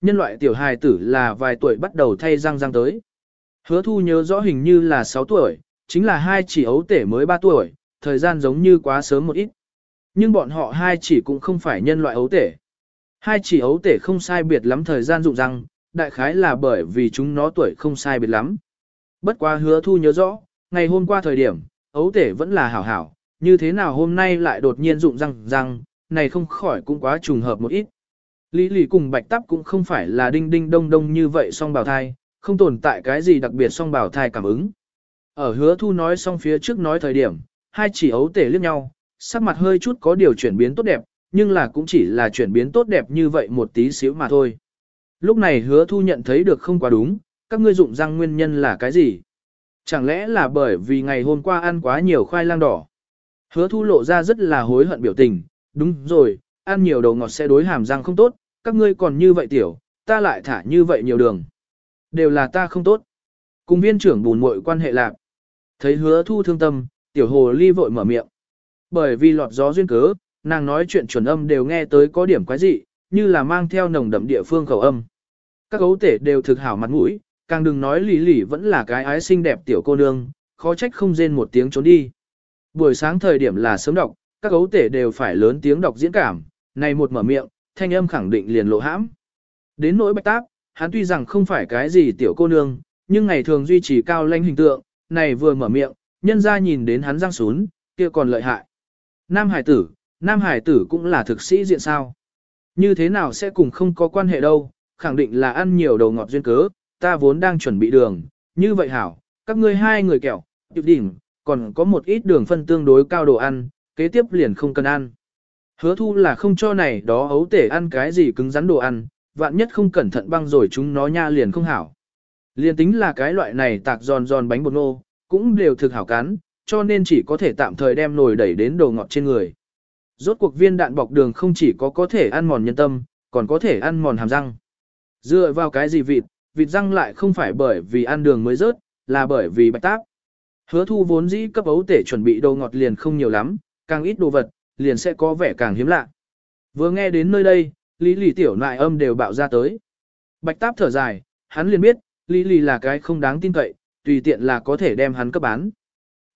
Nhân loại tiểu hài tử là vài tuổi bắt đầu thay răng răng tới. Hứa thu nhớ rõ hình như là 6 tuổi, chính là hai chỉ ấu tể mới 3 tuổi, thời gian giống như quá sớm một ít. Nhưng bọn họ hai chỉ cũng không phải nhân loại ấu tể. Hai chỉ ấu tể không sai biệt lắm thời gian dụng răng, đại khái là bởi vì chúng nó tuổi không sai biệt lắm. Bất quá hứa thu nhớ rõ, ngày hôm qua thời điểm, ấu tể vẫn là hảo hảo, như thế nào hôm nay lại đột nhiên dụng răng răng, này không khỏi cũng quá trùng hợp một ít. Lý lì cùng bạch tắp cũng không phải là đinh đinh đông đông như vậy song bào thai, không tồn tại cái gì đặc biệt song bào thai cảm ứng. Ở hứa thu nói xong phía trước nói thời điểm, hai chỉ ấu tể liếc nhau, sắc mặt hơi chút có điều chuyển biến tốt đẹp, nhưng là cũng chỉ là chuyển biến tốt đẹp như vậy một tí xíu mà thôi. Lúc này hứa thu nhận thấy được không quá đúng, các ngươi dụng răng nguyên nhân là cái gì? Chẳng lẽ là bởi vì ngày hôm qua ăn quá nhiều khoai lang đỏ? Hứa thu lộ ra rất là hối hận biểu tình, đúng rồi, ăn nhiều đồ ngọt sẽ đối hàm răng không tốt, các ngươi còn như vậy tiểu, ta lại thả như vậy nhiều đường. Đều là ta không tốt. Cùng viên trưởng bùn muội quan hệ lạc. Thấy hứa thu thương tâm, tiểu hồ ly vội mở miệng. Bởi vì lọt gió duyên cớ, nàng nói chuyện chuẩn âm đều nghe tới có điểm quái dị, như là mang theo nồng đậm địa phương khẩu âm. Các gấu tể đều thực hảo mặt mũi, càng đừng nói lì lì vẫn là cái ái xinh đẹp tiểu cô nương, khó trách không rên một tiếng trốn đi. Buổi sáng thời điểm là sớm đọc, các gấu tể đều phải lớn tiếng đọc diễn cảm, này một mở miệng, thanh âm khẳng định liền lộ hãm. Đến nỗi bạch táp, hắn tuy rằng không phải cái gì tiểu cô nương, nhưng ngày thường duy trì cao lanh hình tượng, này vừa mở miệng, nhân ra nhìn đến hắn răng xuống, kia còn lợi hại. Nam hải tử, Nam hải tử cũng là thực sĩ diện sao. Như thế nào sẽ cùng không có quan hệ đâu, khẳng định là ăn nhiều đầu ngọt duyên cớ, ta vốn đang chuẩn bị đường, như vậy hảo, các ngươi hai người kẹo, tiểu đỉnh, còn có một ít đường phân tương đối cao đồ ăn, kế tiếp liền không cần ăn. Hứa thu là không cho này đó ấu tể ăn cái gì cứng rắn đồ ăn, vạn nhất không cẩn thận băng rồi chúng nó nha liền không hảo. Liền tính là cái loại này tạc giòn giòn bánh bột nô, cũng đều thực hảo cắn, cho nên chỉ có thể tạm thời đem nồi đẩy đến đồ ngọt trên người. Rốt cuộc viên đạn bọc đường không chỉ có có thể ăn mòn nhân tâm, còn có thể ăn mòn hàm răng. Dựa vào cái gì vịt, vịt răng lại không phải bởi vì ăn đường mới rớt, là bởi vì bạch táp. Hứa thu vốn dĩ cấp ấu tể chuẩn bị đồ ngọt liền không nhiều lắm, càng ít đồ vật, liền sẽ có vẻ càng hiếm lạ. Vừa nghe đến nơi đây, lý lì tiểu nại âm đều bạo ra tới. Bạch táp thở dài, hắn liền biết, lý lì là cái không đáng tin cậy, tùy tiện là có thể đem hắn cấp bán.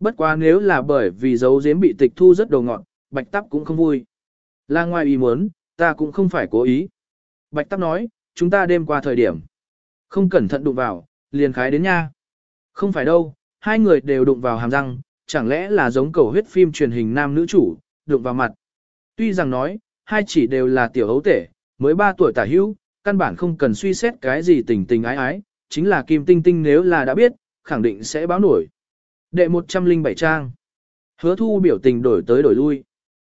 Bất quá nếu là bởi vì dấu giếm bị tịch thu rất đồ ngọn, bạch táp cũng không vui. Là ngoài ý muốn, ta cũng không phải cố ý. Bạch táp nói, chúng ta đêm qua thời điểm. Không cẩn thận đụng vào, liền khái đến nha. Không phải đâu, hai người đều đụng vào hàm răng, chẳng lẽ là giống cầu huyết phim truyền hình nam nữ chủ, đụng vào mặt. Tuy rằng nói, hai chỉ đều là tiểu hấu tể, mới 3 tuổi tả hữu, căn bản không cần suy xét cái gì tình tình ái ái, chính là Kim Tinh Tinh nếu là đã biết, khẳng định sẽ báo nổi. Đệ 107 trang. Hứa thu biểu tình đổi tới đổi lui.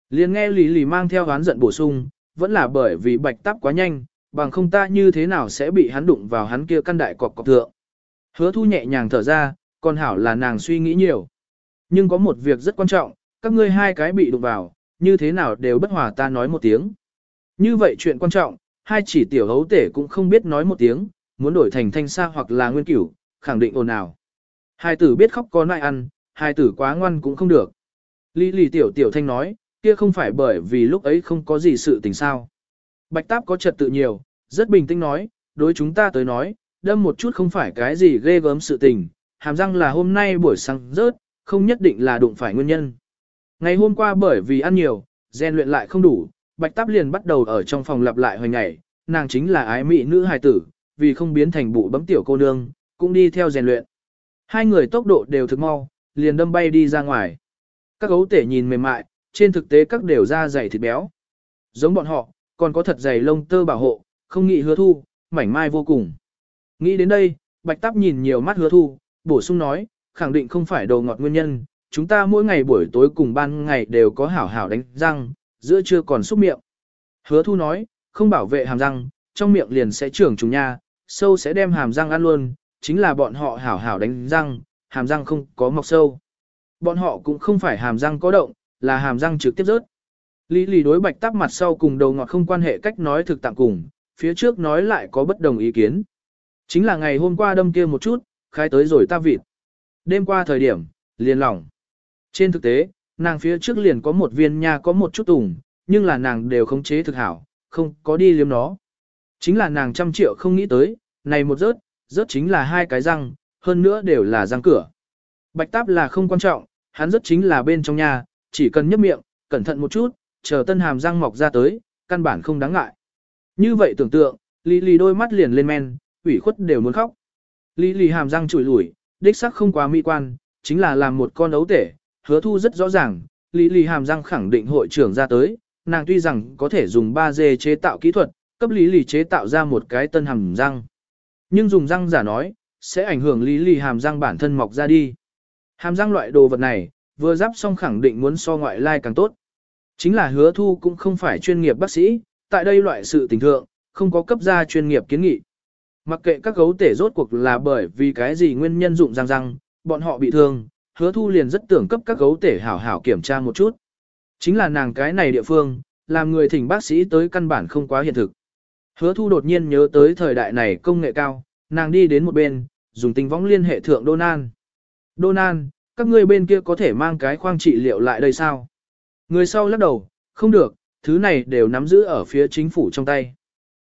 liền nghe Lý Lì mang theo oán giận bổ sung, vẫn là bởi vì bạch tắp quá nhanh, bằng không ta như thế nào sẽ bị hắn đụng vào hắn kia căn đại cọc cọc thượng. Hứa thu nhẹ nhàng thở ra, còn hảo là nàng suy nghĩ nhiều. Nhưng có một việc rất quan trọng, các ngươi hai cái bị đụng vào, như thế nào đều bất hòa ta nói một tiếng. Như vậy chuyện quan trọng, hai chỉ tiểu hấu tể cũng không biết nói một tiếng, muốn đổi thành thanh sa hoặc là nguyên cửu, khẳng định ồn ào. Hai tử biết khóc có nại ăn, hai tử quá ngoan cũng không được. Lý lì tiểu tiểu thanh nói, kia không phải bởi vì lúc ấy không có gì sự tình sao. Bạch táp có trật tự nhiều, rất bình tĩnh nói, đối chúng ta tới nói, đâm một chút không phải cái gì ghê gớm sự tình, hàm răng là hôm nay buổi sáng rớt, không nhất định là đụng phải nguyên nhân. Ngày hôm qua bởi vì ăn nhiều, gen luyện lại không đủ, bạch táp liền bắt đầu ở trong phòng lặp lại hồi ngày, nàng chính là ái mỹ nữ hài tử, vì không biến thành bụ bấm tiểu cô nương, cũng đi theo rèn luyện. Hai người tốc độ đều thực mau, liền đâm bay đi ra ngoài. Các gấu tể nhìn mềm mại, trên thực tế các đều da dày thịt béo. Giống bọn họ, còn có thật dày lông tơ bảo hộ, không nghĩ hứa thu, mảnh mai vô cùng. Nghĩ đến đây, bạch táp nhìn nhiều mắt hứa thu, bổ sung nói, khẳng định không phải đồ ngọt nguyên nhân, chúng ta mỗi ngày buổi tối cùng ban ngày đều có hảo hảo đánh răng, giữa trưa còn xúc miệng. Hứa thu nói, không bảo vệ hàm răng, trong miệng liền sẽ trưởng trùng nha, sâu sẽ đem hàm răng ăn luôn, chính là bọn họ hảo hảo đánh răng, hàm răng không có mọc sâu. Bọn họ cũng không phải hàm răng có động, là hàm răng trực tiếp rớt. Lý lì đối bạch tắp mặt sau cùng đầu ngọt không quan hệ cách nói thực tạm cùng, phía trước nói lại có bất đồng ý kiến. Chính là ngày hôm qua đâm kia một chút, khai tới rồi ta vịt. Đêm qua thời điểm, liền lỏng. Trên thực tế, nàng phía trước liền có một viên nha có một chút tùng, nhưng là nàng đều khống chế thực hảo, không có đi liếm nó. Chính là nàng trăm triệu không nghĩ tới, này một rớt, rớt chính là hai cái răng, hơn nữa đều là răng cửa. Bạch táp là không quan trọng, hắn rớt chính là bên trong nhà, chỉ cần nhấp miệng, cẩn thận một chút, chờ tân hàm răng mọc ra tới, căn bản không đáng ngại. Như vậy tưởng tượng, Lý Lý đôi mắt liền lên men, ủy khuất đều muốn khóc. Lý Lý hàm răng chùi lủi, đích sắc không quá mỹ quan, chính là làm một con ấu tể, hứa thu rất rõ ràng, Lý Lý hàm răng khẳng định hội trưởng ra tới, nàng tuy rằng có thể dùng 3D chế tạo kỹ thuật, cấp Lý Lý chế tạo ra một cái tân hàm răng. Nhưng dùng răng giả nói, sẽ ảnh hưởng Lý Lý hàm răng bản thân mọc ra đi. Hàm răng loại đồ vật này, vừa giáp xong khẳng định muốn so ngoại lai càng tốt. Chính là hứa thu cũng không phải chuyên nghiệp bác sĩ, tại đây loại sự tình thượng, không có cấp ra chuyên nghiệp kiến nghị. Mặc kệ các gấu tể rốt cuộc là bởi vì cái gì nguyên nhân dụng răng răng, bọn họ bị thương, hứa thu liền rất tưởng cấp các gấu tể hảo hảo kiểm tra một chút. Chính là nàng cái này địa phương, làm người thỉnh bác sĩ tới căn bản không quá hiện thực. Hứa thu đột nhiên nhớ tới thời đại này công nghệ cao, nàng đi đến một bên, dùng tình võng liên hệ thượng Donan. Donan, các ngươi bên kia có thể mang cái khoang trị liệu lại đây sao? Người sau lắc đầu, không được, thứ này đều nắm giữ ở phía chính phủ trong tay.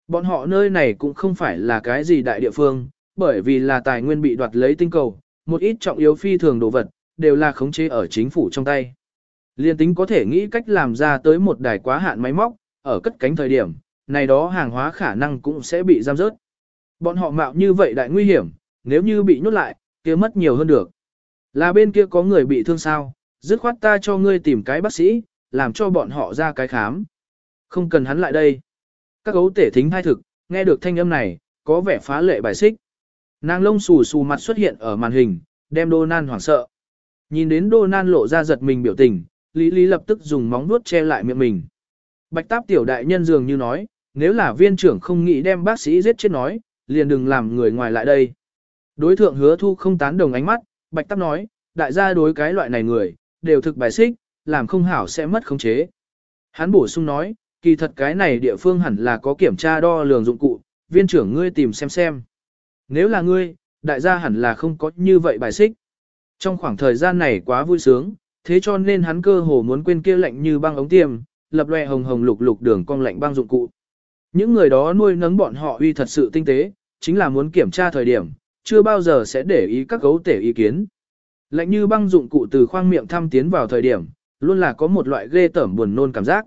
Bọn họ nơi này cũng không phải là cái gì đại địa phương, bởi vì là tài nguyên bị đoạt lấy tinh cầu, một ít trọng yếu phi thường đồ vật, đều là khống chế ở chính phủ trong tay. Liên tính có thể nghĩ cách làm ra tới một đài quá hạn máy móc, ở cất cánh thời điểm, này đó hàng hóa khả năng cũng sẽ bị giam rớt. Bọn họ mạo như vậy đại nguy hiểm, nếu như bị nhốt lại, kia mất nhiều hơn được. Là bên kia có người bị thương sao, dứt khoát ta cho ngươi tìm cái bác sĩ, làm cho bọn họ ra cái khám. Không cần hắn lại đây. Các gấu tể thính thai thực, nghe được thanh âm này, có vẻ phá lệ bài xích. Nàng lông xù xù mặt xuất hiện ở màn hình, đem Đô Nan hoảng sợ. Nhìn đến Đô Nan lộ ra giật mình biểu tình, Lý Lý lập tức dùng móng vuốt che lại miệng mình. Bạch táp tiểu đại nhân dường như nói, nếu là viên trưởng không nghĩ đem bác sĩ giết chết nói, liền đừng làm người ngoài lại đây. Đối thượng hứa thu không tán đồng ánh mắt, Bạch táp nói, đại gia đối cái loại này người, đều thực bài xích, làm không hảo sẽ mất khống chế. Hắn bổ sung nói, kỳ thật cái này địa phương hẳn là có kiểm tra đo lường dụng cụ, viên trưởng ngươi tìm xem xem. Nếu là ngươi, đại gia hẳn là không có như vậy bài xích. Trong khoảng thời gian này quá vui sướng, thế cho nên hắn cơ hồ muốn quên kia lạnh như băng ống tiêm, lập loè hồng hồng lục lục đường cong lạnh băng dụng cụ. Những người đó nuôi nấng bọn họ uy thật sự tinh tế, chính là muốn kiểm tra thời điểm, chưa bao giờ sẽ để ý các gấu tể ý kiến. Lạnh như băng dụng cụ từ khoang miệng thăm tiến vào thời điểm, luôn là có một loại ghê tởm buồn nôn cảm giác.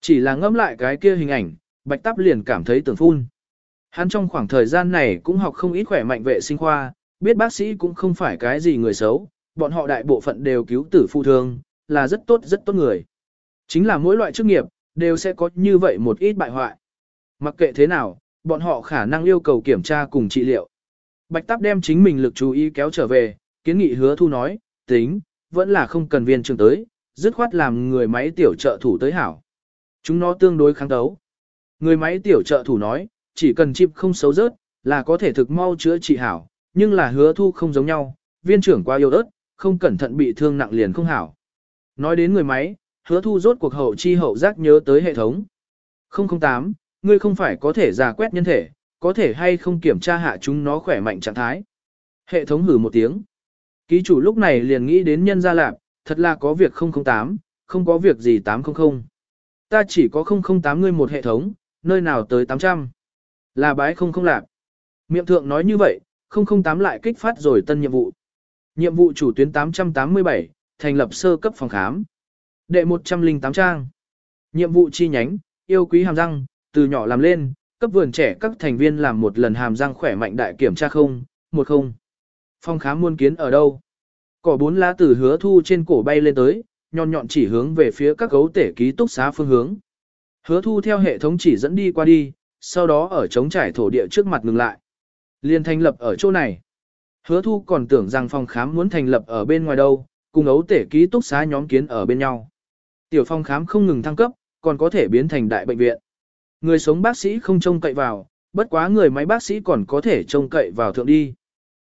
Chỉ là ngẫm lại cái kia hình ảnh, bạch tắp liền cảm thấy tưởng phun. Hắn trong khoảng thời gian này cũng học không ít khỏe mạnh vệ sinh khoa, biết bác sĩ cũng không phải cái gì người xấu, bọn họ đại bộ phận đều cứu tử phu thương, là rất tốt rất tốt người. Chính là mỗi loại chức nghiệp, đều sẽ có như vậy một ít bại hoại. Mặc kệ thế nào, bọn họ khả năng yêu cầu kiểm tra cùng trị liệu. Bạch Táp đem chính mình lực chú ý kéo trở về, kiến nghị hứa thu nói, tính, vẫn là không cần viên trường tới, dứt khoát làm người máy tiểu trợ thủ tới hảo. Chúng nó tương đối kháng đấu. Người máy tiểu trợ thủ nói, chỉ cần chip không xấu rớt, là có thể thực mau chữa trị hảo, nhưng là hứa thu không giống nhau, viên trưởng quá yêu ớt, không cẩn thận bị thương nặng liền không hảo. Nói đến người máy, hứa thu rốt cuộc hậu chi hậu giác nhớ tới hệ thống. 008, ngươi không phải có thể giả quét nhân thể, có thể hay không kiểm tra hạ chúng nó khỏe mạnh trạng thái. Hệ thống hử một tiếng. Ký chủ lúc này liền nghĩ đến nhân gia lạp, thật là có việc 008, không có việc gì 800. Ta chỉ có 008 ngươi một hệ thống, nơi nào tới 800. Là bái không không lạp. Miệng thượng nói như vậy, 008 lại kích phát rồi tân nhiệm vụ. Nhiệm vụ chủ tuyến 887, thành lập sơ cấp phòng khám. Đệ 108 trang. Nhiệm vụ chi nhánh, yêu quý hàm răng, từ nhỏ làm lên, cấp vườn trẻ các thành viên làm một lần hàm răng khỏe mạnh đại kiểm tra không, một không. Phòng khám muôn kiến ở đâu? Cỏ bốn lá tử hứa thu trên cổ bay lên tới, nhọn nhọn chỉ hướng về phía các gấu tể ký túc xá phương hướng. Hứa thu theo hệ thống chỉ dẫn đi qua đi, sau đó ở trống trải thổ địa trước mặt ngừng lại. Liên thành lập ở chỗ này. Hứa thu còn tưởng rằng phòng khám muốn thành lập ở bên ngoài đâu, cùng ấu tể ký túc xá nhóm kiến ở bên nhau. Tiểu phòng khám không ngừng thăng cấp, còn có thể biến thành đại bệnh viện. Người sống bác sĩ không trông cậy vào, bất quá người máy bác sĩ còn có thể trông cậy vào thượng đi.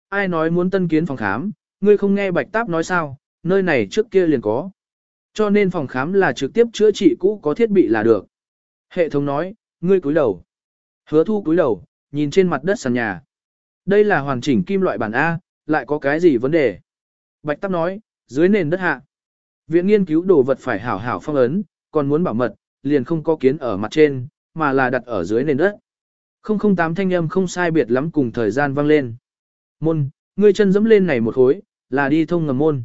Ai nói muốn tân kiến phòng khám, ngươi không nghe bạch táp nói sao, nơi này trước kia liền có. Cho nên phòng khám là trực tiếp chữa trị cũ có thiết bị là được. Hệ thống nói, ngươi cúi đầu. Hứa thu cúi đầu, nhìn trên mặt đất sàn nhà. Đây là hoàn chỉnh kim loại bản A, lại có cái gì vấn đề? Bạch Táp nói, dưới nền đất hạ. Viện nghiên cứu đồ vật phải hảo hảo phong ấn, còn muốn bảo mật, liền không có kiến ở mặt trên, mà là đặt ở dưới nền đất. 008 thanh âm không sai biệt lắm cùng thời gian vang lên. Môn, ngươi chân dẫm lên này một khối, là đi thông ngầm môn.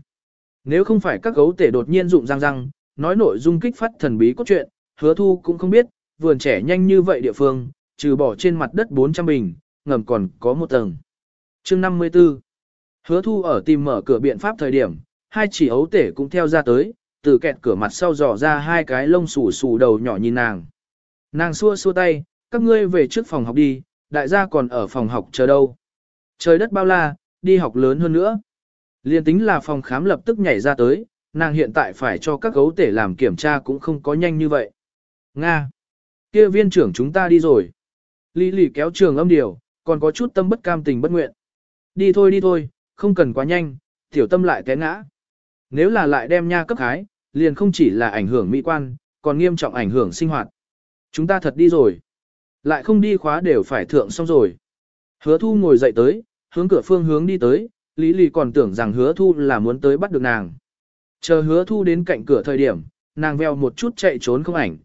Nếu không phải các gấu tể đột nhiên rụng răng răng, nói nội dung kích phát thần bí cốt truyện, hứa thu cũng không biết, vườn trẻ nhanh như vậy địa phương, trừ bỏ trên mặt đất 400 bình, ngầm còn có một tầng. chương 54 Hứa thu ở tìm mở cửa biện pháp thời điểm, hai chỉ ấu tể cũng theo ra tới, từ kẹt cửa mặt sau dò ra hai cái lông xù xù đầu nhỏ nhìn nàng. Nàng xua xua tay, các ngươi về trước phòng học đi, đại gia còn ở phòng học chờ đâu. Trời đất bao la, đi học lớn hơn nữa. Liên tính là phòng khám lập tức nhảy ra tới, nàng hiện tại phải cho các gấu tể làm kiểm tra cũng không có nhanh như vậy. Nga! kia viên trưởng chúng ta đi rồi. Lý lì kéo trường âm điều, còn có chút tâm bất cam tình bất nguyện. Đi thôi đi thôi, không cần quá nhanh, tiểu tâm lại té ngã. Nếu là lại đem nha cấp hái, liền không chỉ là ảnh hưởng mỹ quan, còn nghiêm trọng ảnh hưởng sinh hoạt. Chúng ta thật đi rồi. Lại không đi khóa đều phải thượng xong rồi. Hứa thu ngồi dậy tới, hướng cửa phương hướng đi tới, Lý Lì còn tưởng rằng hứa thu là muốn tới bắt được nàng. Chờ hứa thu đến cạnh cửa thời điểm, nàng veo một chút chạy trốn không ảnh.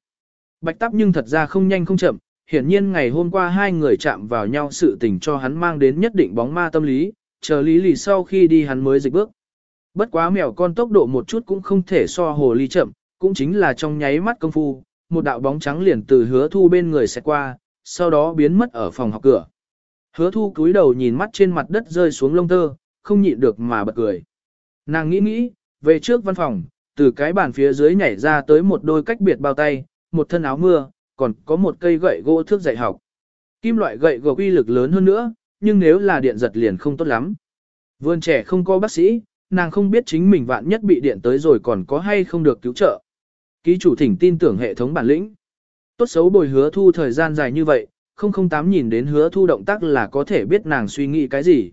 Bạch tắp nhưng thật ra không nhanh không chậm, hiển nhiên ngày hôm qua hai người chạm vào nhau sự tình cho hắn mang đến nhất định bóng ma tâm lý, chờ Lý Lì sau khi đi hắn mới dịch bước. Bất quá mèo con tốc độ một chút cũng không thể so hồ ly chậm, cũng chính là trong nháy mắt công phu, một đạo bóng trắng liền từ hứa thu bên người sẽ qua, sau đó biến mất ở phòng học cửa. Hứa thu cúi đầu nhìn mắt trên mặt đất rơi xuống lông tơ, không nhịn được mà bật cười. Nàng nghĩ nghĩ, về trước văn phòng, từ cái bàn phía dưới nhảy ra tới một đôi cách biệt bao tay, một thân áo mưa, còn có một cây gậy gỗ thước dạy học. Kim loại gậy gỗ uy lực lớn hơn nữa, nhưng nếu là điện giật liền không tốt lắm. Vườn trẻ không có bác sĩ, nàng không biết chính mình vạn nhất bị điện tới rồi còn có hay không được cứu trợ. Ký chủ thỉnh tin tưởng hệ thống bản lĩnh. Tốt xấu bồi hứa thu thời gian dài như vậy, 008 nhìn đến hứa thu động tác là có thể biết nàng suy nghĩ cái gì.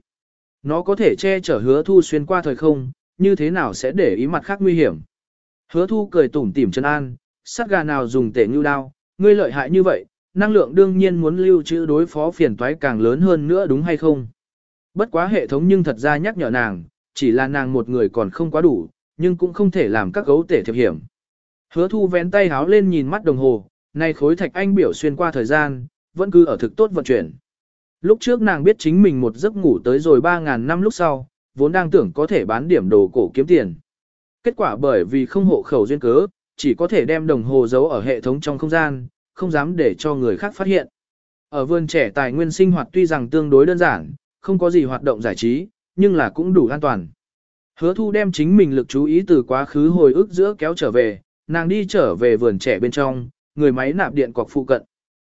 Nó có thể che chở hứa thu xuyên qua thời không, như thế nào sẽ để ý mặt khác nguy hiểm. Hứa thu cười tủm tỉm chân an, sát gà nào dùng tể ngưu đao, ngươi lợi hại như vậy, năng lượng đương nhiên muốn lưu trữ đối phó phiền toái càng lớn hơn nữa đúng hay không. Bất quá hệ thống nhưng thật ra nhắc nhở nàng, chỉ là nàng một người còn không quá đủ, nhưng cũng không thể làm các gấu tể thiệp hiểm. Hứa thu vén tay háo lên nhìn mắt đồng hồ, nay khối thạch anh biểu xuyên qua thời gian, vẫn cứ ở thực tốt vận chuyển. Lúc trước nàng biết chính mình một giấc ngủ tới rồi 3.000 năm lúc sau, vốn đang tưởng có thể bán điểm đồ cổ kiếm tiền. Kết quả bởi vì không hộ khẩu duyên cớ, chỉ có thể đem đồng hồ giấu ở hệ thống trong không gian, không dám để cho người khác phát hiện. Ở vườn trẻ tài nguyên sinh hoạt tuy rằng tương đối đơn giản, không có gì hoạt động giải trí, nhưng là cũng đủ an toàn. Hứa thu đem chính mình lực chú ý từ quá khứ hồi ức giữa kéo trở về, nàng đi trở về vườn trẻ bên trong, người máy nạp điện cọc phụ cận.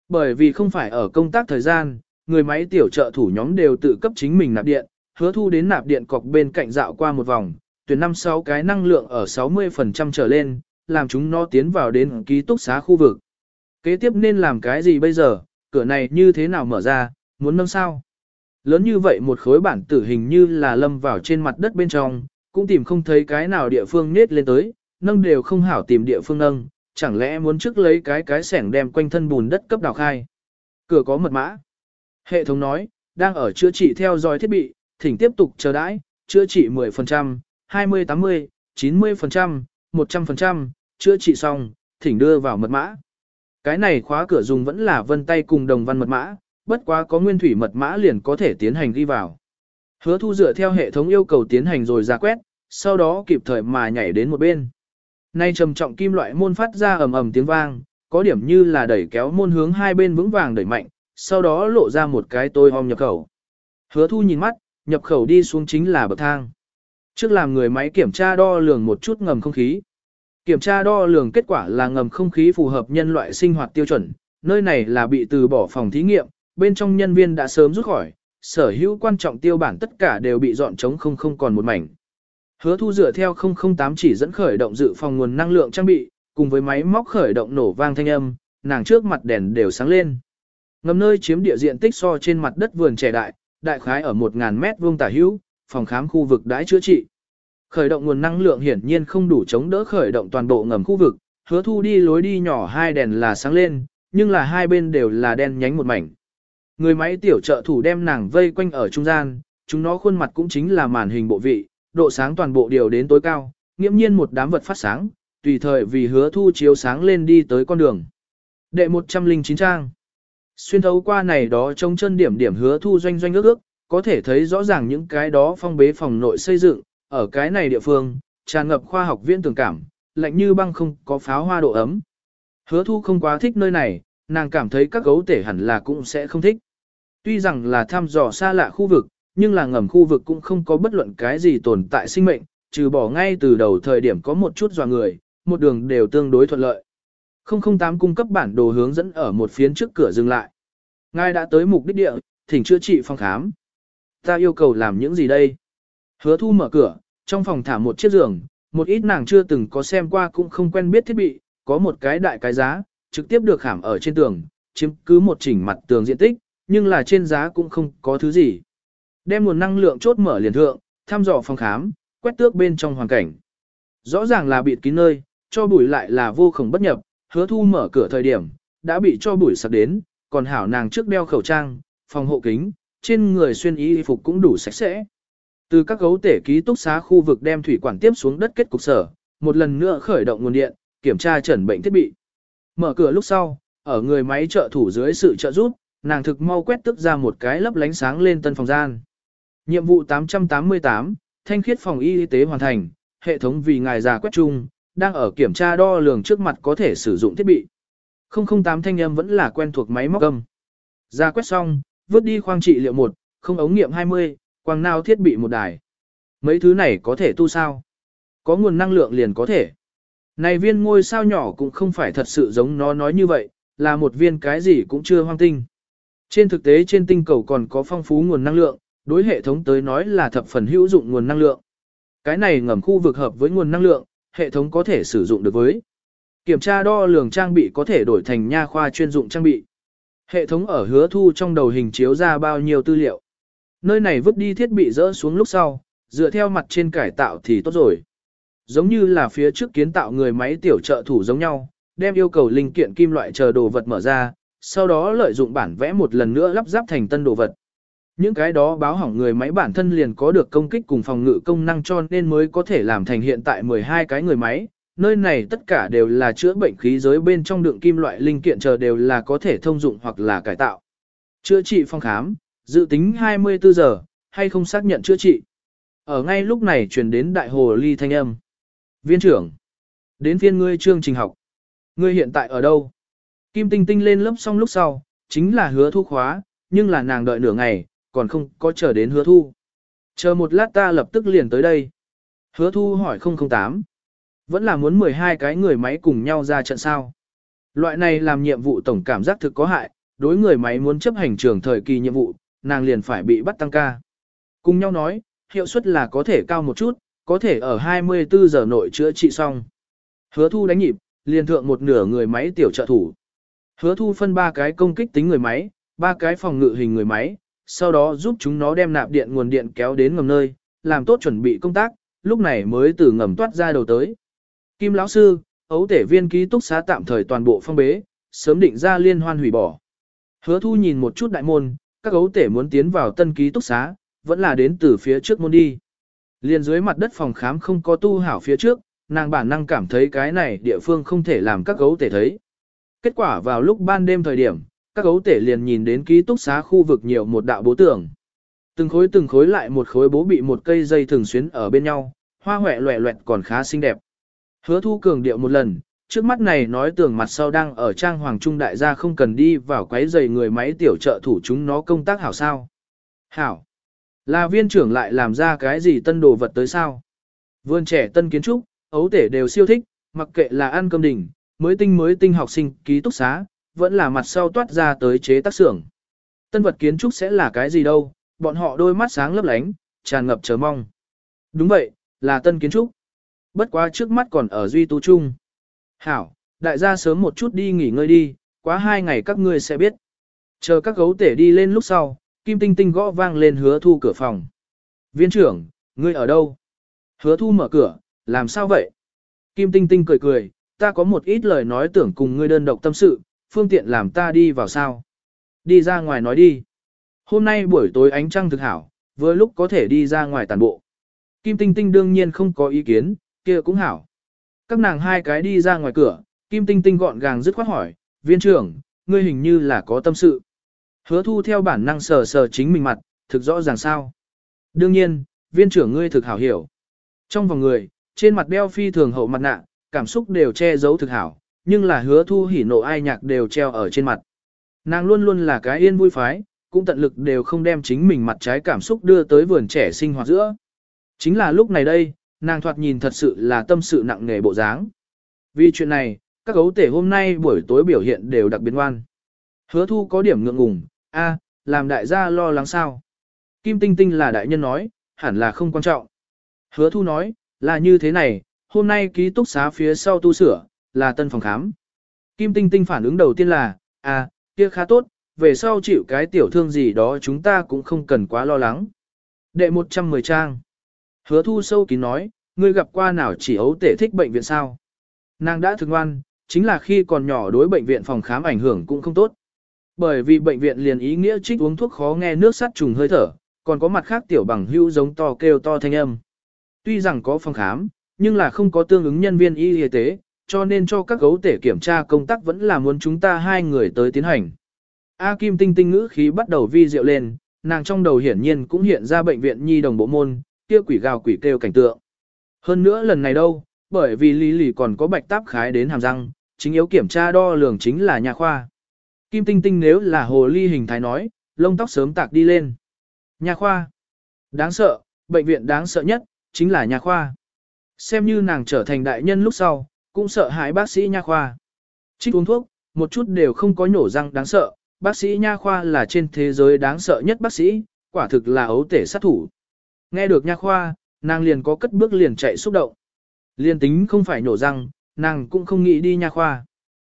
Bởi vì không phải ở công tác thời gian, người máy tiểu trợ thủ nhóm đều tự cấp chính mình nạp điện, hứa thu đến nạp điện cọc bên cạnh dạo qua một vòng, tuyển năm sáu cái năng lượng ở 60% trở lên, làm chúng nó tiến vào đến ký túc xá khu vực. Kế tiếp nên làm cái gì bây giờ, cửa này như thế nào mở ra, muốn nâng sao? Lớn như vậy một khối bản tử hình như là lâm vào trên mặt đất bên trong, cũng tìm không thấy cái nào địa phương nết lên tới, nâng đều không hảo tìm địa phương nâng, chẳng lẽ muốn trước lấy cái cái sẻng đem quanh thân bùn đất cấp đào khai. Cửa có mật mã. Hệ thống nói, đang ở chữa trị theo dõi thiết bị, thỉnh tiếp tục chờ đãi, chữa trị 10%, 20-80, 90%, 100%, chữa trị xong, thỉnh đưa vào mật mã. Cái này khóa cửa dùng vẫn là vân tay cùng đồng văn mật mã, bất quá có nguyên thủy mật mã liền có thể tiến hành ghi vào. Hứa thu dựa theo hệ thống yêu cầu tiến hành rồi ra quét, sau đó kịp thời mà nhảy đến một bên. Nay trầm trọng kim loại môn phát ra ầm ầm tiếng vang, có điểm như là đẩy kéo môn hướng hai bên vững vàng đẩy mạnh, sau đó lộ ra một cái tôi om nhập khẩu. Hứa thu nhìn mắt, nhập khẩu đi xuống chính là bậc thang. Trước làm người máy kiểm tra đo lường một chút ngầm không khí. Kiểm tra đo lường kết quả là ngầm không khí phù hợp nhân loại sinh hoạt tiêu chuẩn, nơi này là bị từ bỏ phòng thí nghiệm, bên trong nhân viên đã sớm rút khỏi, sở hữu quan trọng tiêu bản tất cả đều bị dọn trống không không còn một mảnh. Hứa thu dựa theo 008 chỉ dẫn khởi động dự phòng nguồn năng lượng trang bị, cùng với máy móc khởi động nổ vang thanh âm, nàng trước mặt đèn đều sáng lên. Ngầm nơi chiếm địa diện tích so trên mặt đất vườn trẻ đại, đại khái ở 1.000 mét vuông tả hữu, phòng khám khu vực đãi chữa trị. Khởi động nguồn năng lượng hiển nhiên không đủ chống đỡ khởi động toàn bộ ngầm khu vực, hứa thu đi lối đi nhỏ hai đèn là sáng lên, nhưng là hai bên đều là đen nhánh một mảnh. Người máy tiểu trợ thủ đem nàng vây quanh ở trung gian, chúng nó khuôn mặt cũng chính là màn hình bộ vị, độ sáng toàn bộ đều đến tối cao, nghiễm nhiên một đám vật phát sáng, tùy thời vì hứa thu chiếu sáng lên đi tới con đường. Đệ 109 trang Xuyên thấu qua này đó trong chân điểm điểm hứa thu doanh doanh ước ước, có thể thấy rõ ràng những cái đó phong bế phòng nội xây dựng, ở cái này địa phương, tràn ngập khoa học viên tưởng cảm, lạnh như băng không có pháo hoa độ ấm. Hứa thu không quá thích nơi này, nàng cảm thấy các gấu tể hẳn là cũng sẽ không thích. Tuy rằng là thăm dò xa lạ khu vực, nhưng là ngầm khu vực cũng không có bất luận cái gì tồn tại sinh mệnh, trừ bỏ ngay từ đầu thời điểm có một chút dò người, một đường đều tương đối thuận lợi. 008 cung cấp bản đồ hướng dẫn ở một phiến trước cửa dừng lại. Ngài đã tới mục đích địa, thỉnh chữa trị phòng khám. Ta yêu cầu làm những gì đây? Hứa thu mở cửa, trong phòng thả một chiếc giường, một ít nàng chưa từng có xem qua cũng không quen biết thiết bị, có một cái đại cái giá, trực tiếp được khảm ở trên tường, chiếm cứ một chỉnh mặt tường diện tích, nhưng là trên giá cũng không có thứ gì. Đem nguồn năng lượng chốt mở liền thượng, thăm dò phòng khám, quét tước bên trong hoàn cảnh. Rõ ràng là bịt kín nơi, cho bụi lại là vô khổng bất nhập, hứa thu mở cửa thời điểm, đã bị cho bụi sạc đến, còn hảo nàng trước đeo khẩu trang, phòng hộ kính, trên người xuyên y phục cũng đủ sạch sẽ. Từ các gấu tể ký túc xá khu vực đem thủy quản tiếp xuống đất kết cục sở, một lần nữa khởi động nguồn điện, kiểm tra chẩn bệnh thiết bị. Mở cửa lúc sau, ở người máy trợ thủ dưới sự trợ giúp, nàng thực mau quét tức ra một cái lấp lánh sáng lên tân phòng gian. Nhiệm vụ 888, thanh khiết phòng y tế hoàn thành, hệ thống vì ngài già quét chung, đang ở kiểm tra đo lường trước mặt có thể sử dụng thiết bị. 008 thanh âm vẫn là quen thuộc máy móc âm. Ra quét xong, vứt đi khoang trị liệu 1, không ống nghiệm 20, quang nào thiết bị một đài. Mấy thứ này có thể tu sao? Có nguồn năng lượng liền có thể. Này viên ngôi sao nhỏ cũng không phải thật sự giống nó nói như vậy, là một viên cái gì cũng chưa hoang tinh. Trên thực tế trên tinh cầu còn có phong phú nguồn năng lượng, đối hệ thống tới nói là thập phần hữu dụng nguồn năng lượng. Cái này ngầm khu vực hợp với nguồn năng lượng, hệ thống có thể sử dụng được với. Kiểm tra đo lường trang bị có thể đổi thành nha khoa chuyên dụng trang bị. Hệ thống ở hứa thu trong đầu hình chiếu ra bao nhiêu tư liệu. Nơi này vứt đi thiết bị rỡ xuống lúc sau, dựa theo mặt trên cải tạo thì tốt rồi. Giống như là phía trước kiến tạo người máy tiểu trợ thủ giống nhau, đem yêu cầu linh kiện kim loại chờ đồ vật mở ra, sau đó lợi dụng bản vẽ một lần nữa lắp ráp thành tân đồ vật. Những cái đó báo hỏng người máy bản thân liền có được công kích cùng phòng ngự công năng cho nên mới có thể làm thành hiện tại 12 cái người máy. Nơi này tất cả đều là chữa bệnh khí giới bên trong đựng kim loại linh kiện chờ đều là có thể thông dụng hoặc là cải tạo. Chữa trị phong khám, dự tính 24 giờ, hay không xác nhận chữa trị. Ở ngay lúc này truyền đến đại hồ ly thanh âm. Viên trưởng, đến phiên ngươi chương trình học. Ngươi hiện tại ở đâu? Kim Tinh Tinh lên lớp xong lúc sau, chính là hứa thu khóa, nhưng là nàng đợi nửa ngày, còn không có chờ đến hứa thu. Chờ một lát ta lập tức liền tới đây. Hứa thu hỏi 008. Vẫn là muốn 12 cái người máy cùng nhau ra trận sao. Loại này làm nhiệm vụ tổng cảm giác thực có hại, đối người máy muốn chấp hành trường thời kỳ nhiệm vụ, nàng liền phải bị bắt tăng ca. Cùng nhau nói, hiệu suất là có thể cao một chút, có thể ở 24 giờ nội chữa trị xong. Hứa thu đánh nhịp, liền thượng một nửa người máy tiểu trợ thủ. Hứa thu phân ba cái công kích tính người máy, ba cái phòng ngự hình người máy, sau đó giúp chúng nó đem nạp điện nguồn điện kéo đến ngầm nơi, làm tốt chuẩn bị công tác, lúc này mới từ ngầm toát ra đầu tới. Kim lão sư, ấu tể viên ký túc xá tạm thời toàn bộ phong bế, sớm định ra liên hoan hủy bỏ. Hứa thu nhìn một chút đại môn, các ấu tể muốn tiến vào tân ký túc xá, vẫn là đến từ phía trước môn đi. Liên dưới mặt đất phòng khám không có tu hảo phía trước, nàng bản năng cảm thấy cái này địa phương không thể làm các gấu tể thấy. Kết quả vào lúc ban đêm thời điểm, các gấu tể liền nhìn đến ký túc xá khu vực nhiều một đạo bố tường. Từng khối từng khối lại một khối bố bị một cây dây thường xuyến ở bên nhau, hoa hoẹ loẹ loẹt còn khá xinh đẹp. Hứa thu cường điệu một lần, trước mắt này nói tường mặt sau đang ở trang hoàng trung đại gia không cần đi vào quấy giày người máy tiểu trợ thủ chúng nó công tác hảo sao. Hảo. Là viên trưởng lại làm ra cái gì tân đồ vật tới sao? Vườn trẻ tân kiến trúc, ấu tể đều siêu thích, mặc kệ là ăn cơm đỉnh, mới tinh mới tinh học sinh ký túc xá, vẫn là mặt sau toát ra tới chế tác xưởng. Tân vật kiến trúc sẽ là cái gì đâu, bọn họ đôi mắt sáng lấp lánh, tràn ngập chờ mong. Đúng vậy, là tân kiến trúc. Bất quá trước mắt còn ở duy tu chung. Hảo, đại gia sớm một chút đi nghỉ ngơi đi, quá hai ngày các ngươi sẽ biết. Chờ các gấu tể đi lên lúc sau, Kim Tinh Tinh gõ vang lên hứa thu cửa phòng. Viên trưởng, ngươi ở đâu? Hứa thu mở cửa, làm sao vậy? Kim Tinh Tinh cười cười, ta có một ít lời nói tưởng cùng ngươi đơn độc tâm sự, phương tiện làm ta đi vào sao. Đi ra ngoài nói đi. Hôm nay buổi tối ánh trăng thực hảo, vừa lúc có thể đi ra ngoài tàn bộ. Kim Tinh Tinh đương nhiên không có ý kiến, kia cũng hảo. Các nàng hai cái đi ra ngoài cửa, Kim Tinh Tinh gọn gàng dứt khoát hỏi, viên trưởng, ngươi hình như là có tâm sự. Hứa thu theo bản năng sờ sờ chính mình mặt, thực rõ ràng sao. Đương nhiên, viên trưởng ngươi thực hảo hiểu. Trong vòng người, trên mặt đeo phi thường hậu mặt nạ, cảm xúc đều che giấu thực hảo, nhưng là hứa thu hỉ nộ ai nhạc đều treo ở trên mặt. Nàng luôn luôn là cái yên vui phái, cũng tận lực đều không đem chính mình mặt trái cảm xúc đưa tới vườn trẻ sinh hoạt giữa. Chính là lúc này đây, nàng thoạt nhìn thật sự là tâm sự nặng nề bộ dáng. Vì chuyện này, các gấu tể hôm nay buổi tối biểu hiện đều đặc biệt ngoan. Hứa thu có điểm ngượng ngùng, a, làm đại gia lo lắng sao. Kim Tinh Tinh là đại nhân nói, hẳn là không quan trọng. Hứa thu nói, là như thế này, hôm nay ký túc xá phía sau tu sửa, là tân phòng khám. Kim Tinh Tinh phản ứng đầu tiên là, à, kia khá tốt, về sau chịu cái tiểu thương gì đó chúng ta cũng không cần quá lo lắng. Đệ 110 trang. Hứa thu sâu kín nói, ngươi gặp qua nào chỉ ấu tể thích bệnh viện sao. Nàng đã thường ngoan, chính là khi còn nhỏ đối bệnh viện phòng khám ảnh hưởng cũng không tốt. Bởi vì bệnh viện liền ý nghĩa trích uống thuốc khó nghe nước sát trùng hơi thở, còn có mặt khác tiểu bằng hữu giống to kêu to thanh âm. Tuy rằng có phòng khám, nhưng là không có tương ứng nhân viên y y tế, cho nên cho các gấu tể kiểm tra công tác vẫn là muốn chúng ta hai người tới tiến hành. A Kim Tinh Tinh ngữ khí bắt đầu vi diệu lên, nàng trong đầu hiển nhiên cũng hiện ra bệnh viện nhi đồng bộ môn, kia quỷ gào quỷ kêu cảnh tượng. Hơn nữa lần này đâu, bởi vì Lý Lì còn có bạch táp khái đến hàm răng, chính yếu kiểm tra đo lường chính là nhà khoa. Kim Tinh Tinh nếu là hồ ly hình thái nói, lông tóc sớm tạc đi lên. Nhà khoa. Đáng sợ, bệnh viện đáng sợ nhất, chính là nhà khoa. Xem như nàng trở thành đại nhân lúc sau, cũng sợ hãi bác sĩ nha khoa. Trích uống thuốc, một chút đều không có nhổ răng đáng sợ, bác sĩ nha khoa là trên thế giới đáng sợ nhất bác sĩ, quả thực là ấu tể sát thủ. Nghe được nha khoa, nàng liền có cất bước liền chạy xúc động. Liên tính không phải nhổ răng, nàng cũng không nghĩ đi nha khoa.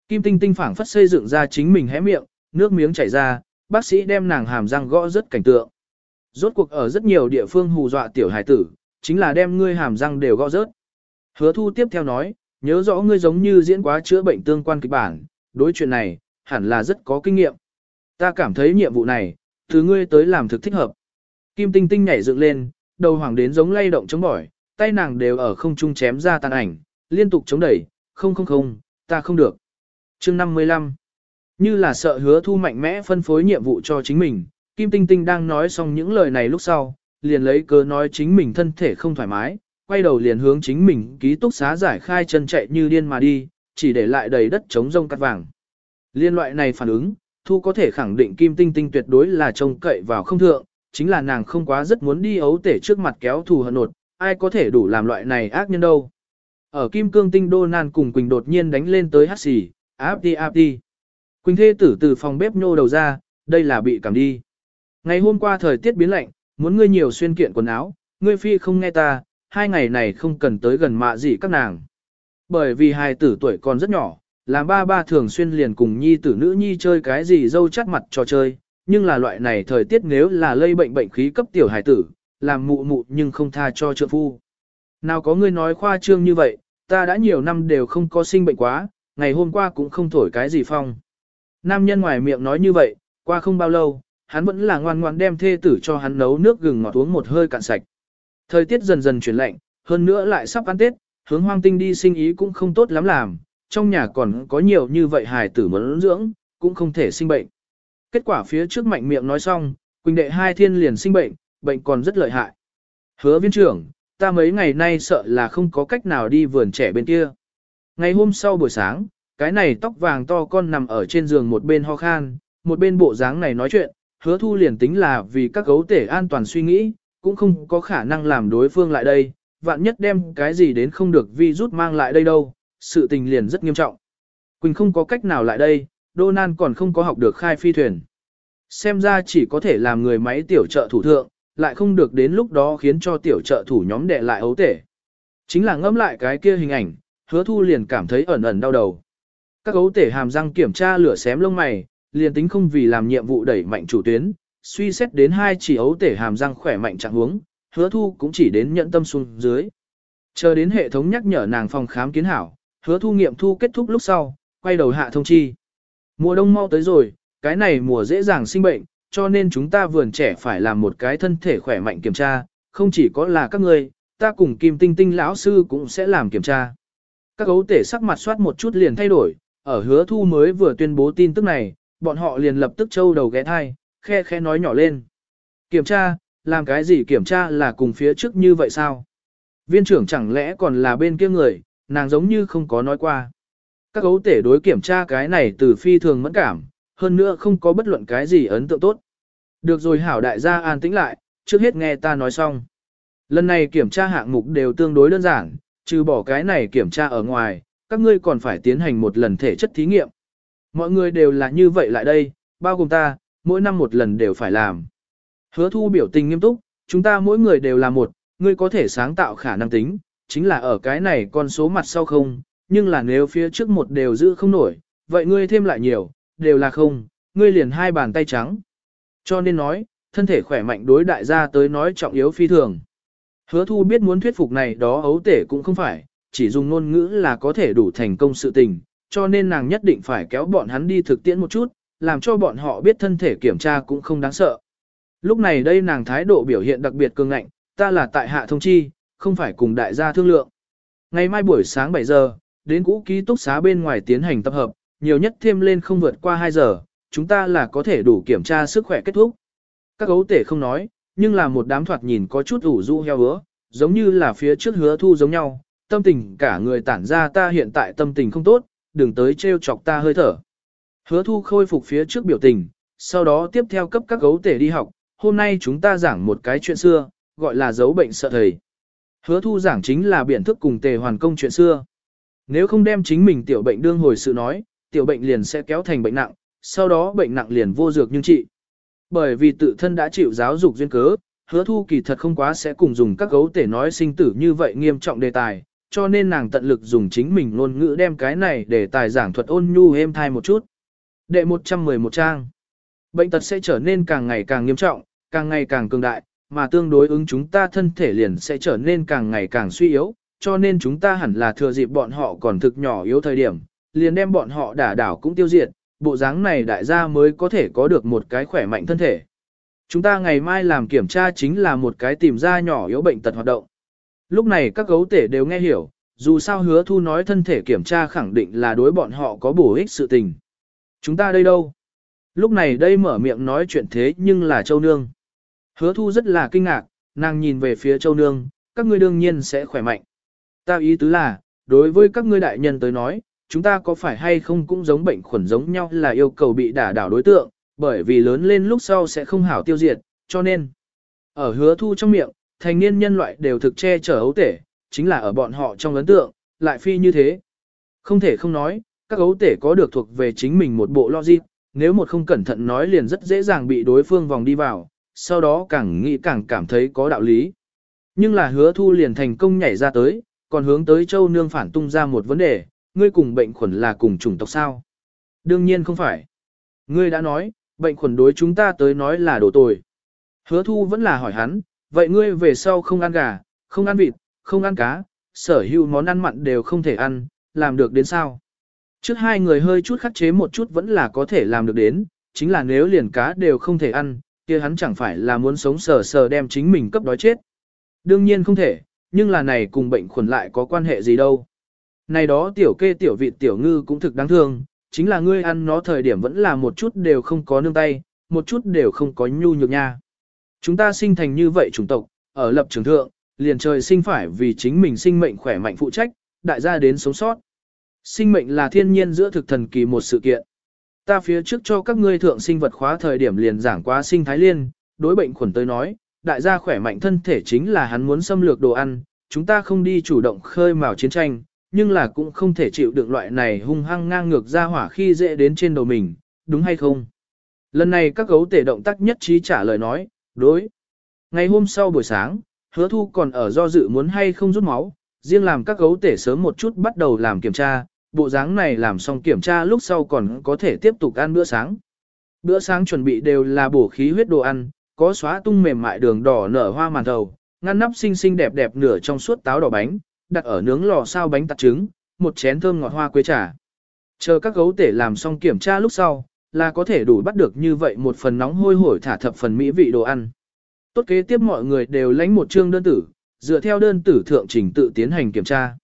Kim tinh tinh phảng phất xây dựng ra chính mình hé miệng, nước miếng chảy ra, bác sĩ đem nàng hàm răng gõ rất cảnh tượng. Rốt cuộc ở rất nhiều địa phương hù dọa tiểu hải tử, chính là đem ngươi hàm răng đều gõ rớt. Hứa thu tiếp theo nói, nhớ rõ ngươi giống như diễn quá chữa bệnh tương quan kịch bản, đối chuyện này, hẳn là rất có kinh nghiệm. Ta cảm thấy nhiệm vụ này, từ ngươi tới làm thực thích hợp. Kim tinh tinh nhảy dựng lên, đầu hoàng đến giống lay động chống bỏi, tay nàng đều ở không trung chém ra tàn ảnh, liên tục chống đẩy, không không không, ta không được. chương 55 Như là sợ hứa thu mạnh mẽ phân phối nhiệm vụ cho chính mình, Kim Tinh Tinh đang nói xong những lời này lúc sau, liền lấy cớ nói chính mình thân thể không thoải mái, quay đầu liền hướng chính mình ký túc xá giải khai chân chạy như điên mà đi, chỉ để lại đầy đất trống rông cắt vàng. Liên loại này phản ứng, Thu có thể khẳng định Kim Tinh Tinh tuyệt đối là trông cậy vào không thượng, chính là nàng không quá rất muốn đi ấu tể trước mặt kéo thù hận nột, ai có thể đủ làm loại này ác nhân đâu. Ở Kim Cương Tinh Đô Nan cùng Quỳnh đột nhiên đánh lên tới hát xì, áp đi áp đi. Quỳnh thê tử từ phòng bếp nhô đầu ra, đây là bị cảm đi. Ngày hôm qua thời tiết biến lạnh, muốn ngươi nhiều xuyên kiện quần áo, ngươi phi không nghe ta, hai ngày này không cần tới gần mạ gì các nàng. Bởi vì hai tử tuổi còn rất nhỏ, làm ba ba thường xuyên liền cùng nhi tử nữ nhi chơi cái gì dâu chắt mặt trò chơi, nhưng là loại này thời tiết nếu là lây bệnh bệnh khí cấp tiểu hài tử, làm mụ mụ nhưng không tha cho trợ phu. Nào có ngươi nói khoa trương như vậy, ta đã nhiều năm đều không có sinh bệnh quá, ngày hôm qua cũng không thổi cái gì phong. Nam nhân ngoài miệng nói như vậy, qua không bao lâu, hắn vẫn là ngoan ngoan đem thê tử cho hắn nấu nước gừng ngọt uống một hơi cạn sạch. Thời tiết dần dần chuyển lạnh, hơn nữa lại sắp ăn Tết, hướng hoang tinh đi sinh ý cũng không tốt lắm làm, trong nhà còn có nhiều như vậy hài tử muốn dưỡng, cũng không thể sinh bệnh. Kết quả phía trước mạnh miệng nói xong, Quỳnh đệ hai thiên liền sinh bệnh, bệnh còn rất lợi hại. Hứa viên trưởng, ta mấy ngày nay sợ là không có cách nào đi vườn trẻ bên kia. Ngày hôm sau buổi sáng, cái này tóc vàng to con nằm ở trên giường một bên ho khan, một bên bộ dáng này nói chuyện, hứa thu liền tính là vì các gấu tể an toàn suy nghĩ, cũng không có khả năng làm đối phương lại đây, vạn nhất đem cái gì đến không được vi rút mang lại đây đâu, sự tình liền rất nghiêm trọng. Quỳnh không có cách nào lại đây, Donan còn không có học được khai phi thuyền. Xem ra chỉ có thể làm người máy tiểu trợ thủ thượng, lại không được đến lúc đó khiến cho tiểu trợ thủ nhóm đệ lại ấu tể. Chính là ngẫm lại cái kia hình ảnh, hứa thu liền cảm thấy ẩn ẩn đau đầu. Các ấu tể hàm răng kiểm tra lửa xém lông mày, liền tính không vì làm nhiệm vụ đẩy mạnh chủ tuyến, suy xét đến hai chỉ ấu tể hàm răng khỏe mạnh trạng huống, hứa thu cũng chỉ đến nhận tâm xuống dưới. Chờ đến hệ thống nhắc nhở nàng phòng khám kiến hảo, hứa thu nghiệm thu kết thúc lúc sau, quay đầu hạ thông chi. Mùa đông mau tới rồi, cái này mùa dễ dàng sinh bệnh, cho nên chúng ta vườn trẻ phải làm một cái thân thể khỏe mạnh kiểm tra, không chỉ có là các ngươi, ta cùng Kim Tinh Tinh lão sư cũng sẽ làm kiểm tra. Các gấu tể sắc mặt soát một chút liền thay đổi, ở hứa thu mới vừa tuyên bố tin tức này, bọn họ liền lập tức trâu đầu ghé thai, khe khe nói nhỏ lên. Kiểm tra, làm cái gì kiểm tra là cùng phía trước như vậy sao? Viên trưởng chẳng lẽ còn là bên kia người, nàng giống như không có nói qua. Các gấu tể đối kiểm tra cái này từ phi thường mẫn cảm, hơn nữa không có bất luận cái gì ấn tượng tốt. Được rồi hảo đại gia an tĩnh lại, trước hết nghe ta nói xong. Lần này kiểm tra hạng mục đều tương đối đơn giản, trừ bỏ cái này kiểm tra ở ngoài, các ngươi còn phải tiến hành một lần thể chất thí nghiệm. Mọi người đều là như vậy lại đây, bao gồm ta, mỗi năm một lần đều phải làm. Hứa thu biểu tình nghiêm túc, chúng ta mỗi người đều là một, ngươi có thể sáng tạo khả năng tính, chính là ở cái này con số mặt sau không, nhưng là nếu phía trước một đều giữ không nổi, vậy ngươi thêm lại nhiều, đều là không, ngươi liền hai bàn tay trắng. Cho nên nói, thân thể khỏe mạnh đối đại gia tới nói trọng yếu phi thường. Hứa thu biết muốn thuyết phục này đó ấu tể cũng không phải, chỉ dùng ngôn ngữ là có thể đủ thành công sự tình, cho nên nàng nhất định phải kéo bọn hắn đi thực tiễn một chút, làm cho bọn họ biết thân thể kiểm tra cũng không đáng sợ. Lúc này đây nàng thái độ biểu hiện đặc biệt cường ngạnh, ta là tại hạ thông chi, không phải cùng đại gia thương lượng. Ngày mai buổi sáng 7 giờ, đến cũ ký túc xá bên ngoài tiến hành tập hợp, nhiều nhất thêm lên không vượt qua 2 giờ, chúng ta là có thể đủ kiểm tra sức khỏe kết thúc. Các gấu tể không nói, nhưng là một đám thoạt nhìn có chút ủ rũ heo hứa, giống như là phía trước hứa thu giống nhau, tâm tình cả người tản ra ta hiện tại tâm tình không tốt, đừng tới trêu chọc ta hơi thở. Hứa thu khôi phục phía trước biểu tình, sau đó tiếp theo cấp các gấu tể đi học, hôm nay chúng ta giảng một cái chuyện xưa, gọi là dấu bệnh sợ thầy. Hứa thu giảng chính là biện thức cùng tề hoàn công chuyện xưa. Nếu không đem chính mình tiểu bệnh đương hồi sự nói, tiểu bệnh liền sẽ kéo thành bệnh nặng, sau đó bệnh nặng liền vô dược nhưng trị. Bởi vì tự thân đã chịu giáo dục duyên cớ, hứa thu kỳ thật không quá sẽ cùng dùng các gấu tể nói sinh tử như vậy nghiêm trọng đề tài, cho nên nàng tận lực dùng chính mình ngôn ngữ đem cái này để tài giảng thuật ôn nhu êm thai một chút. Đệ 111 trang Bệnh tật sẽ trở nên càng ngày càng nghiêm trọng, càng ngày càng cường đại, mà tương đối ứng chúng ta thân thể liền sẽ trở nên càng ngày càng suy yếu, cho nên chúng ta hẳn là thừa dịp bọn họ còn thực nhỏ yếu thời điểm, liền đem bọn họ đả đảo cũng tiêu diệt, bộ dáng này đại gia mới có thể có được một cái khỏe mạnh thân thể. Chúng ta ngày mai làm kiểm tra chính là một cái tìm ra nhỏ yếu bệnh tật hoạt động. Lúc này các gấu tể đều nghe hiểu, dù sao hứa thu nói thân thể kiểm tra khẳng định là đối bọn họ có bổ ích sự tình. Chúng ta đây đâu? Lúc này đây mở miệng nói chuyện thế nhưng là châu nương. Hứa thu rất là kinh ngạc, nàng nhìn về phía châu nương, các ngươi đương nhiên sẽ khỏe mạnh. Ta ý tứ là, đối với các ngươi đại nhân tới nói, chúng ta có phải hay không cũng giống bệnh khuẩn giống nhau là yêu cầu bị đả đảo đối tượng, bởi vì lớn lên lúc sau sẽ không hảo tiêu diệt, cho nên, ở hứa thu trong miệng, thành niên nhân loại đều thực che chở ấu tể, chính là ở bọn họ trong ấn tượng, lại phi như thế. Không thể không nói, các gấu tể có được thuộc về chính mình một bộ logic, nếu một không cẩn thận nói liền rất dễ dàng bị đối phương vòng đi vào, sau đó càng nghĩ càng cảm thấy có đạo lý. Nhưng là hứa thu liền thành công nhảy ra tới, còn hướng tới châu nương phản tung ra một vấn đề, ngươi cùng bệnh khuẩn là cùng chủng tộc sao? Đương nhiên không phải. Ngươi đã nói, bệnh khuẩn đối chúng ta tới nói là đồ tồi. Hứa thu vẫn là hỏi hắn, vậy ngươi về sau không ăn gà, không ăn vịt, không ăn cá, sở hữu món ăn mặn đều không thể ăn, làm được đến sao? Trước hai người hơi chút khắc chế một chút vẫn là có thể làm được đến, chính là nếu liền cá đều không thể ăn, kia hắn chẳng phải là muốn sống sờ sờ đem chính mình cấp đói chết. Đương nhiên không thể, nhưng là này cùng bệnh khuẩn lại có quan hệ gì đâu. Này đó tiểu kê tiểu vịt tiểu ngư cũng thực đáng thương, chính là ngươi ăn nó thời điểm vẫn là một chút đều không có nương tay, một chút đều không có nhu nhược nha. Chúng ta sinh thành như vậy chủng tộc, ở lập trường thượng, liền trời sinh phải vì chính mình sinh mệnh khỏe mạnh phụ trách, đại gia đến sống sót. Sinh mệnh là thiên nhiên giữa thực thần kỳ một sự kiện. Ta phía trước cho các ngươi thượng sinh vật khóa thời điểm liền giảng quá sinh thái liên, đối bệnh khuẩn tới nói, đại gia khỏe mạnh thân thể chính là hắn muốn xâm lược đồ ăn, chúng ta không đi chủ động khơi mào chiến tranh, nhưng là cũng không thể chịu đựng loại này hung hăng ngang ngược ra hỏa khi dễ đến trên đầu mình, đúng hay không? Lần này các gấu tể động tác nhất trí trả lời nói, đối. Ngày hôm sau buổi sáng, hứa thu còn ở do dự muốn hay không rút máu, riêng làm các gấu tể sớm một chút bắt đầu làm kiểm tra, bộ dáng này làm xong kiểm tra lúc sau còn có thể tiếp tục ăn bữa sáng. Bữa sáng chuẩn bị đều là bổ khí huyết đồ ăn, có xóa tung mềm mại đường đỏ nở hoa màn thầu, ngăn nắp xinh xinh đẹp đẹp nửa trong suốt táo đỏ bánh, đặt ở nướng lò sao bánh tạt trứng, một chén thơm ngọt hoa quế trà. Chờ các gấu tể làm xong kiểm tra lúc sau, là có thể đủ bắt được như vậy một phần nóng hôi hổi thả thập phần mỹ vị đồ ăn. Tốt kế tiếp mọi người đều lãnh một chương đơn tử, dựa theo đơn tử thượng trình tự tiến hành kiểm tra.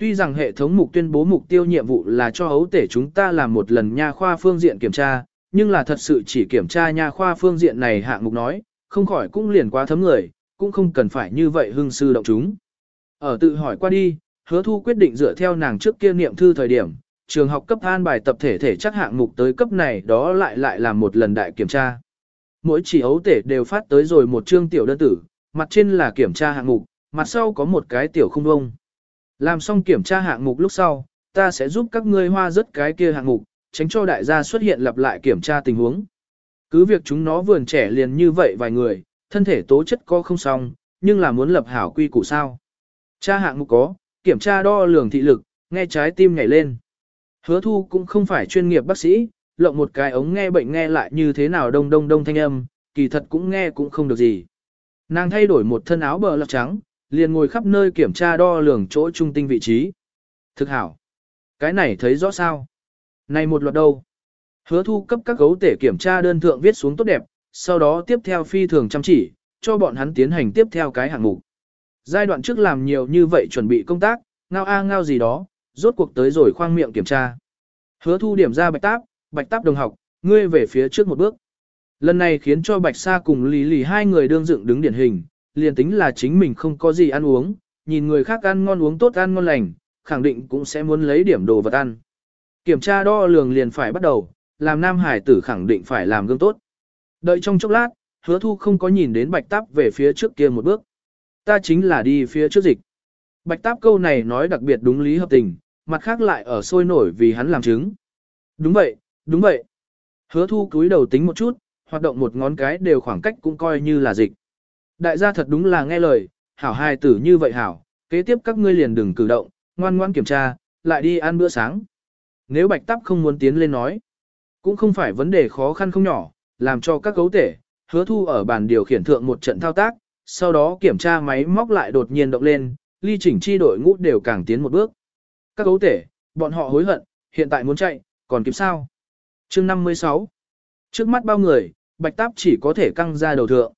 Tuy rằng hệ thống mục tuyên bố mục tiêu nhiệm vụ là cho ấu tể chúng ta làm một lần nha khoa phương diện kiểm tra, nhưng là thật sự chỉ kiểm tra nha khoa phương diện này hạng mục nói, không khỏi cũng liền quá thấm người, cũng không cần phải như vậy hưng sư động chúng. Ở tự hỏi qua đi, hứa thu quyết định dựa theo nàng trước kia niệm thư thời điểm, trường học cấp an bài tập thể thể chắc hạng mục tới cấp này đó lại lại là một lần đại kiểm tra. Mỗi chỉ ấu tể đều phát tới rồi một chương tiểu đơn tử, mặt trên là kiểm tra hạng mục, mặt sau có một cái tiểu không vông. Làm xong kiểm tra hạng mục lúc sau, ta sẽ giúp các ngươi hoa rất cái kia hạng mục, tránh cho đại gia xuất hiện lặp lại kiểm tra tình huống. Cứ việc chúng nó vườn trẻ liền như vậy vài người, thân thể tố chất có không xong, nhưng là muốn lập hảo quy củ sao. Tra hạng mục có, kiểm tra đo lường thị lực, nghe trái tim nhảy lên. Hứa thu cũng không phải chuyên nghiệp bác sĩ, lộng một cái ống nghe bệnh nghe lại như thế nào đông đông đông thanh âm, kỳ thật cũng nghe cũng không được gì. Nàng thay đổi một thân áo bờ lọc trắng, liền ngồi khắp nơi kiểm tra đo lường chỗ trung tinh vị trí. Thực hảo. Cái này thấy rõ sao? Này một loạt đâu? Hứa thu cấp các gấu tể kiểm tra đơn thượng viết xuống tốt đẹp, sau đó tiếp theo phi thường chăm chỉ, cho bọn hắn tiến hành tiếp theo cái hạng mục. Giai đoạn trước làm nhiều như vậy chuẩn bị công tác, ngao a ngao gì đó, rốt cuộc tới rồi khoang miệng kiểm tra. Hứa thu điểm ra bạch táp, bạch táp đồng học, ngươi về phía trước một bước. Lần này khiến cho bạch sa cùng lì lì hai người đương dựng đứng điển hình, liền tính là chính mình không có gì ăn uống, nhìn người khác ăn ngon uống tốt ăn ngon lành, khẳng định cũng sẽ muốn lấy điểm đồ vật ăn. Kiểm tra đo lường liền phải bắt đầu, làm nam hải tử khẳng định phải làm gương tốt. Đợi trong chốc lát, hứa thu không có nhìn đến bạch táp về phía trước kia một bước. Ta chính là đi phía trước dịch. Bạch táp câu này nói đặc biệt đúng lý hợp tình, mặt khác lại ở sôi nổi vì hắn làm chứng. Đúng vậy, đúng vậy. Hứa thu cúi đầu tính một chút, hoạt động một ngón cái đều khoảng cách cũng coi như là dịch. Đại gia thật đúng là nghe lời, hảo hai tử như vậy hảo, kế tiếp các ngươi liền đừng cử động, ngoan ngoan kiểm tra, lại đi ăn bữa sáng. Nếu bạch tắp không muốn tiến lên nói, cũng không phải vấn đề khó khăn không nhỏ, làm cho các cấu tể, hứa thu ở bàn điều khiển thượng một trận thao tác, sau đó kiểm tra máy móc lại đột nhiên động lên, ly chỉnh chi đội ngũ đều càng tiến một bước. Các cấu tể, bọn họ hối hận, hiện tại muốn chạy, còn kịp sao? chương 56 Trước mắt bao người, bạch táp chỉ có thể căng ra đầu thượng.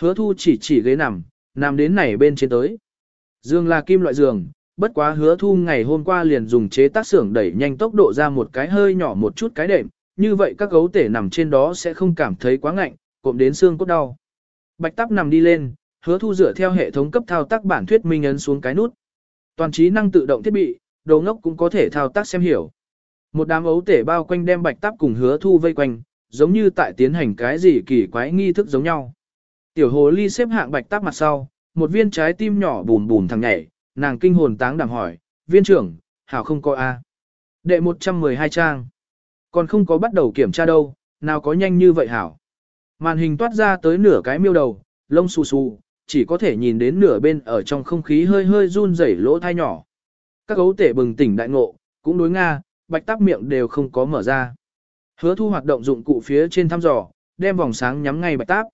Hứa thu chỉ chỉ ghế nằm, nằm đến này bên trên tới. Dương là kim loại giường, bất quá hứa thu ngày hôm qua liền dùng chế tác xưởng đẩy nhanh tốc độ ra một cái hơi nhỏ một chút cái đệm, như vậy các gấu tể nằm trên đó sẽ không cảm thấy quá ngạnh, cộm đến xương cốt đau. Bạch táp nằm đi lên, hứa thu dựa theo hệ thống cấp thao tác bản thuyết minh ấn xuống cái nút. Toàn trí năng tự động thiết bị, đầu ngốc cũng có thể thao tác xem hiểu. Một đám ấu tể bao quanh đem bạch táp cùng hứa thu vây quanh, giống như tại tiến hành cái gì kỳ quái nghi thức giống nhau. Tiểu hồ ly xếp hạng bạch táp mặt sau, một viên trái tim nhỏ bùn bùn thằng nhảy, nàng kinh hồn táng đảm hỏi, viên trưởng, hảo không có A. Đệ 112 trang. Còn không có bắt đầu kiểm tra đâu, nào có nhanh như vậy hảo. Màn hình toát ra tới nửa cái miêu đầu, lông xù xù, chỉ có thể nhìn đến nửa bên ở trong không khí hơi hơi run rẩy lỗ thai nhỏ. Các gấu tể bừng tỉnh đại ngộ, cũng đối Nga, bạch táp miệng đều không có mở ra. Hứa thu hoạt động dụng cụ phía trên thăm dò, đem vòng sáng nhắm ngay bạch táp.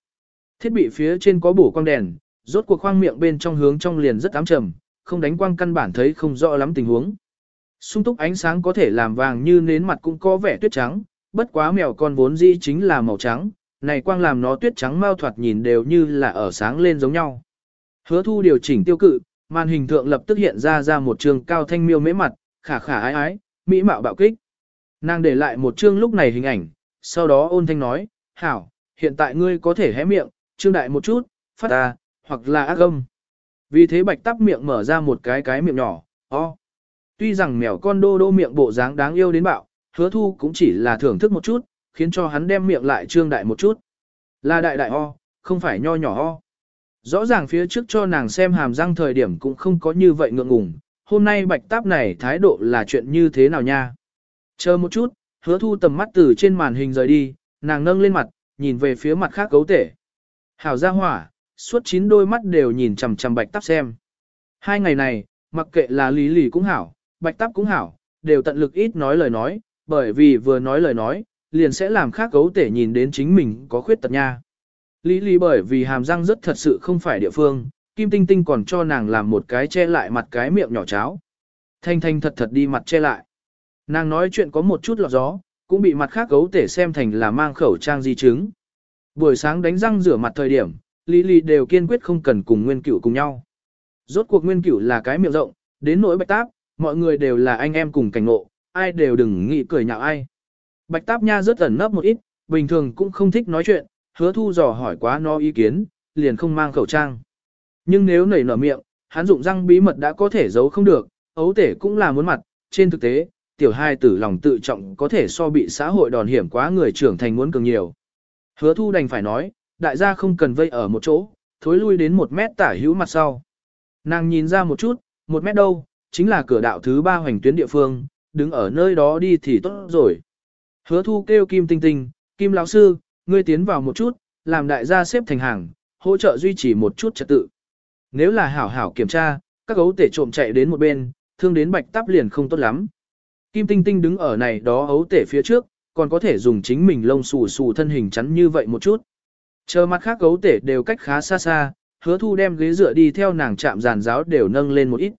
Thiết bị phía trên có bổ quang đèn, rốt cuộc khoang miệng bên trong hướng trong liền rất ám trầm, không đánh quang căn bản thấy không rõ lắm tình huống. Sung túc ánh sáng có thể làm vàng như nến mặt cũng có vẻ tuyết trắng, bất quá mèo con vốn dĩ chính là màu trắng, này quang làm nó tuyết trắng mau thoạt nhìn đều như là ở sáng lên giống nhau. Hứa thu điều chỉnh tiêu cự, màn hình thượng lập tức hiện ra ra một trường cao thanh miêu mễ mặt, khả khả ái ái, mỹ mạo bạo kích. Nàng để lại một chương lúc này hình ảnh, sau đó ôn thanh nói, hảo, hiện tại ngươi có thể hé miệng, trương đại một chút, phát ta, hoặc là ác âm. Vì thế bạch tắp miệng mở ra một cái cái miệng nhỏ, o. Tuy rằng mèo con đô đô miệng bộ dáng đáng yêu đến bạo, hứa thu cũng chỉ là thưởng thức một chút, khiến cho hắn đem miệng lại trương đại một chút. Là đại đại o, không phải nho nhỏ o. Rõ ràng phía trước cho nàng xem hàm răng thời điểm cũng không có như vậy ngượng ngùng, hôm nay bạch táp này thái độ là chuyện như thế nào nha. Chờ một chút, hứa thu tầm mắt từ trên màn hình rời đi, nàng nâng lên mặt, nhìn về phía mặt khác cấu tể. Hảo gia hỏa, suốt chín đôi mắt đều nhìn chằm chằm bạch táp xem. Hai ngày này, mặc kệ là lý lì cũng hảo, bạch táp cũng hảo, đều tận lực ít nói lời nói, bởi vì vừa nói lời nói, liền sẽ làm khác cấu tể nhìn đến chính mình có khuyết tật nha. Lý lý bởi vì hàm răng rất thật sự không phải địa phương, Kim Tinh Tinh còn cho nàng làm một cái che lại mặt cái miệng nhỏ cháo. Thanh thanh thật thật đi mặt che lại. Nàng nói chuyện có một chút lọt gió, cũng bị mặt khác cấu tể xem thành là mang khẩu trang di chứng. Buổi sáng đánh răng rửa mặt thời điểm, Lý Lý đều kiên quyết không cần cùng Nguyên Cửu cùng nhau. Rốt cuộc Nguyên Cửu là cái miệng rộng, đến nỗi bạch táp, mọi người đều là anh em cùng cảnh ngộ, ai đều đừng nghĩ cười nhạo ai. Bạch Táp Nha rất ẩn nấp một ít, bình thường cũng không thích nói chuyện, hứa thu dò hỏi quá no ý kiến, liền không mang khẩu trang. Nhưng nếu nảy nở miệng, hắn dụng răng bí mật đã có thể giấu không được, ấu tể cũng là muốn mặt, trên thực tế, tiểu hai tử lòng tự trọng có thể so bị xã hội đòn hiểm quá người trưởng thành muốn cường nhiều. Hứa thu đành phải nói, đại gia không cần vây ở một chỗ, thối lui đến một mét tả hữu mặt sau. Nàng nhìn ra một chút, một mét đâu, chính là cửa đạo thứ ba hoành tuyến địa phương, đứng ở nơi đó đi thì tốt rồi. Hứa thu kêu Kim Tinh Tinh, Kim lão sư, ngươi tiến vào một chút, làm đại gia xếp thành hàng, hỗ trợ duy trì một chút trật tự. Nếu là hảo hảo kiểm tra, các gấu tể trộm chạy đến một bên, thương đến bạch táp liền không tốt lắm. Kim Tinh Tinh đứng ở này đó ấu tể phía trước, còn có thể dùng chính mình lông xù xù thân hình chắn như vậy một chút. Chờ mặt khác gấu tể đều cách khá xa xa, hứa thu đem ghế dựa đi theo nàng chạm giàn giáo đều nâng lên một ít.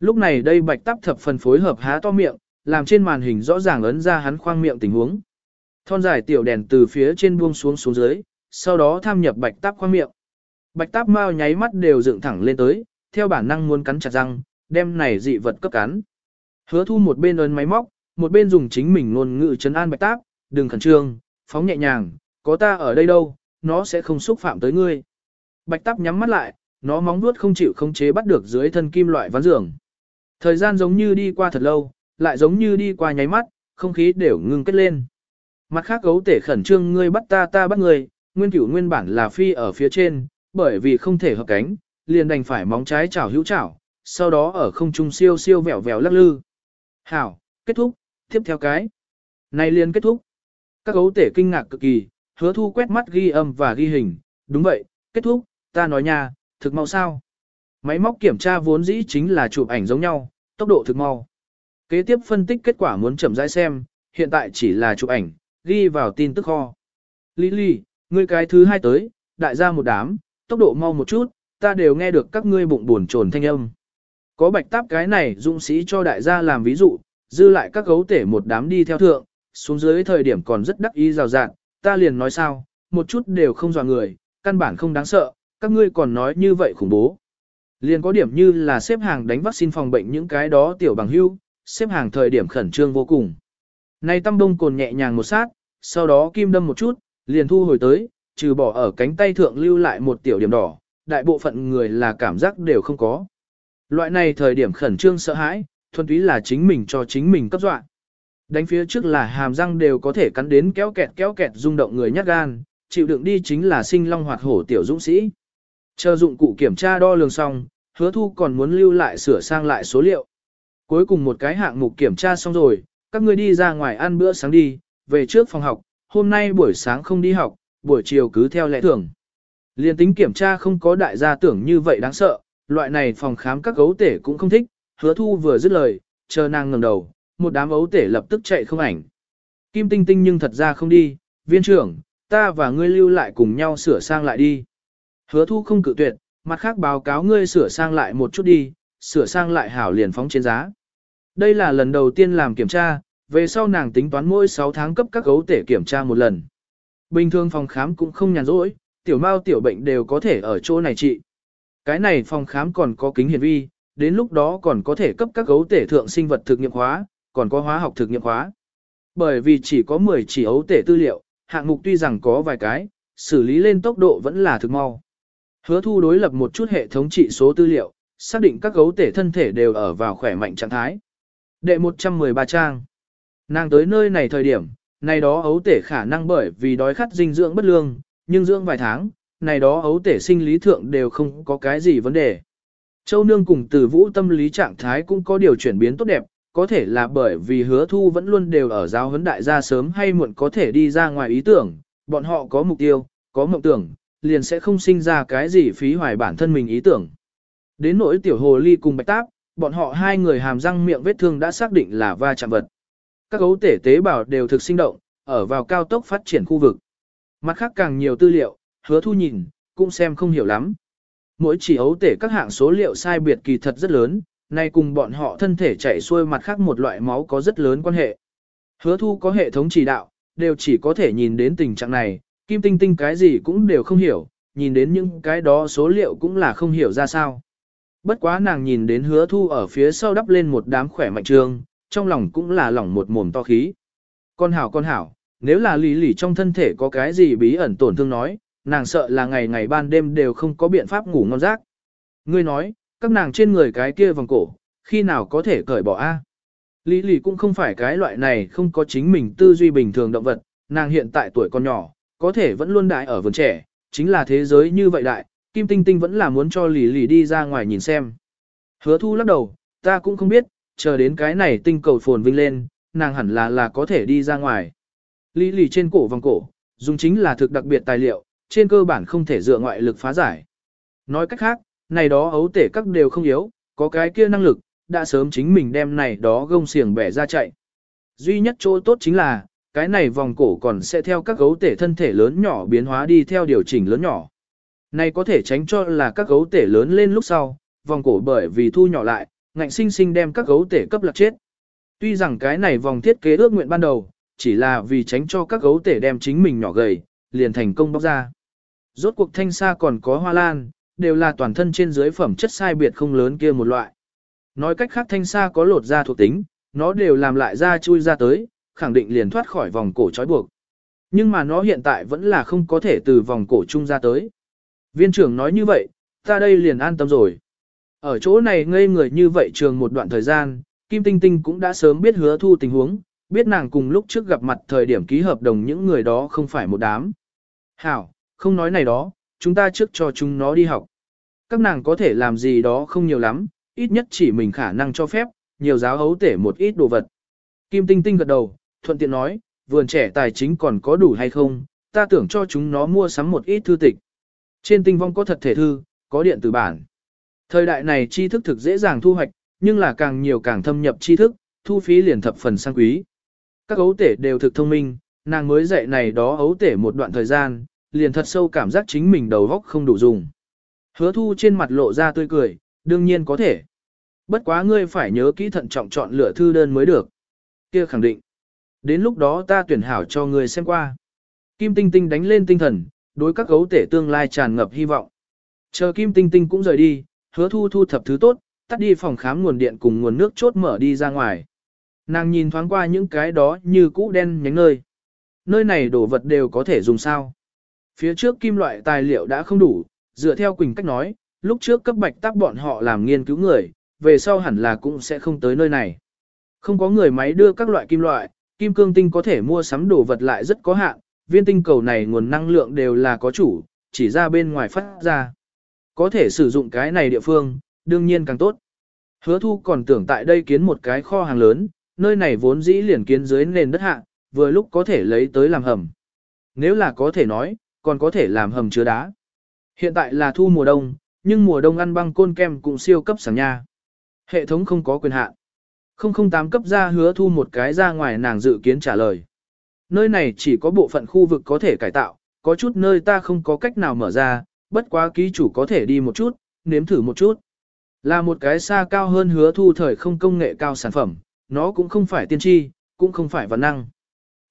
Lúc này đây bạch tắp thập phần phối hợp há to miệng, làm trên màn hình rõ ràng ấn ra hắn khoang miệng tình huống. Thon dài tiểu đèn từ phía trên buông xuống xuống dưới, sau đó tham nhập bạch tắp khoang miệng. Bạch tắp mau nháy mắt đều dựng thẳng lên tới, theo bản năng muốn cắn chặt răng, đem này dị vật cấp cắn. Hứa thu một bên ấn máy móc, một bên dùng chính mình ngôn ngữ trấn an bạch táp, đừng khẩn trương, phóng nhẹ nhàng, có ta ở đây đâu, nó sẽ không xúc phạm tới ngươi. Bạch táp nhắm mắt lại, nó móng vuốt không chịu khống chế bắt được dưới thân kim loại ván giường. Thời gian giống như đi qua thật lâu, lại giống như đi qua nháy mắt, không khí đều ngưng kết lên. Mặt khác gấu tể khẩn trương ngươi bắt ta ta bắt ngươi, nguyên cửu nguyên bản là phi ở phía trên, bởi vì không thể hợp cánh, liền đành phải móng trái chảo hữu chảo, sau đó ở không trung siêu siêu vẹo vẹo lắc lư. Hảo, kết thúc, tiếp theo cái. Này liền kết thúc. Các gấu tể kinh ngạc cực kỳ, hứa thu quét mắt ghi âm và ghi hình, đúng vậy, kết thúc, ta nói nha, thực mau sao. Máy móc kiểm tra vốn dĩ chính là chụp ảnh giống nhau, tốc độ thực mau. Kế tiếp phân tích kết quả muốn chậm rãi xem, hiện tại chỉ là chụp ảnh, ghi vào tin tức kho. Lily, ngươi cái thứ hai tới, đại gia một đám, tốc độ mau một chút, ta đều nghe được các ngươi bụng buồn trồn thanh âm. Có bạch táp cái này dũng sĩ cho đại gia làm ví dụ, dư lại các gấu tể một đám đi theo thượng, xuống dưới thời điểm còn rất đắc ý rào rạng, ta liền nói sao, một chút đều không dò người, căn bản không đáng sợ, các ngươi còn nói như vậy khủng bố. Liền có điểm như là xếp hàng đánh vaccine phòng bệnh những cái đó tiểu bằng hưu, xếp hàng thời điểm khẩn trương vô cùng. nay tâm đông cồn nhẹ nhàng một sát, sau đó kim đâm một chút, liền thu hồi tới, trừ bỏ ở cánh tay thượng lưu lại một tiểu điểm đỏ, đại bộ phận người là cảm giác đều không có. Loại này thời điểm khẩn trương sợ hãi, thuần túy là chính mình cho chính mình cấp dọa. Đánh phía trước là hàm răng đều có thể cắn đến kéo kẹt kéo kẹt rung động người nhát gan, chịu đựng đi chính là sinh long hoạt hổ tiểu dũng sĩ. Chờ dụng cụ kiểm tra đo lường xong, hứa thu còn muốn lưu lại sửa sang lại số liệu. Cuối cùng một cái hạng mục kiểm tra xong rồi, các ngươi đi ra ngoài ăn bữa sáng đi, về trước phòng học, hôm nay buổi sáng không đi học, buổi chiều cứ theo lẽ thường. Liên tính kiểm tra không có đại gia tưởng như vậy đáng sợ, loại này phòng khám các gấu tể cũng không thích, hứa thu vừa dứt lời, chờ nàng ngẩng đầu, một đám ấu tể lập tức chạy không ảnh. Kim tinh tinh nhưng thật ra không đi, viên trưởng, ta và ngươi lưu lại cùng nhau sửa sang lại đi. Hứa thu không cự tuyệt, mặt khác báo cáo ngươi sửa sang lại một chút đi, sửa sang lại hảo liền phóng trên giá. Đây là lần đầu tiên làm kiểm tra, về sau nàng tính toán mỗi 6 tháng cấp các gấu tể kiểm tra một lần. Bình thường phòng khám cũng không nhàn rỗi, tiểu mao tiểu bệnh đều có thể ở chỗ này trị. Cái này phòng khám còn có kính hiển vi, đến lúc đó còn có thể cấp các gấu tể thượng sinh vật thực nghiệm hóa, còn có hóa học thực nghiệm hóa. Bởi vì chỉ có 10 chỉ ấu tể tư liệu, hạng mục tuy rằng có vài cái, xử lý lên tốc độ vẫn là thực mau. Hứa thu đối lập một chút hệ thống trị số tư liệu, xác định các gấu tể thân thể đều ở vào khỏe mạnh trạng thái. Đệ 113 trang. Nàng tới nơi này thời điểm, này đó ấu tể khả năng bởi vì đói khát dinh dưỡng bất lương, nhưng dưỡng vài tháng, này đó ấu tể sinh lý thượng đều không có cái gì vấn đề. Châu Nương cùng từ vũ tâm lý trạng thái cũng có điều chuyển biến tốt đẹp, có thể là bởi vì hứa thu vẫn luôn đều ở giáo huấn đại gia sớm hay muộn có thể đi ra ngoài ý tưởng, bọn họ có mục tiêu, có mộng tưởng, liền sẽ không sinh ra cái gì phí hoài bản thân mình ý tưởng. Đến nỗi tiểu hồ ly cùng bạch táp, bọn họ hai người hàm răng miệng vết thương đã xác định là va chạm vật. Các gấu tể tế bào đều thực sinh động, ở vào cao tốc phát triển khu vực. Mặt khác càng nhiều tư liệu, hứa thu nhìn, cũng xem không hiểu lắm. Mỗi chỉ ấu tể các hạng số liệu sai biệt kỳ thật rất lớn, nay cùng bọn họ thân thể chảy xuôi mặt khác một loại máu có rất lớn quan hệ. Hứa thu có hệ thống chỉ đạo, đều chỉ có thể nhìn đến tình trạng này, kim tinh tinh cái gì cũng đều không hiểu, nhìn đến những cái đó số liệu cũng là không hiểu ra sao. Bất quá nàng nhìn đến hứa thu ở phía sau đắp lên một đám khỏe mạnh trường, trong lòng cũng là lỏng một mồm to khí. Con hảo con hảo, nếu là lý lì trong thân thể có cái gì bí ẩn tổn thương nói, nàng sợ là ngày ngày ban đêm đều không có biện pháp ngủ ngon giấc. Ngươi nói, các nàng trên người cái kia vòng cổ, khi nào có thể cởi bỏ a? Lý lì cũng không phải cái loại này không có chính mình tư duy bình thường động vật, nàng hiện tại tuổi còn nhỏ, có thể vẫn luôn đại ở vườn trẻ, chính là thế giới như vậy đại, Kim Tinh Tinh vẫn là muốn cho lì lì đi ra ngoài nhìn xem. Hứa thu lắc đầu, ta cũng không biết, chờ đến cái này tinh cầu phồn vinh lên, nàng hẳn là là có thể đi ra ngoài. Lý lì trên cổ vòng cổ, dùng chính là thực đặc biệt tài liệu, trên cơ bản không thể dựa ngoại lực phá giải. Nói cách khác, này đó ấu tể các đều không yếu, có cái kia năng lực, đã sớm chính mình đem này đó gông xiềng bẻ ra chạy. Duy nhất chỗ tốt chính là, cái này vòng cổ còn sẽ theo các gấu tể thân thể lớn nhỏ biến hóa đi theo điều chỉnh lớn nhỏ. Này có thể tránh cho là các gấu tể lớn lên lúc sau, vòng cổ bởi vì thu nhỏ lại, ngạnh sinh sinh đem các gấu tể cấp lạc chết. Tuy rằng cái này vòng thiết kế ước nguyện ban đầu, chỉ là vì tránh cho các gấu tể đem chính mình nhỏ gầy, liền thành công bóc ra. Rốt cuộc thanh sa còn có hoa lan, đều là toàn thân trên dưới phẩm chất sai biệt không lớn kia một loại. Nói cách khác thanh sa có lột da thuộc tính, nó đều làm lại da chui ra tới, khẳng định liền thoát khỏi vòng cổ trói buộc. Nhưng mà nó hiện tại vẫn là không có thể từ vòng cổ chung ra tới. Viên trưởng nói như vậy, ta đây liền an tâm rồi. Ở chỗ này ngây người như vậy trường một đoạn thời gian, Kim Tinh Tinh cũng đã sớm biết hứa thu tình huống, biết nàng cùng lúc trước gặp mặt thời điểm ký hợp đồng những người đó không phải một đám. Hảo, không nói này đó, chúng ta trước cho chúng nó đi học. Các nàng có thể làm gì đó không nhiều lắm, ít nhất chỉ mình khả năng cho phép, nhiều giáo hấu tể một ít đồ vật. Kim Tinh Tinh gật đầu, thuận tiện nói, vườn trẻ tài chính còn có đủ hay không, ta tưởng cho chúng nó mua sắm một ít thư tịch. Trên tinh vong có thật thể thư, có điện tử bản. Thời đại này tri thức thực dễ dàng thu hoạch, nhưng là càng nhiều càng thâm nhập tri thức, thu phí liền thập phần sang quý. Các ấu tể đều thực thông minh, nàng mới dạy này đó ấu tể một đoạn thời gian, liền thật sâu cảm giác chính mình đầu góc không đủ dùng. Hứa thu trên mặt lộ ra tươi cười, đương nhiên có thể. Bất quá ngươi phải nhớ kỹ thận trọng chọn lựa thư đơn mới được. Kia khẳng định. Đến lúc đó ta tuyển hảo cho ngươi xem qua. Kim Tinh Tinh đánh lên tinh thần, đối các gấu tể tương lai tràn ngập hy vọng. Chờ Kim Tinh Tinh cũng rời đi, hứa thu thu thập thứ tốt, tắt đi phòng khám nguồn điện cùng nguồn nước chốt mở đi ra ngoài. Nàng nhìn thoáng qua những cái đó như cũ đen nhánh nơi. Nơi này đồ vật đều có thể dùng sao. Phía trước kim loại tài liệu đã không đủ, dựa theo Quỳnh cách nói, lúc trước cấp bạch tác bọn họ làm nghiên cứu người, về sau hẳn là cũng sẽ không tới nơi này. Không có người máy đưa các loại kim loại, kim cương tinh có thể mua sắm đồ vật lại rất có hạn, viên tinh cầu này nguồn năng lượng đều là có chủ, chỉ ra bên ngoài phát ra. Có thể sử dụng cái này địa phương, đương nhiên càng tốt. Hứa thu còn tưởng tại đây kiến một cái kho hàng lớn, nơi này vốn dĩ liền kiến dưới nền đất hạ, vừa lúc có thể lấy tới làm hầm. Nếu là có thể nói, còn có thể làm hầm chứa đá. Hiện tại là thu mùa đông, nhưng mùa đông ăn băng côn kem cũng siêu cấp sáng nha. Hệ thống không có quyền hạn. 008 cấp ra hứa thu một cái ra ngoài nàng dự kiến trả lời. Nơi này chỉ có bộ phận khu vực có thể cải tạo, có chút nơi ta không có cách nào mở ra, bất quá ký chủ có thể đi một chút, nếm thử một chút. Là một cái xa cao hơn hứa thu thời không công nghệ cao sản phẩm, nó cũng không phải tiên tri, cũng không phải văn năng.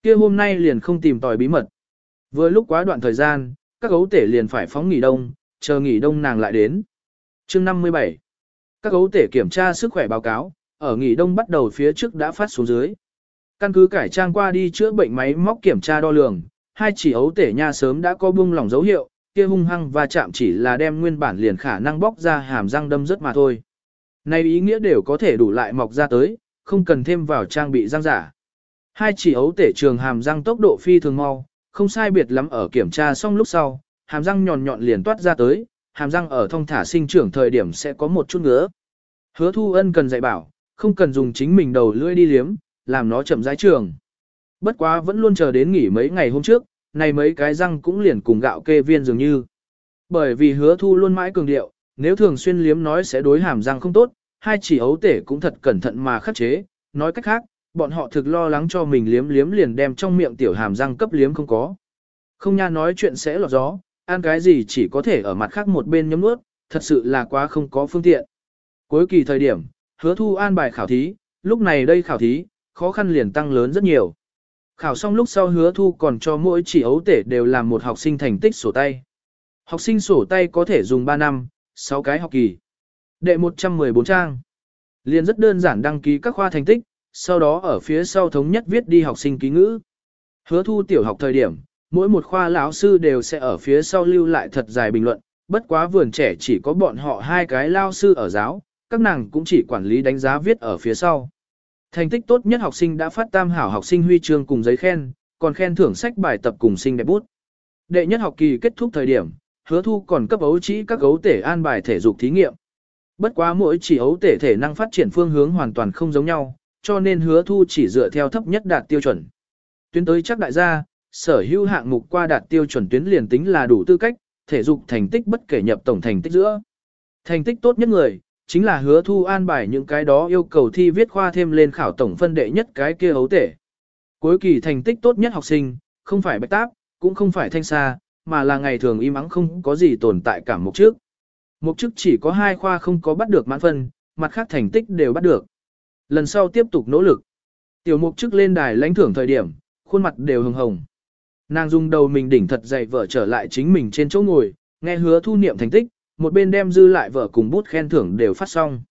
kia hôm nay liền không tìm tòi bí mật. Vừa lúc quá đoạn thời gian, các gấu tể liền phải phóng nghỉ đông, chờ nghỉ đông nàng lại đến. chương 57 Các gấu tể kiểm tra sức khỏe báo cáo, ở nghỉ đông bắt đầu phía trước đã phát xuống dưới. Căn cứ cải trang qua đi chữa bệnh máy móc kiểm tra đo lường, hai chỉ ấu tể nha sớm đã có bung lỏng dấu hiệu, kia hung hăng và chạm chỉ là đem nguyên bản liền khả năng bóc ra hàm răng đâm rất mà thôi. Này ý nghĩa đều có thể đủ lại mọc ra tới, không cần thêm vào trang bị răng giả. Hai chỉ ấu tể trường hàm răng tốc độ phi thường mau, không sai biệt lắm ở kiểm tra xong lúc sau, hàm răng nhọn nhọn liền toát ra tới, hàm răng ở thông thả sinh trưởng thời điểm sẽ có một chút ngứa. Hứa thu ân cần dạy bảo, không cần dùng chính mình đầu lưỡi đi liếm, làm nó chậm rãi trường. Bất quá vẫn luôn chờ đến nghỉ mấy ngày hôm trước, này mấy cái răng cũng liền cùng gạo kê viên dường như. Bởi vì hứa thu luôn mãi cường điệu, nếu thường xuyên liếm nói sẽ đối hàm răng không tốt, hai chỉ ấu tể cũng thật cẩn thận mà khắc chế, nói cách khác, bọn họ thực lo lắng cho mình liếm liếm liền đem trong miệng tiểu hàm răng cấp liếm không có. Không nha nói chuyện sẽ lọt gió, ăn cái gì chỉ có thể ở mặt khác một bên nhấm nuốt, thật sự là quá không có phương tiện. Cuối kỳ thời điểm, hứa thu an bài khảo thí, lúc này đây khảo thí, khó khăn liền tăng lớn rất nhiều. Khảo xong lúc sau hứa thu còn cho mỗi chỉ ấu tể đều làm một học sinh thành tích sổ tay. Học sinh sổ tay có thể dùng 3 năm, 6 cái học kỳ. Đệ 114 trang. Liền rất đơn giản đăng ký các khoa thành tích, sau đó ở phía sau thống nhất viết đi học sinh ký ngữ. Hứa thu tiểu học thời điểm, mỗi một khoa lão sư đều sẽ ở phía sau lưu lại thật dài bình luận, bất quá vườn trẻ chỉ có bọn họ hai cái lao sư ở giáo, các nàng cũng chỉ quản lý đánh giá viết ở phía sau. Thành tích tốt nhất học sinh đã phát tam hảo học sinh huy chương cùng giấy khen, còn khen thưởng sách bài tập cùng sinh đẹp bút. Đệ nhất học kỳ kết thúc thời điểm, hứa thu còn cấp ấu chỉ các gấu tể an bài thể dục thí nghiệm. Bất quá mỗi chỉ ấu tể thể năng phát triển phương hướng hoàn toàn không giống nhau, cho nên hứa thu chỉ dựa theo thấp nhất đạt tiêu chuẩn. Tuyến tới chắc đại gia, sở hữu hạng mục qua đạt tiêu chuẩn tuyến liền tính là đủ tư cách, thể dục thành tích bất kể nhập tổng thành tích giữa. Thành tích tốt nhất người, chính là hứa thu an bài những cái đó yêu cầu thi viết khoa thêm lên khảo tổng phân đệ nhất cái kia ấu tể. Cuối kỳ thành tích tốt nhất học sinh, không phải bạch táp, cũng không phải thanh xa, mà là ngày thường im ắng không có gì tồn tại cả mục trước. Mục trước chỉ có hai khoa không có bắt được mãn phân, mặt khác thành tích đều bắt được. Lần sau tiếp tục nỗ lực. Tiểu mục trước lên đài lãnh thưởng thời điểm, khuôn mặt đều hồng hồng. Nàng dùng đầu mình đỉnh thật dậy vợ trở lại chính mình trên chỗ ngồi, nghe hứa thu niệm thành tích, một bên đem dư lại vợ cùng bút khen thưởng đều phát xong.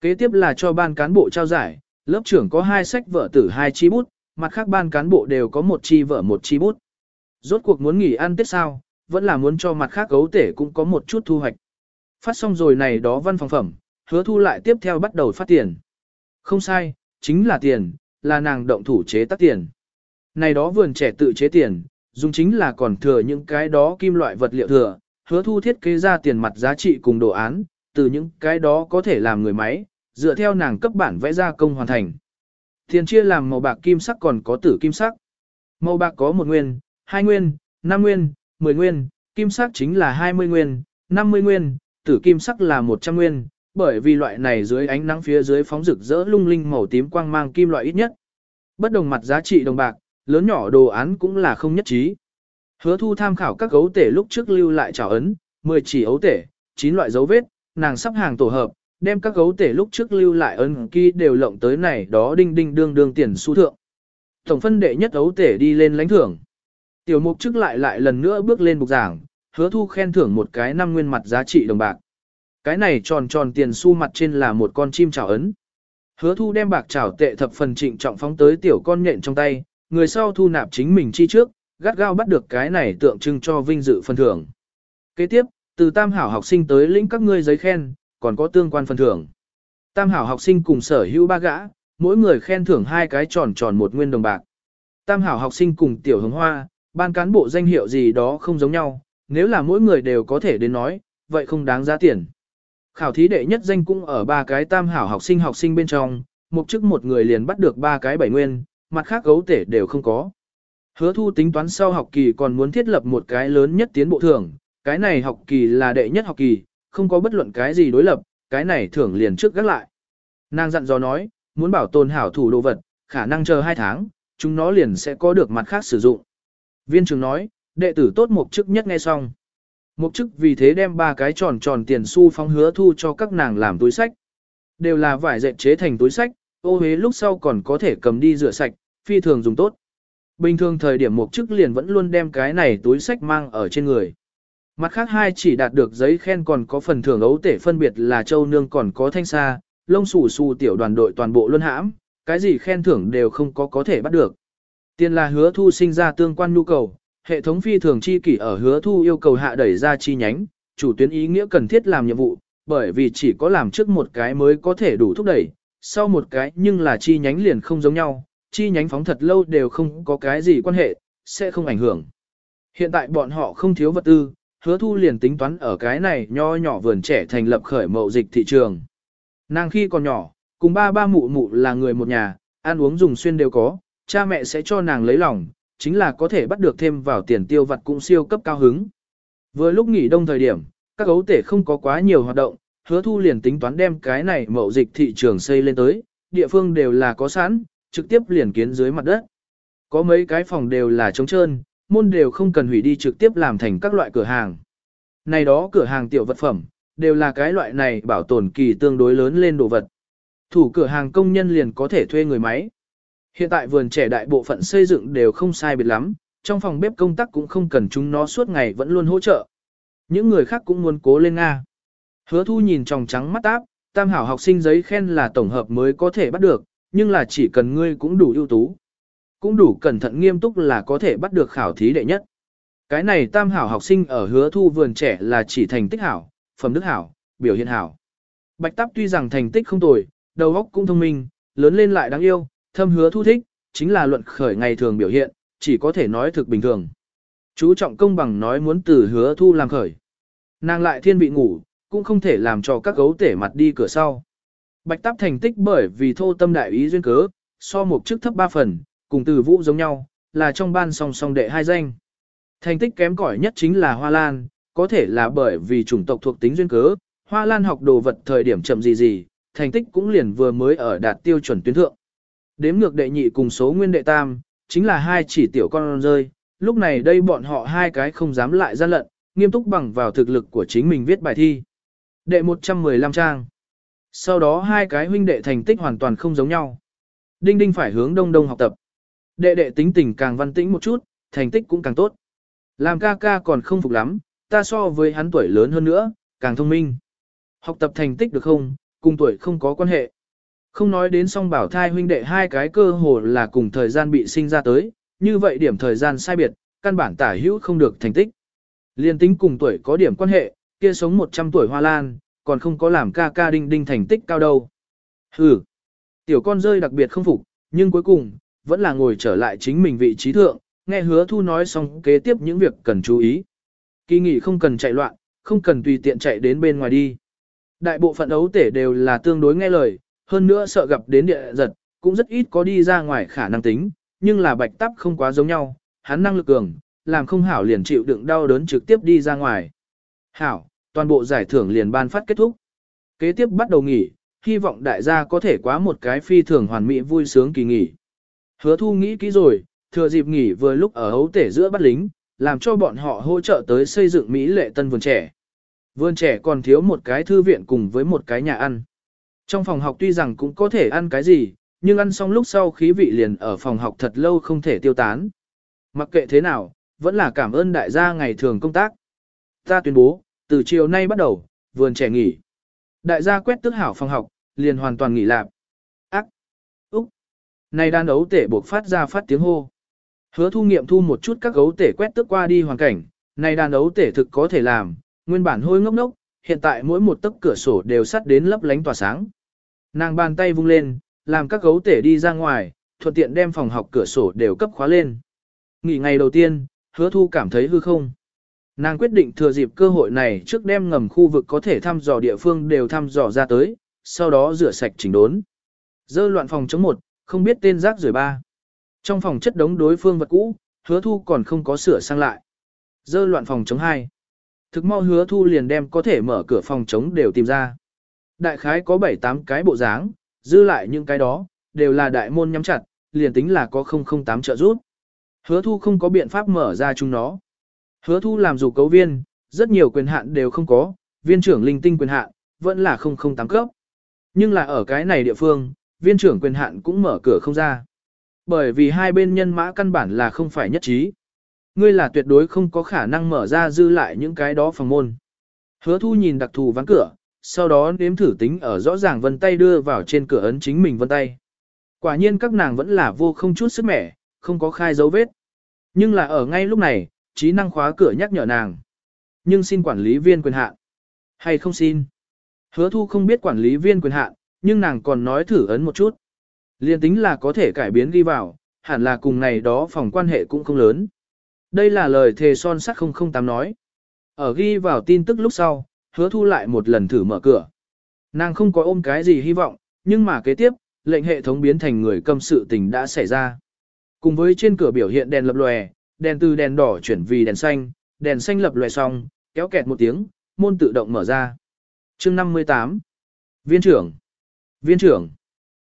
Kế tiếp là cho ban cán bộ trao giải, lớp trưởng có hai sách vợ tử hai chi bút, mặt khác ban cán bộ đều có một chi vợ một chi bút. Rốt cuộc muốn nghỉ ăn tết sao, vẫn là muốn cho mặt khác gấu tể cũng có một chút thu hoạch. Phát xong rồi này đó văn phòng phẩm, hứa thu lại tiếp theo bắt đầu phát tiền. Không sai, chính là tiền, là nàng động thủ chế tác tiền. Này đó vườn trẻ tự chế tiền, dùng chính là còn thừa những cái đó kim loại vật liệu thừa, hứa thu thiết kế ra tiền mặt giá trị cùng đồ án, từ những cái đó có thể làm người máy, dựa theo nàng cấp bản vẽ ra công hoàn thành. Tiền chia làm màu bạc kim sắc còn có tử kim sắc. Màu bạc có một nguyên, hai nguyên, năm nguyên, mười nguyên, kim sắc chính là hai mươi nguyên, năm mươi nguyên, tử kim sắc là một trăm nguyên, bởi vì loại này dưới ánh nắng phía dưới phóng rực rỡ lung linh màu tím quang mang kim loại ít nhất. Bất đồng mặt giá trị đồng bạc, lớn nhỏ đồ án cũng là không nhất trí. Hứa thu tham khảo các gấu tể lúc trước lưu lại trào ấn, 10 chỉ ấu tể, 9 loại dấu vết, nàng sắp hàng tổ hợp, đem các gấu tể lúc trước lưu lại ấn ký đều lộng tới này đó đinh đinh đương đương tiền xu thượng. Tổng phân đệ nhất ấu tể đi lên lãnh thưởng. Tiểu mục trước lại lại lần nữa bước lên bục giảng, hứa thu khen thưởng một cái năm nguyên mặt giá trị đồng bạc. Cái này tròn tròn tiền xu mặt trên là một con chim chảo ấn. Hứa thu đem bạc chảo tệ thập phần trịnh trọng phóng tới tiểu con nhện trong tay, người sau thu nạp chính mình chi trước, gắt gao bắt được cái này tượng trưng cho vinh dự phần thưởng. Kế tiếp, từ tam hảo học sinh tới lĩnh các ngươi giấy khen, còn có tương quan phần thưởng. Tam hảo học sinh cùng sở hữu ba gã, mỗi người khen thưởng hai cái tròn tròn một nguyên đồng bạc. Tam hảo học sinh cùng tiểu hướng hoa, ban cán bộ danh hiệu gì đó không giống nhau, nếu là mỗi người đều có thể đến nói, vậy không đáng giá tiền. Khảo thí đệ nhất danh cũng ở ba cái tam hảo học sinh học sinh bên trong, một chức một người liền bắt được ba cái bảy nguyên, mặt khác gấu tể đều không có. Hứa thu tính toán sau học kỳ còn muốn thiết lập một cái lớn nhất tiến bộ thưởng, cái này học kỳ là đệ nhất học kỳ, không có bất luận cái gì đối lập, cái này thưởng liền trước gác lại. Nàng dặn dò nói, muốn bảo tồn hảo thủ đồ vật, khả năng chờ 2 tháng, chúng nó liền sẽ có được mặt khác sử dụng. Viên trưởng nói, đệ tử tốt một chức nhất nghe xong. Mục chức vì thế đem ba cái tròn tròn tiền xu phóng hứa thu cho các nàng làm túi sách. Đều là vải dệt chế thành túi sách, ô hế lúc sau còn có thể cầm đi rửa sạch, phi thường dùng tốt. Bình thường thời điểm mục chức liền vẫn luôn đem cái này túi sách mang ở trên người. Mặt khác hai chỉ đạt được giấy khen còn có phần thưởng ấu tể phân biệt là châu nương còn có thanh sa, lông xù xù tiểu đoàn đội toàn bộ luân hãm, cái gì khen thưởng đều không có có thể bắt được. Tiền là hứa thu sinh ra tương quan nhu cầu, hệ thống phi thường chi kỷ ở hứa thu yêu cầu hạ đẩy ra chi nhánh, chủ tuyến ý nghĩa cần thiết làm nhiệm vụ, bởi vì chỉ có làm trước một cái mới có thể đủ thúc đẩy, sau một cái nhưng là chi nhánh liền không giống nhau, chi nhánh phóng thật lâu đều không có cái gì quan hệ, sẽ không ảnh hưởng. Hiện tại bọn họ không thiếu vật tư, hứa thu liền tính toán ở cái này nho nhỏ vườn trẻ thành lập khởi mậu dịch thị trường. Nàng khi còn nhỏ, cùng ba ba mụ mụ là người một nhà, ăn uống dùng xuyên đều có, cha mẹ sẽ cho nàng lấy lòng, chính là có thể bắt được thêm vào tiền tiêu vặt cũng siêu cấp cao hứng. Vừa lúc nghỉ đông thời điểm, các gấu tể không có quá nhiều hoạt động, hứa thu liền tính toán đem cái này mậu dịch thị trường xây lên tới, địa phương đều là có sẵn, trực tiếp liền kiến dưới mặt đất. Có mấy cái phòng đều là trống trơn, môn đều không cần hủy đi trực tiếp làm thành các loại cửa hàng. Này đó cửa hàng tiểu vật phẩm, đều là cái loại này bảo tồn kỳ tương đối lớn lên đồ vật. Thủ cửa hàng công nhân liền có thể thuê người máy. Hiện tại vườn trẻ đại bộ phận xây dựng đều không sai biệt lắm, trong phòng bếp công tác cũng không cần chúng nó suốt ngày vẫn luôn hỗ trợ. Những người khác cũng muốn cố lên Nga. Hứa thu nhìn tròng trắng mắt áp, tam hảo học sinh giấy khen là tổng hợp mới có thể bắt được, nhưng là chỉ cần ngươi cũng đủ ưu tú. Cũng đủ cẩn thận nghiêm túc là có thể bắt được khảo thí đệ nhất. Cái này tam hảo học sinh ở hứa thu vườn trẻ là chỉ thành tích hảo, phẩm đức hảo, biểu hiện hảo. Bạch Táp tuy rằng thành tích không tồi, đầu óc cũng thông minh, lớn lên lại đáng yêu, thâm hứa thu thích, chính là luận khởi ngày thường biểu hiện, chỉ có thể nói thực bình thường. Chú trọng công bằng nói muốn từ hứa thu làm khởi. Nàng lại thiên vị ngủ, cũng không thể làm cho các gấu tể mặt đi cửa sau. Bạch Táp thành tích bởi vì thô tâm đại ý duyên cớ, so một chức thấp 3 phần, cùng từ vũ giống nhau, là trong ban song song đệ hai danh. Thành tích kém cỏi nhất chính là Hoa Lan, có thể là bởi vì chủng tộc thuộc tính duyên cớ, Hoa Lan học đồ vật thời điểm chậm gì gì, thành tích cũng liền vừa mới ở đạt tiêu chuẩn tuyến thượng. Đếm ngược đệ nhị cùng số nguyên đệ tam, chính là hai chỉ tiểu con rơi, lúc này đây bọn họ hai cái không dám lại gian lận, nghiêm túc bằng vào thực lực của chính mình viết bài thi. Đệ 115 trang. Sau đó hai cái huynh đệ thành tích hoàn toàn không giống nhau. Đinh Đinh phải hướng đông đông học tập. Đệ đệ tính tình càng văn tĩnh một chút, thành tích cũng càng tốt. Làm ca ca còn không phục lắm, ta so với hắn tuổi lớn hơn nữa, càng thông minh. Học tập thành tích được không, cùng tuổi không có quan hệ. Không nói đến song bảo thai huynh đệ hai cái cơ hồ là cùng thời gian bị sinh ra tới, như vậy điểm thời gian sai biệt, căn bản tả hữu không được thành tích. Liên tính cùng tuổi có điểm quan hệ, kia sống 100 tuổi hoa lan, còn không có làm ca ca đinh đinh thành tích cao đâu. Hừ, tiểu con rơi đặc biệt không phục, nhưng cuối cùng, vẫn là ngồi trở lại chính mình vị trí thượng, nghe hứa thu nói xong kế tiếp những việc cần chú ý. Kỳ nghỉ không cần chạy loạn, không cần tùy tiện chạy đến bên ngoài đi. Đại bộ phận ấu tể đều là tương đối nghe lời, hơn nữa sợ gặp đến địa giật, cũng rất ít có đi ra ngoài khả năng tính, nhưng là bạch tắp không quá giống nhau, hắn năng lực cường, làm không hảo liền chịu đựng đau đớn trực tiếp đi ra ngoài. Hảo, toàn bộ giải thưởng liền ban phát kết thúc. Kế tiếp bắt đầu nghỉ, hy vọng đại gia có thể quá một cái phi thường hoàn mỹ vui sướng kỳ nghỉ. Hứa thu nghĩ kỹ rồi, thừa dịp nghỉ vừa lúc ở hấu tể giữa bắt lính, làm cho bọn họ hỗ trợ tới xây dựng Mỹ lệ tân vườn trẻ. Vườn trẻ còn thiếu một cái thư viện cùng với một cái nhà ăn. Trong phòng học tuy rằng cũng có thể ăn cái gì, nhưng ăn xong lúc sau khí vị liền ở phòng học thật lâu không thể tiêu tán. Mặc kệ thế nào, vẫn là cảm ơn đại gia ngày thường công tác. Ta tuyên bố, từ chiều nay bắt đầu, vườn trẻ nghỉ. Đại gia quét tức hảo phòng học, liền hoàn toàn nghỉ lạp. Ác! Úc! Này đàn ấu tể buộc phát ra phát tiếng hô. Hứa thu nghiệm thu một chút các gấu tể quét tức qua đi hoàn cảnh, này đàn ấu tể thực có thể làm, nguyên bản hôi ngốc ngốc, hiện tại mỗi một tấc cửa sổ đều sắt đến lấp lánh tỏa sáng. Nàng bàn tay vung lên, làm các gấu tể đi ra ngoài, thuận tiện đem phòng học cửa sổ đều cấp khóa lên. Nghỉ ngày đầu tiên, hứa thu cảm thấy hư không. Nàng quyết định thừa dịp cơ hội này trước đem ngầm khu vực có thể thăm dò địa phương đều thăm dò ra tới, sau đó rửa sạch chỉnh đốn. Dơ loạn phòng chống một, không biết tên rác rưởi ba. Trong phòng chất đống đối phương vật cũ, hứa thu còn không có sửa sang lại. Dơ loạn phòng chống hai. Thực mau hứa thu liền đem có thể mở cửa phòng chống đều tìm ra. Đại khái có 7-8 cái bộ dáng, dư lại những cái đó, đều là đại môn nhắm chặt, liền tính là có 008 trợ rút. Hứa thu không có biện pháp mở ra chúng nó. Hứa thu làm dù cấu viên, rất nhiều quyền hạn đều không có, viên trưởng linh tinh quyền hạn, vẫn là 008 cấp. Nhưng là ở cái này địa phương, viên trưởng quyền hạn cũng mở cửa không ra. Bởi vì hai bên nhân mã căn bản là không phải nhất trí. Ngươi là tuyệt đối không có khả năng mở ra dư lại những cái đó phòng môn. Hứa thu nhìn đặc thù ván cửa, sau đó nếm thử tính ở rõ ràng vân tay đưa vào trên cửa ấn chính mình vân tay. Quả nhiên các nàng vẫn là vô không chút sức mẻ, không có khai dấu vết. Nhưng là ở ngay lúc này, trí năng khóa cửa nhắc nhở nàng. Nhưng xin quản lý viên quyền hạn. Hay không xin? Hứa thu không biết quản lý viên quyền hạn, nhưng nàng còn nói thử ấn một chút. Liên tính là có thể cải biến ghi vào, hẳn là cùng này đó phòng quan hệ cũng không lớn. Đây là lời thề son sắt 008 nói. Ở ghi vào tin tức lúc sau, hứa thu lại một lần thử mở cửa. Nàng không có ôm cái gì hy vọng, nhưng mà kế tiếp, lệnh hệ thống biến thành người cầm sự tình đã xảy ra. Cùng với trên cửa biểu hiện đèn lập lòe, đèn từ đèn đỏ chuyển vì đèn xanh, đèn xanh lập lòe xong, kéo kẹt một tiếng, môn tự động mở ra. chương 58 Viên trưởng Viên trưởng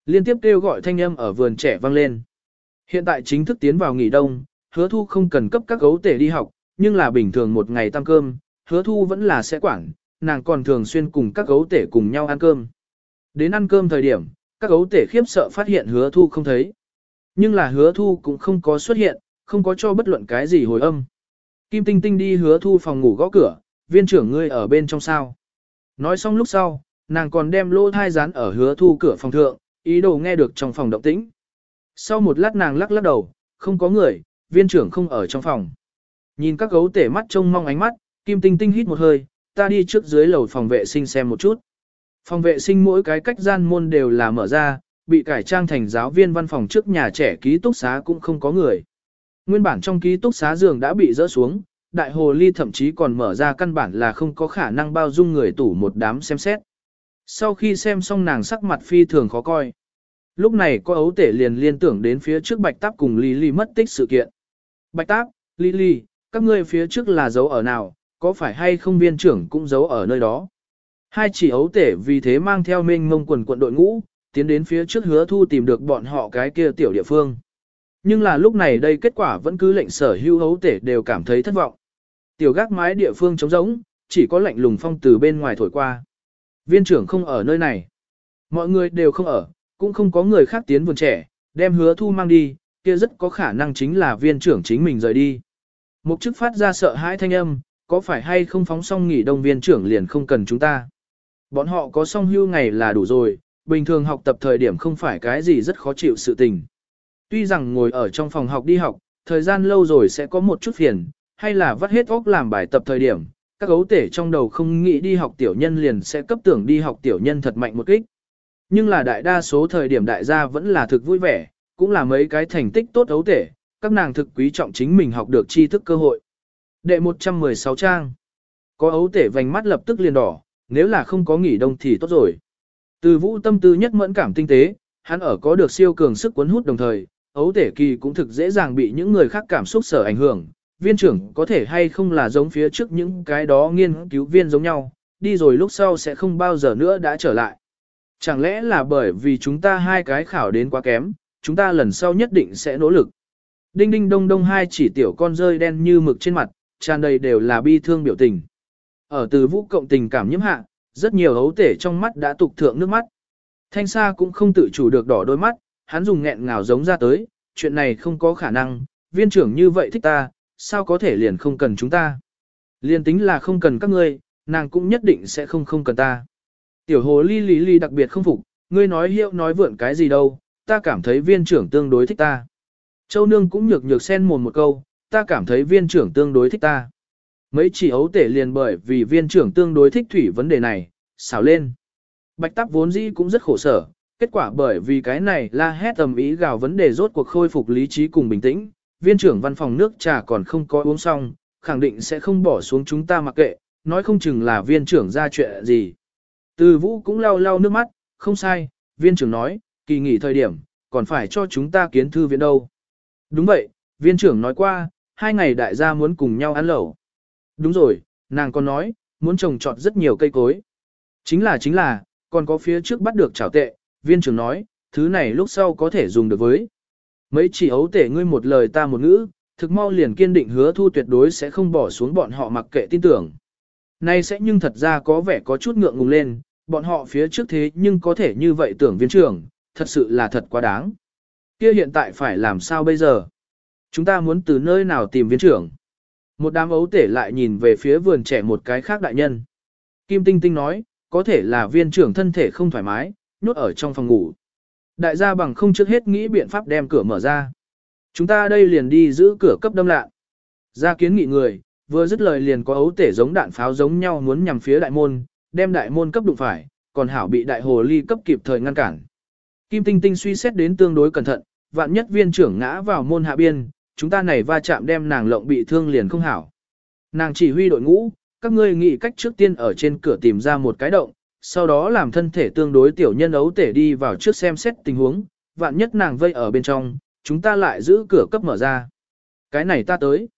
Liên tiếp kêu gọi thanh âm ở vườn trẻ vang lên. Hiện tại chính thức tiến vào nghỉ đông, hứa thu không cần cấp các gấu tể đi học, nhưng là bình thường một ngày tăng cơm, hứa thu vẫn là sẽ quản, nàng còn thường xuyên cùng các gấu tể cùng nhau ăn cơm. Đến ăn cơm thời điểm, các gấu tể khiếp sợ phát hiện hứa thu không thấy. Nhưng là hứa thu cũng không có xuất hiện, không có cho bất luận cái gì hồi âm. Kim Tinh Tinh đi hứa thu phòng ngủ gõ cửa, viên trưởng ngươi ở bên trong sao. Nói xong lúc sau, nàng còn đem lô thai rán ở hứa thu cửa phòng thượng, ý đồ nghe được trong phòng động tĩnh. Sau một lát nàng lắc lắc đầu, không có người, viên trưởng không ở trong phòng. Nhìn các gấu tể mắt trông mong ánh mắt, Kim Tinh Tinh hít một hơi, ta đi trước dưới lầu phòng vệ sinh xem một chút. Phòng vệ sinh mỗi cái cách gian môn đều là mở ra, bị cải trang thành giáo viên văn phòng trước nhà trẻ ký túc xá cũng không có người. Nguyên bản trong ký túc xá giường đã bị dỡ xuống, đại hồ ly thậm chí còn mở ra căn bản là không có khả năng bao dung người tủ một đám xem xét. Sau khi xem xong nàng sắc mặt phi thường khó coi. Lúc này có ấu tể liền liên tưởng đến phía trước bạch táp cùng Lily mất tích sự kiện. Bạch táp, Lily, các ngươi phía trước là dấu ở nào, có phải hay không viên trưởng cũng giấu ở nơi đó. Hai chỉ ấu tể vì thế mang theo mênh mông quần quận đội ngũ, tiến đến phía trước hứa thu tìm được bọn họ cái kia tiểu địa phương. Nhưng là lúc này đây kết quả vẫn cứ lệnh sở hữu ấu tể đều cảm thấy thất vọng. Tiểu gác mái địa phương trống rỗng, chỉ có lạnh lùng phong từ bên ngoài thổi qua. Viên trưởng không ở nơi này. Mọi người đều không ở, cũng không có người khác tiến vườn trẻ, đem hứa thu mang đi, kia rất có khả năng chính là viên trưởng chính mình rời đi. Mục chức phát ra sợ hãi thanh âm, có phải hay không phóng xong nghỉ đông viên trưởng liền không cần chúng ta. Bọn họ có song hưu ngày là đủ rồi, bình thường học tập thời điểm không phải cái gì rất khó chịu sự tình. Tuy rằng ngồi ở trong phòng học đi học, thời gian lâu rồi sẽ có một chút phiền, hay là vắt hết óc làm bài tập thời điểm, các gấu tể trong đầu không nghĩ đi học tiểu nhân liền sẽ cấp tưởng đi học tiểu nhân thật mạnh một kích. Nhưng là đại đa số thời điểm đại gia vẫn là thực vui vẻ, cũng là mấy cái thành tích tốt ấu tể, các nàng thực quý trọng chính mình học được tri thức cơ hội. Đệ 116 trang. Có ấu tể vành mắt lập tức liền đỏ, nếu là không có nghỉ đông thì tốt rồi. Từ vũ tâm tư nhất mẫn cảm tinh tế, hắn ở có được siêu cường sức cuốn hút đồng thời, ấu tể kỳ cũng thực dễ dàng bị những người khác cảm xúc sở ảnh hưởng. Viên trưởng có thể hay không là giống phía trước những cái đó nghiên cứu viên giống nhau, đi rồi lúc sau sẽ không bao giờ nữa đã trở lại. Chẳng lẽ là bởi vì chúng ta hai cái khảo đến quá kém, chúng ta lần sau nhất định sẽ nỗ lực. Đinh đinh đông đông hai chỉ tiểu con rơi đen như mực trên mặt, tràn đầy đều là bi thương biểu tình. Ở từ vũ cộng tình cảm nhiễm hạ, rất nhiều hấu tể trong mắt đã tục thượng nước mắt. Thanh Sa cũng không tự chủ được đỏ đôi mắt, hắn dùng nghẹn ngào giống ra tới, chuyện này không có khả năng, viên trưởng như vậy thích ta, sao có thể liền không cần chúng ta. Liền tính là không cần các ngươi, nàng cũng nhất định sẽ không không cần ta. Tiểu hồ ly lý ly đặc biệt không phục, ngươi nói hiệu nói vượn cái gì đâu, ta cảm thấy viên trưởng tương đối thích ta. Châu nương cũng nhược nhược xen mồm một câu, ta cảm thấy viên trưởng tương đối thích ta. Mấy chỉ ấu tể liền bởi vì viên trưởng tương đối thích thủy vấn đề này, xảo lên. Bạch tắc vốn dĩ cũng rất khổ sở, kết quả bởi vì cái này la hét tầm ý gào vấn đề rốt cuộc khôi phục lý trí cùng bình tĩnh, viên trưởng văn phòng nước trà còn không có uống xong, khẳng định sẽ không bỏ xuống chúng ta mặc kệ, nói không chừng là viên trưởng ra chuyện gì. Từ vũ cũng lau lau nước mắt, không sai, viên trưởng nói, kỳ nghỉ thời điểm, còn phải cho chúng ta kiến thư viện đâu. Đúng vậy, viên trưởng nói qua, hai ngày đại gia muốn cùng nhau ăn lẩu. Đúng rồi, nàng còn nói, muốn trồng trọt rất nhiều cây cối. Chính là chính là, còn có phía trước bắt được trảo tệ, viên trưởng nói, thứ này lúc sau có thể dùng được với. Mấy chỉ ấu tể ngươi một lời ta một ngữ, thực mau liền kiên định hứa thu tuyệt đối sẽ không bỏ xuống bọn họ mặc kệ tin tưởng. Nay sẽ nhưng thật ra có vẻ có chút ngượng ngùng lên, bọn họ phía trước thế nhưng có thể như vậy tưởng viên trưởng, thật sự là thật quá đáng. Kia hiện tại phải làm sao bây giờ? Chúng ta muốn từ nơi nào tìm viên trưởng? Một đám ấu tể lại nhìn về phía vườn trẻ một cái khác đại nhân. Kim Tinh Tinh nói, có thể là viên trưởng thân thể không thoải mái, nhốt ở trong phòng ngủ. Đại gia bằng không trước hết nghĩ biện pháp đem cửa mở ra. Chúng ta đây liền đi giữ cửa cấp đâm lạ. gia kiến nghị người, vừa dứt lời liền có ấu tể giống đạn pháo giống nhau muốn nhằm phía đại môn, đem đại môn cấp đụng phải, còn hảo bị đại hồ ly cấp kịp thời ngăn cản. Kim Tinh Tinh suy xét đến tương đối cẩn thận, vạn nhất viên trưởng ngã vào môn hạ biên, chúng ta này va chạm đem nàng lộng bị thương liền không hảo. Nàng chỉ huy đội ngũ, các ngươi nghĩ cách trước tiên ở trên cửa tìm ra một cái động, sau đó làm thân thể tương đối tiểu nhân ấu tể đi vào trước xem xét tình huống, vạn nhất nàng vây ở bên trong, chúng ta lại giữ cửa cấp mở ra. Cái này ta tới.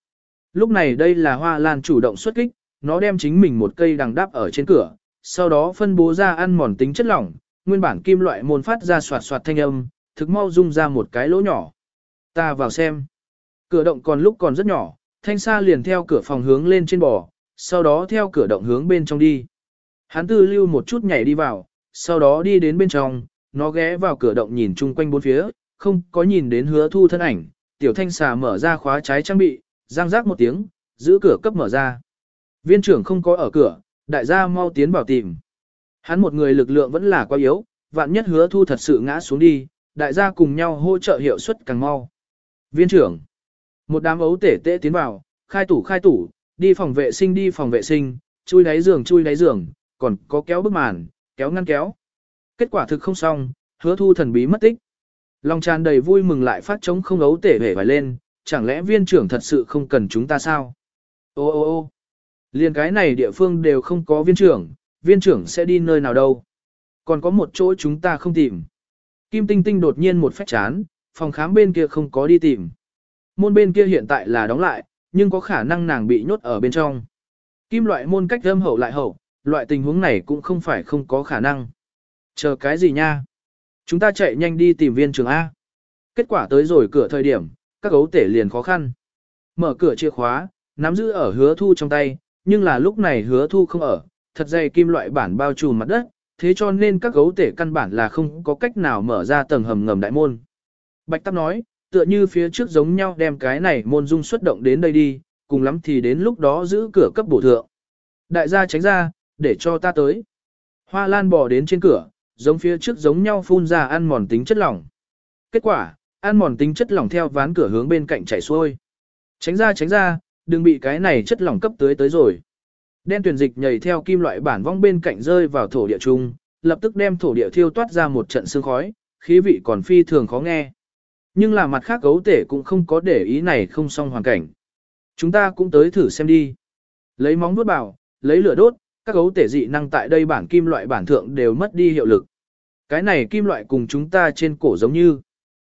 Lúc này đây là hoa lan chủ động xuất kích, nó đem chính mình một cây đằng đáp ở trên cửa, sau đó phân bố ra ăn mòn tính chất lỏng, nguyên bản kim loại môn phát ra soạt soạt thanh âm, thực mau rung ra một cái lỗ nhỏ. Ta vào xem. Cửa động còn lúc còn rất nhỏ, thanh xa liền theo cửa phòng hướng lên trên bò, sau đó theo cửa động hướng bên trong đi. Hắn tư lưu một chút nhảy đi vào, sau đó đi đến bên trong, nó ghé vào cửa động nhìn chung quanh bốn phía, không có nhìn đến hứa thu thân ảnh, tiểu thanh xà mở ra khóa trái trang bị, răng rác một tiếng, giữ cửa cấp mở ra. Viên trưởng không có ở cửa, đại gia mau tiến vào tìm. Hắn một người lực lượng vẫn là quá yếu, vạn nhất hứa thu thật sự ngã xuống đi, đại gia cùng nhau hỗ trợ hiệu suất càng mau. Viên trưởng, một đám ấu tể tệ tiến vào, khai tủ khai tủ, đi phòng vệ sinh đi phòng vệ sinh, chui đáy giường chui đáy giường, còn có kéo bức màn, kéo ngăn kéo. Kết quả thực không xong, hứa thu thần bí mất tích. Lòng tràn đầy vui mừng lại phát trống không ấu tể hề vải lên, chẳng lẽ viên trưởng thật sự không cần chúng ta sao? Ô ô ô liền cái này địa phương đều không có viên trưởng, viên trưởng sẽ đi nơi nào đâu? Còn có một chỗ chúng ta không tìm. Kim Tinh Tinh đột nhiên một phách chán, phòng khám bên kia không có đi tìm. Môn bên kia hiện tại là đóng lại, nhưng có khả năng nàng bị nhốt ở bên trong. Kim loại môn cách âm hậu lại hậu, loại tình huống này cũng không phải không có khả năng. Chờ cái gì nha? Chúng ta chạy nhanh đi tìm viên trường A. Kết quả tới rồi cửa thời điểm, các gấu tể liền khó khăn. Mở cửa chìa khóa, nắm giữ ở hứa thu trong tay, nhưng là lúc này hứa thu không ở, thật dày kim loại bản bao trùm mặt đất, thế cho nên các gấu tể căn bản là không có cách nào mở ra tầng hầm ngầm đại môn. Bạch Tắc nói, tựa như phía trước giống nhau đem cái này môn dung xuất động đến đây đi, cùng lắm thì đến lúc đó giữ cửa cấp bổ thượng. Đại gia tránh ra, để cho ta tới. Hoa lan bò đến trên cửa, giống phía trước giống nhau phun ra ăn mòn tính chất lỏng. Kết quả, ăn mòn tính chất lỏng theo ván cửa hướng bên cạnh chảy xuôi. Tránh ra tránh ra, đừng bị cái này chất lỏng cấp tới tới rồi. Đen tuyển dịch nhảy theo kim loại bản vong bên cạnh rơi vào thổ địa trung, lập tức đem thổ địa thiêu toát ra một trận sương khói, khí vị còn phi thường khó nghe. Nhưng là mặt khác gấu tể cũng không có để ý này không xong hoàn cảnh. Chúng ta cũng tới thử xem đi. Lấy móng vuốt bảo, lấy lửa đốt, các gấu tể dị năng tại đây bản kim loại bản thượng đều mất đi hiệu lực. Cái này kim loại cùng chúng ta trên cổ giống như.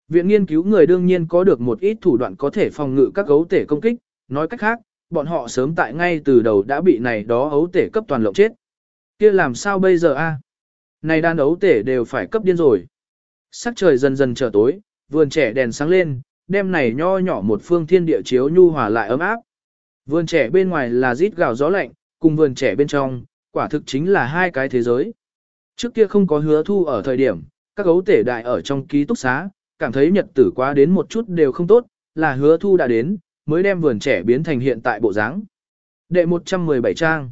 Viện nghiên cứu người đương nhiên có được một ít thủ đoạn có thể phòng ngự các gấu tể công kích, nói cách khác, bọn họ sớm tại ngay từ đầu đã bị này đó ấu tể cấp toàn lộng chết. kia làm sao bây giờ a? Này đàn ấu tể đều phải cấp điên rồi. Sắc trời dần dần trở tối, vườn trẻ đèn sáng lên, đêm này nho nhỏ một phương thiên địa chiếu nhu hòa lại ấm áp. Vườn trẻ bên ngoài là rít gào gió lạnh, cùng vườn trẻ bên trong, quả thực chính là hai cái thế giới. Trước kia không có hứa thu ở thời điểm, các gấu tể đại ở trong ký túc xá, cảm thấy nhật tử quá đến một chút đều không tốt, là hứa thu đã đến, mới đem vườn trẻ biến thành hiện tại bộ dáng. Đệ 117 trang.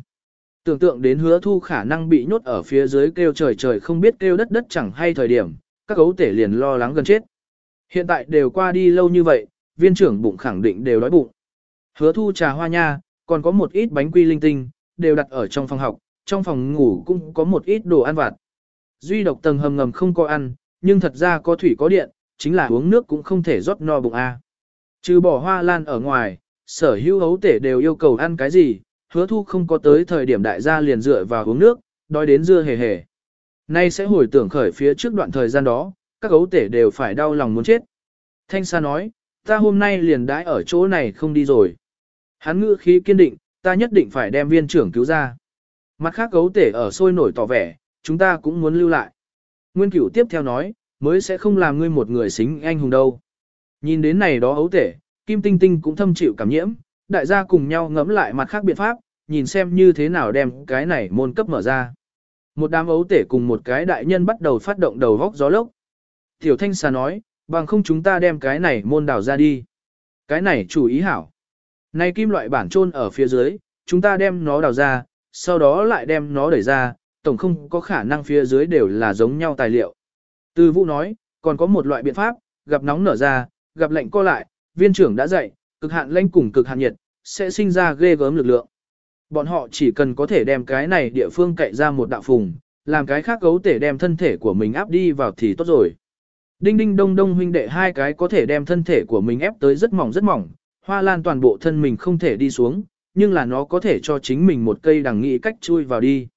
Tưởng tượng đến hứa thu khả năng bị nhốt ở phía dưới kêu trời trời không biết kêu đất đất chẳng hay thời điểm, các gấu tể liền lo lắng gần chết. Hiện tại đều qua đi lâu như vậy, viên trưởng bụng khẳng định đều đói bụng. Hứa thu trà hoa nha, còn có một ít bánh quy linh tinh, đều đặt ở trong phòng học, trong phòng ngủ cũng có một ít đồ ăn vặt. Duy độc tầng hầm ngầm không có ăn, nhưng thật ra có thủy có điện, chính là uống nước cũng không thể rót no bụng a. Trừ bỏ hoa lan ở ngoài, sở hữu hấu tể đều yêu cầu ăn cái gì, hứa thu không có tới thời điểm đại gia liền dựa vào uống nước, đói đến dưa hề hề. Nay sẽ hồi tưởng khởi phía trước đoạn thời gian đó, các gấu tể đều phải đau lòng muốn chết. Thanh Sa nói, ta hôm nay liền đãi ở chỗ này không đi rồi. Hắn ngữ khí kiên định, ta nhất định phải đem viên trưởng cứu ra. Mặt khác gấu tể ở sôi nổi tỏ vẻ, chúng ta cũng muốn lưu lại. Nguyên cửu tiếp theo nói, mới sẽ không làm ngươi một người xính anh hùng đâu. Nhìn đến này đó ấu tể, Kim Tinh Tinh cũng thâm chịu cảm nhiễm, đại gia cùng nhau ngẫm lại mặt khác biện pháp, nhìn xem như thế nào đem cái này môn cấp mở ra. Một đám ấu tể cùng một cái đại nhân bắt đầu phát động đầu vóc gió lốc. Tiểu Thanh Xà nói, bằng không chúng ta đem cái này môn đào ra đi. Cái này chủ ý hảo. Này kim loại bản trôn ở phía dưới, chúng ta đem nó đào ra, sau đó lại đem nó đẩy ra, tổng không có khả năng phía dưới đều là giống nhau tài liệu. Từ vũ nói, còn có một loại biện pháp, gặp nóng nở ra, gặp lạnh co lại, viên trưởng đã dạy, cực hạn lạnh cùng cực hạn nhiệt, sẽ sinh ra ghê gớm lực lượng. Bọn họ chỉ cần có thể đem cái này địa phương cậy ra một đạo phùng, làm cái khác gấu tể đem thân thể của mình áp đi vào thì tốt rồi. Đinh đinh đông đông huynh đệ hai cái có thể đem thân thể của mình ép tới rất mỏng rất mỏng, hoa lan toàn bộ thân mình không thể đi xuống, nhưng là nó có thể cho chính mình một cây đằng nghị cách chui vào đi.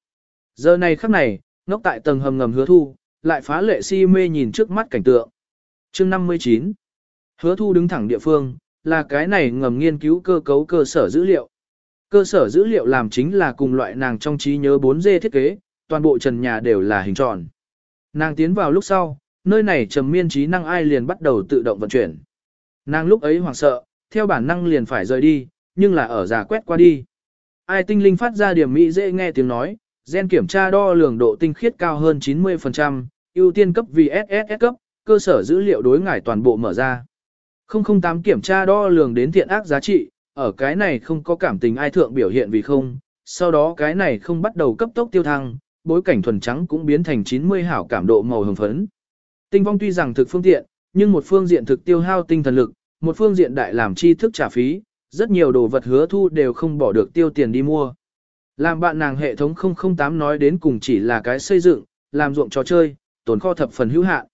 Giờ này khắc này, ngốc tại tầng hầm ngầm hứa thu, lại phá lệ si mê nhìn trước mắt cảnh tượng. chương 59 Hứa thu đứng thẳng địa phương, là cái này ngầm nghiên cứu cơ cấu cơ sở dữ liệu. Cơ sở dữ liệu làm chính là cùng loại nàng trong trí nhớ 4D thiết kế, toàn bộ trần nhà đều là hình tròn. Nàng tiến vào lúc sau, nơi này trầm miên trí năng ai liền bắt đầu tự động vận chuyển. Nàng lúc ấy hoảng sợ, theo bản năng liền phải rời đi, nhưng là ở giả quét qua đi. Ai tinh linh phát ra điểm mỹ dễ nghe tiếng nói, gen kiểm tra đo lường độ tinh khiết cao hơn 90%, ưu tiên cấp vì SSS cấp, cơ sở dữ liệu đối ngải toàn bộ mở ra. 008 kiểm tra đo lường đến thiện ác giá trị, ở cái này không có cảm tình ai thượng biểu hiện vì không, sau đó cái này không bắt đầu cấp tốc tiêu thăng, bối cảnh thuần trắng cũng biến thành 90 hảo cảm độ màu hồng phấn. Tinh vong tuy rằng thực phương tiện, nhưng một phương diện thực tiêu hao tinh thần lực, một phương diện đại làm chi thức trả phí, rất nhiều đồ vật hứa thu đều không bỏ được tiêu tiền đi mua. Làm bạn nàng hệ thống 008 nói đến cùng chỉ là cái xây dựng, làm ruộng trò chơi, tồn kho thập phần hữu hạn.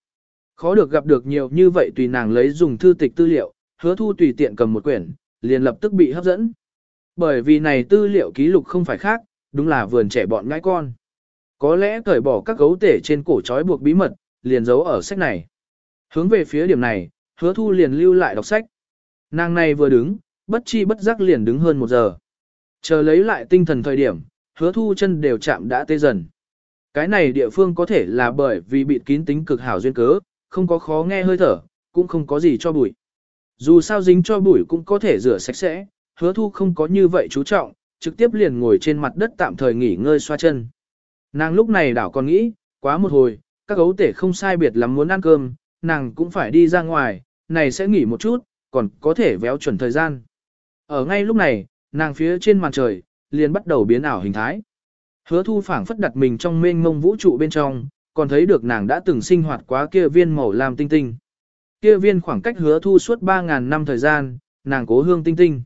Khó được gặp được nhiều như vậy tùy nàng lấy dùng thư tịch tư liệu, hứa thu tùy tiện cầm một quyển, liền lập tức bị hấp dẫn. Bởi vì này tư liệu ký lục không phải khác, đúng là vườn trẻ bọn ngãi con. Có lẽ cởi bỏ các gấu tể trên cổ trói buộc bí mật, liền giấu ở sách này. Hướng về phía điểm này, hứa thu liền lưu lại đọc sách. Nàng này vừa đứng, bất chi bất giác liền đứng hơn một giờ. Chờ lấy lại tinh thần thời điểm, hứa thu chân đều chạm đã tê dần. Cái này địa phương có thể là bởi vì bị kín tính cực hảo duyên cớ, không có khó nghe hơi thở, cũng không có gì cho bụi. Dù sao dính cho bụi cũng có thể rửa sạch sẽ, hứa thu không có như vậy chú trọng, trực tiếp liền ngồi trên mặt đất tạm thời nghỉ ngơi xoa chân. Nàng lúc này đảo còn nghĩ, quá một hồi, các gấu tể không sai biệt lắm muốn ăn cơm, nàng cũng phải đi ra ngoài, này sẽ nghỉ một chút, còn có thể véo chuẩn thời gian. Ở ngay lúc này, nàng phía trên màn trời, liền bắt đầu biến ảo hình thái. Hứa thu phảng phất đặt mình trong mênh mông vũ trụ bên trong, còn thấy được nàng đã từng sinh hoạt quá kia viên màu lam tinh tinh. Kia viên khoảng cách hứa thu suốt 3.000 năm thời gian, nàng cố hương tinh tinh.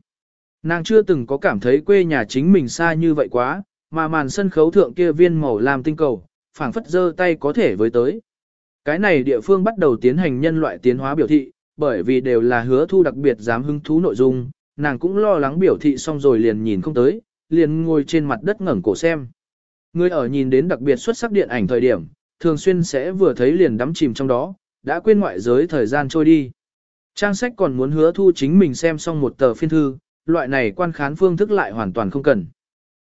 Nàng chưa từng có cảm thấy quê nhà chính mình xa như vậy quá, mà màn sân khấu thượng kia viên màu lam tinh cầu, phảng phất giơ tay có thể với tới. Cái này địa phương bắt đầu tiến hành nhân loại tiến hóa biểu thị, bởi vì đều là hứa thu đặc biệt dám hứng thú nội dung, nàng cũng lo lắng biểu thị xong rồi liền nhìn không tới, liền ngồi trên mặt đất ngẩng cổ xem. Người ở nhìn đến đặc biệt xuất sắc điện ảnh thời điểm, thường xuyên sẽ vừa thấy liền đắm chìm trong đó, đã quên ngoại giới thời gian trôi đi. Trang sách còn muốn hứa thu chính mình xem xong một tờ phiên thư, loại này quan khán phương thức lại hoàn toàn không cần.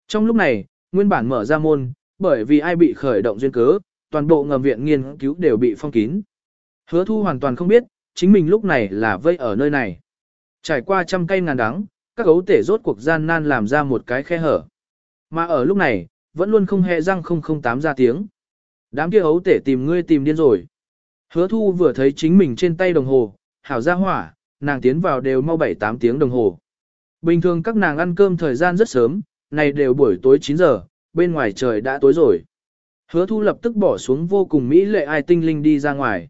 Trong lúc này, nguyên bản mở ra môn, bởi vì ai bị khởi động duyên cớ, toàn bộ ngầm viện nghiên cứu đều bị phong kín. Hứa thu hoàn toàn không biết, chính mình lúc này là vây ở nơi này. Trải qua trăm cây ngàn đắng, các gấu tể rốt cuộc gian nan làm ra một cái khe hở. Mà ở lúc này, vẫn luôn không hề răng không không tám ra tiếng. Đám kia ấu tể tìm ngươi tìm điên rồi. Hứa thu vừa thấy chính mình trên tay đồng hồ, hảo ra hỏa, nàng tiến vào đều mau 7-8 tiếng đồng hồ. Bình thường các nàng ăn cơm thời gian rất sớm, này đều buổi tối 9 giờ, bên ngoài trời đã tối rồi. Hứa thu lập tức bỏ xuống vô cùng mỹ lệ ai tinh linh đi ra ngoài.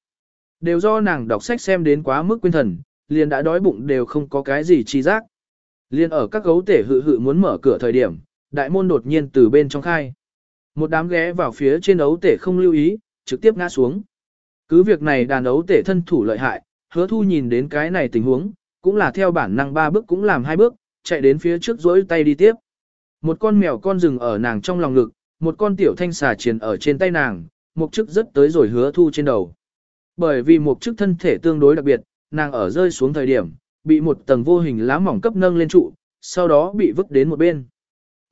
Đều do nàng đọc sách xem đến quá mức quên thần, liền đã đói bụng đều không có cái gì chi giác. Liên ở các gấu tể hự hự muốn mở cửa thời điểm, đại môn đột nhiên từ bên trong khai. Một đám ghé vào phía trên ấu tể không lưu ý, trực tiếp ngã xuống. Cứ việc này đàn ấu tể thân thủ lợi hại, hứa thu nhìn đến cái này tình huống, cũng là theo bản năng ba bước cũng làm hai bước, chạy đến phía trước dối tay đi tiếp. Một con mèo con rừng ở nàng trong lòng ngực, một con tiểu thanh xà triền ở trên tay nàng, mục chức rất tới rồi hứa thu trên đầu. Bởi vì mục chức thân thể tương đối đặc biệt, nàng ở rơi xuống thời điểm, bị một tầng vô hình lá mỏng cấp nâng lên trụ, sau đó bị vứt đến một bên.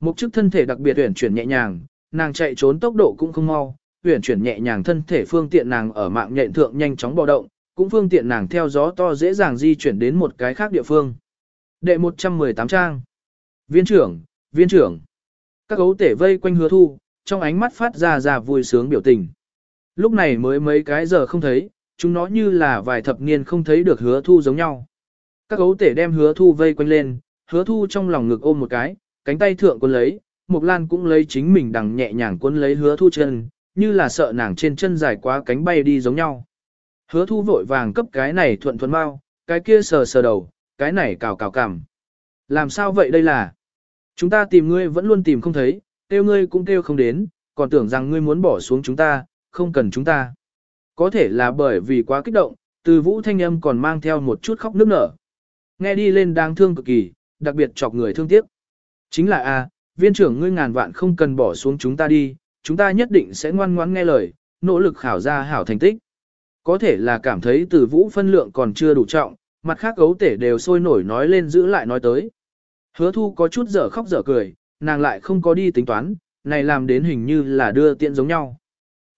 Mục chức thân thể đặc biệt uyển chuyển nhẹ nhàng, nàng chạy trốn tốc độ cũng không mau, uyển chuyển nhẹ nhàng thân thể phương tiện nàng ở mạng nhện thượng nhanh chóng bò động, cũng phương tiện nàng theo gió to dễ dàng di chuyển đến một cái khác địa phương. Đệ 118 trang. Viên trưởng, viên trưởng. Các gấu tể vây quanh hứa thu, trong ánh mắt phát ra ra vui sướng biểu tình. Lúc này mới mấy cái giờ không thấy, chúng nó như là vài thập niên không thấy được hứa thu giống nhau. Các gấu tể đem hứa thu vây quanh lên, hứa thu trong lòng ngực ôm một cái, cánh tay thượng quân lấy, Mộc Lan cũng lấy chính mình đằng nhẹ nhàng quân lấy hứa thu chân, như là sợ nàng trên chân dài quá cánh bay đi giống nhau. Hứa thu vội vàng cấp cái này thuận thuận mau, cái kia sờ sờ đầu, cái này cào cào cằm. Làm sao vậy đây là? Chúng ta tìm ngươi vẫn luôn tìm không thấy, kêu ngươi cũng kêu không đến, còn tưởng rằng ngươi muốn bỏ xuống chúng ta, không cần chúng ta. Có thể là bởi vì quá kích động, từ vũ thanh âm còn mang theo một chút khóc nước nở. Nghe đi lên đáng thương cực kỳ, đặc biệt chọc người thương tiếc. Chính là a, viên trưởng ngươi ngàn vạn không cần bỏ xuống chúng ta đi, chúng ta nhất định sẽ ngoan ngoãn nghe lời, nỗ lực khảo ra hảo thành tích. Có thể là cảm thấy từ vũ phân lượng còn chưa đủ trọng, mặt khác gấu tể đều sôi nổi nói lên giữ lại nói tới. Hứa thu có chút dở khóc dở cười, nàng lại không có đi tính toán, này làm đến hình như là đưa tiện giống nhau.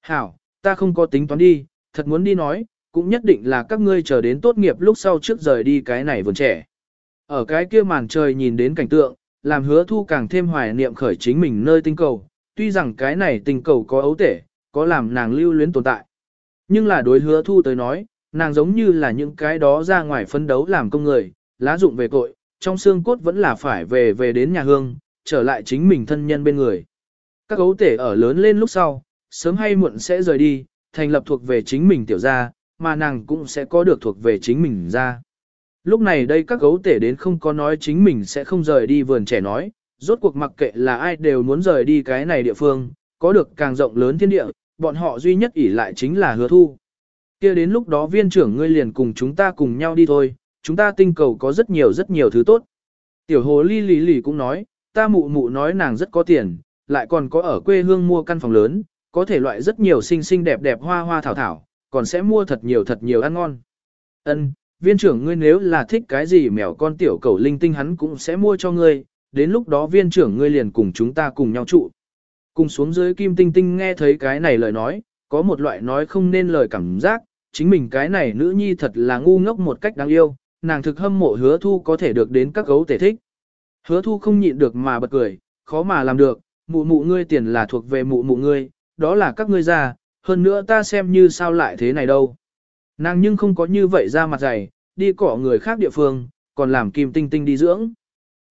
Hảo, ta không có tính toán đi, thật muốn đi nói, cũng nhất định là các ngươi chờ đến tốt nghiệp lúc sau trước rời đi cái này vườn trẻ. Ở cái kia màn trời nhìn đến cảnh tượng, làm hứa thu càng thêm hoài niệm khởi chính mình nơi tinh cầu, tuy rằng cái này tinh cầu có ấu tể, có làm nàng lưu luyến tồn tại. Nhưng là đối hứa thu tới nói, nàng giống như là những cái đó ra ngoài phấn đấu làm công người, lá dụng về cội, trong xương cốt vẫn là phải về về đến nhà hương, trở lại chính mình thân nhân bên người. Các gấu tể ở lớn lên lúc sau, sớm hay muộn sẽ rời đi, thành lập thuộc về chính mình tiểu gia, mà nàng cũng sẽ có được thuộc về chính mình ra. Lúc này đây các gấu tể đến không có nói chính mình sẽ không rời đi vườn trẻ nói, rốt cuộc mặc kệ là ai đều muốn rời đi cái này địa phương, có được càng rộng lớn thiên địa, bọn họ duy nhất ỷ lại chính là hứa thu. kia đến lúc đó viên trưởng ngươi liền cùng chúng ta cùng nhau đi thôi, chúng ta tinh cầu có rất nhiều rất nhiều thứ tốt. Tiểu hồ ly lì lì cũng nói, ta mụ mụ nói nàng rất có tiền, lại còn có ở quê hương mua căn phòng lớn, có thể loại rất nhiều xinh xinh đẹp đẹp hoa hoa thảo thảo, còn sẽ mua thật nhiều thật nhiều ăn ngon. Ân, viên trưởng ngươi nếu là thích cái gì mèo con tiểu cầu linh tinh hắn cũng sẽ mua cho ngươi, đến lúc đó viên trưởng ngươi liền cùng chúng ta cùng nhau trụ. Cùng xuống dưới kim tinh tinh nghe thấy cái này lời nói, có một loại nói không nên lời cảm giác, chính mình cái này nữ nhi thật là ngu ngốc một cách đáng yêu, nàng thực hâm mộ hứa thu có thể được đến các gấu tể thích. Hứa thu không nhịn được mà bật cười, khó mà làm được, mụ mụ ngươi tiền là thuộc về mụ mụ ngươi, đó là các ngươi già, hơn nữa ta xem như sao lại thế này đâu. Nàng nhưng không có như vậy ra mặt dày, đi cỏ người khác địa phương, còn làm kim tinh tinh đi dưỡng.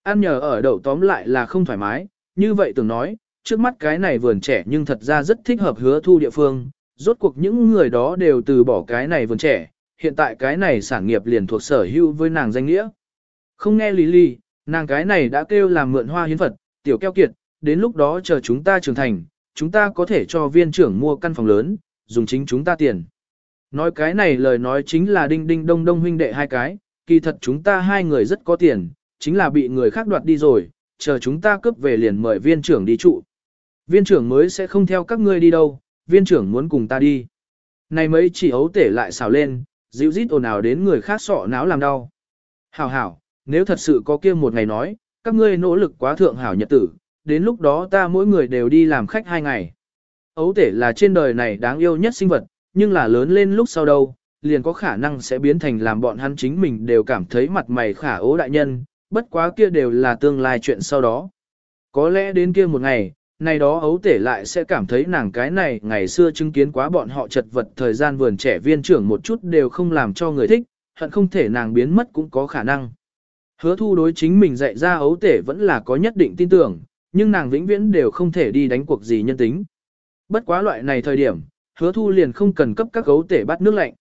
Ăn nhờ ở đậu tóm lại là không thoải mái, như vậy tưởng nói, trước mắt cái này vườn trẻ nhưng thật ra rất thích hợp hứa thu địa phương, rốt cuộc những người đó đều từ bỏ cái này vườn trẻ, hiện tại cái này sản nghiệp liền thuộc sở hữu với nàng danh nghĩa. Không nghe lý lý, nàng cái này đã kêu làm mượn hoa hiến vật, tiểu keo kiệt, đến lúc đó chờ chúng ta trưởng thành, chúng ta có thể cho viên trưởng mua căn phòng lớn, dùng chính chúng ta tiền. Nói cái này lời nói chính là đinh đinh đông đông huynh đệ hai cái, kỳ thật chúng ta hai người rất có tiền, chính là bị người khác đoạt đi rồi, chờ chúng ta cướp về liền mời viên trưởng đi trụ. Viên trưởng mới sẽ không theo các ngươi đi đâu, viên trưởng muốn cùng ta đi. Này mấy chỉ ấu tể lại xào lên, dịu rít ồn ào đến người khác sọ náo làm đau. Hảo hảo, nếu thật sự có kia một ngày nói, các ngươi nỗ lực quá thượng hảo nhật tử, đến lúc đó ta mỗi người đều đi làm khách hai ngày. Ấu tể là trên đời này đáng yêu nhất sinh vật, nhưng là lớn lên lúc sau đâu, liền có khả năng sẽ biến thành làm bọn hắn chính mình đều cảm thấy mặt mày khả ố đại nhân, bất quá kia đều là tương lai chuyện sau đó. Có lẽ đến kia một ngày, này đó ấu tể lại sẽ cảm thấy nàng cái này ngày xưa chứng kiến quá bọn họ chật vật thời gian vườn trẻ viên trưởng một chút đều không làm cho người thích, hận không thể nàng biến mất cũng có khả năng. Hứa thu đối chính mình dạy ra ấu tể vẫn là có nhất định tin tưởng, nhưng nàng vĩnh viễn đều không thể đi đánh cuộc gì nhân tính. Bất quá loại này thời điểm, hứa thu liền không cần cấp các ấu tể bắt nước lạnh.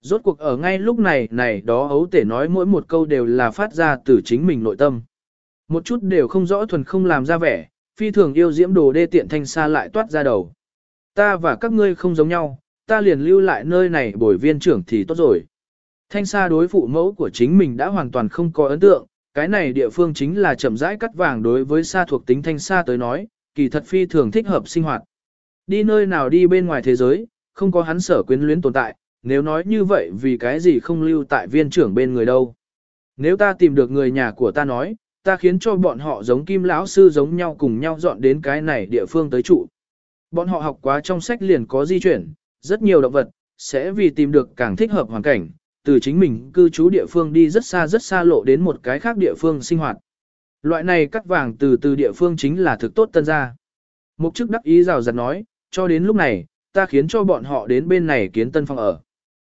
Rốt cuộc ở ngay lúc này này đó ấu tể nói mỗi một câu đều là phát ra từ chính mình nội tâm. Một chút đều không rõ thuần không làm ra vẻ, phi thường yêu diễm đồ đê tiện thanh xa lại toát ra đầu. Ta và các ngươi không giống nhau, ta liền lưu lại nơi này bồi viên trưởng thì tốt rồi. Thanh xa đối phụ mẫu của chính mình đã hoàn toàn không có ấn tượng, cái này địa phương chính là chậm rãi cắt vàng đối với xa thuộc tính thanh xa tới nói, kỳ thật phi thường thích hợp sinh hoạt. Đi nơi nào đi bên ngoài thế giới, không có hắn sở quyến luyến tồn tại, nếu nói như vậy vì cái gì không lưu tại viên trưởng bên người đâu. Nếu ta tìm được người nhà của ta nói, ta khiến cho bọn họ giống kim lão sư giống nhau cùng nhau dọn đến cái này địa phương tới trụ. Bọn họ học quá trong sách liền có di chuyển, rất nhiều động vật, sẽ vì tìm được càng thích hợp hoàn cảnh, từ chính mình cư trú địa phương đi rất xa rất xa lộ đến một cái khác địa phương sinh hoạt. Loại này cắt vàng từ từ địa phương chính là thực tốt tân gia. Mục chức đắc ý rào rạt nói, cho đến lúc này, ta khiến cho bọn họ đến bên này kiến tân phòng ở.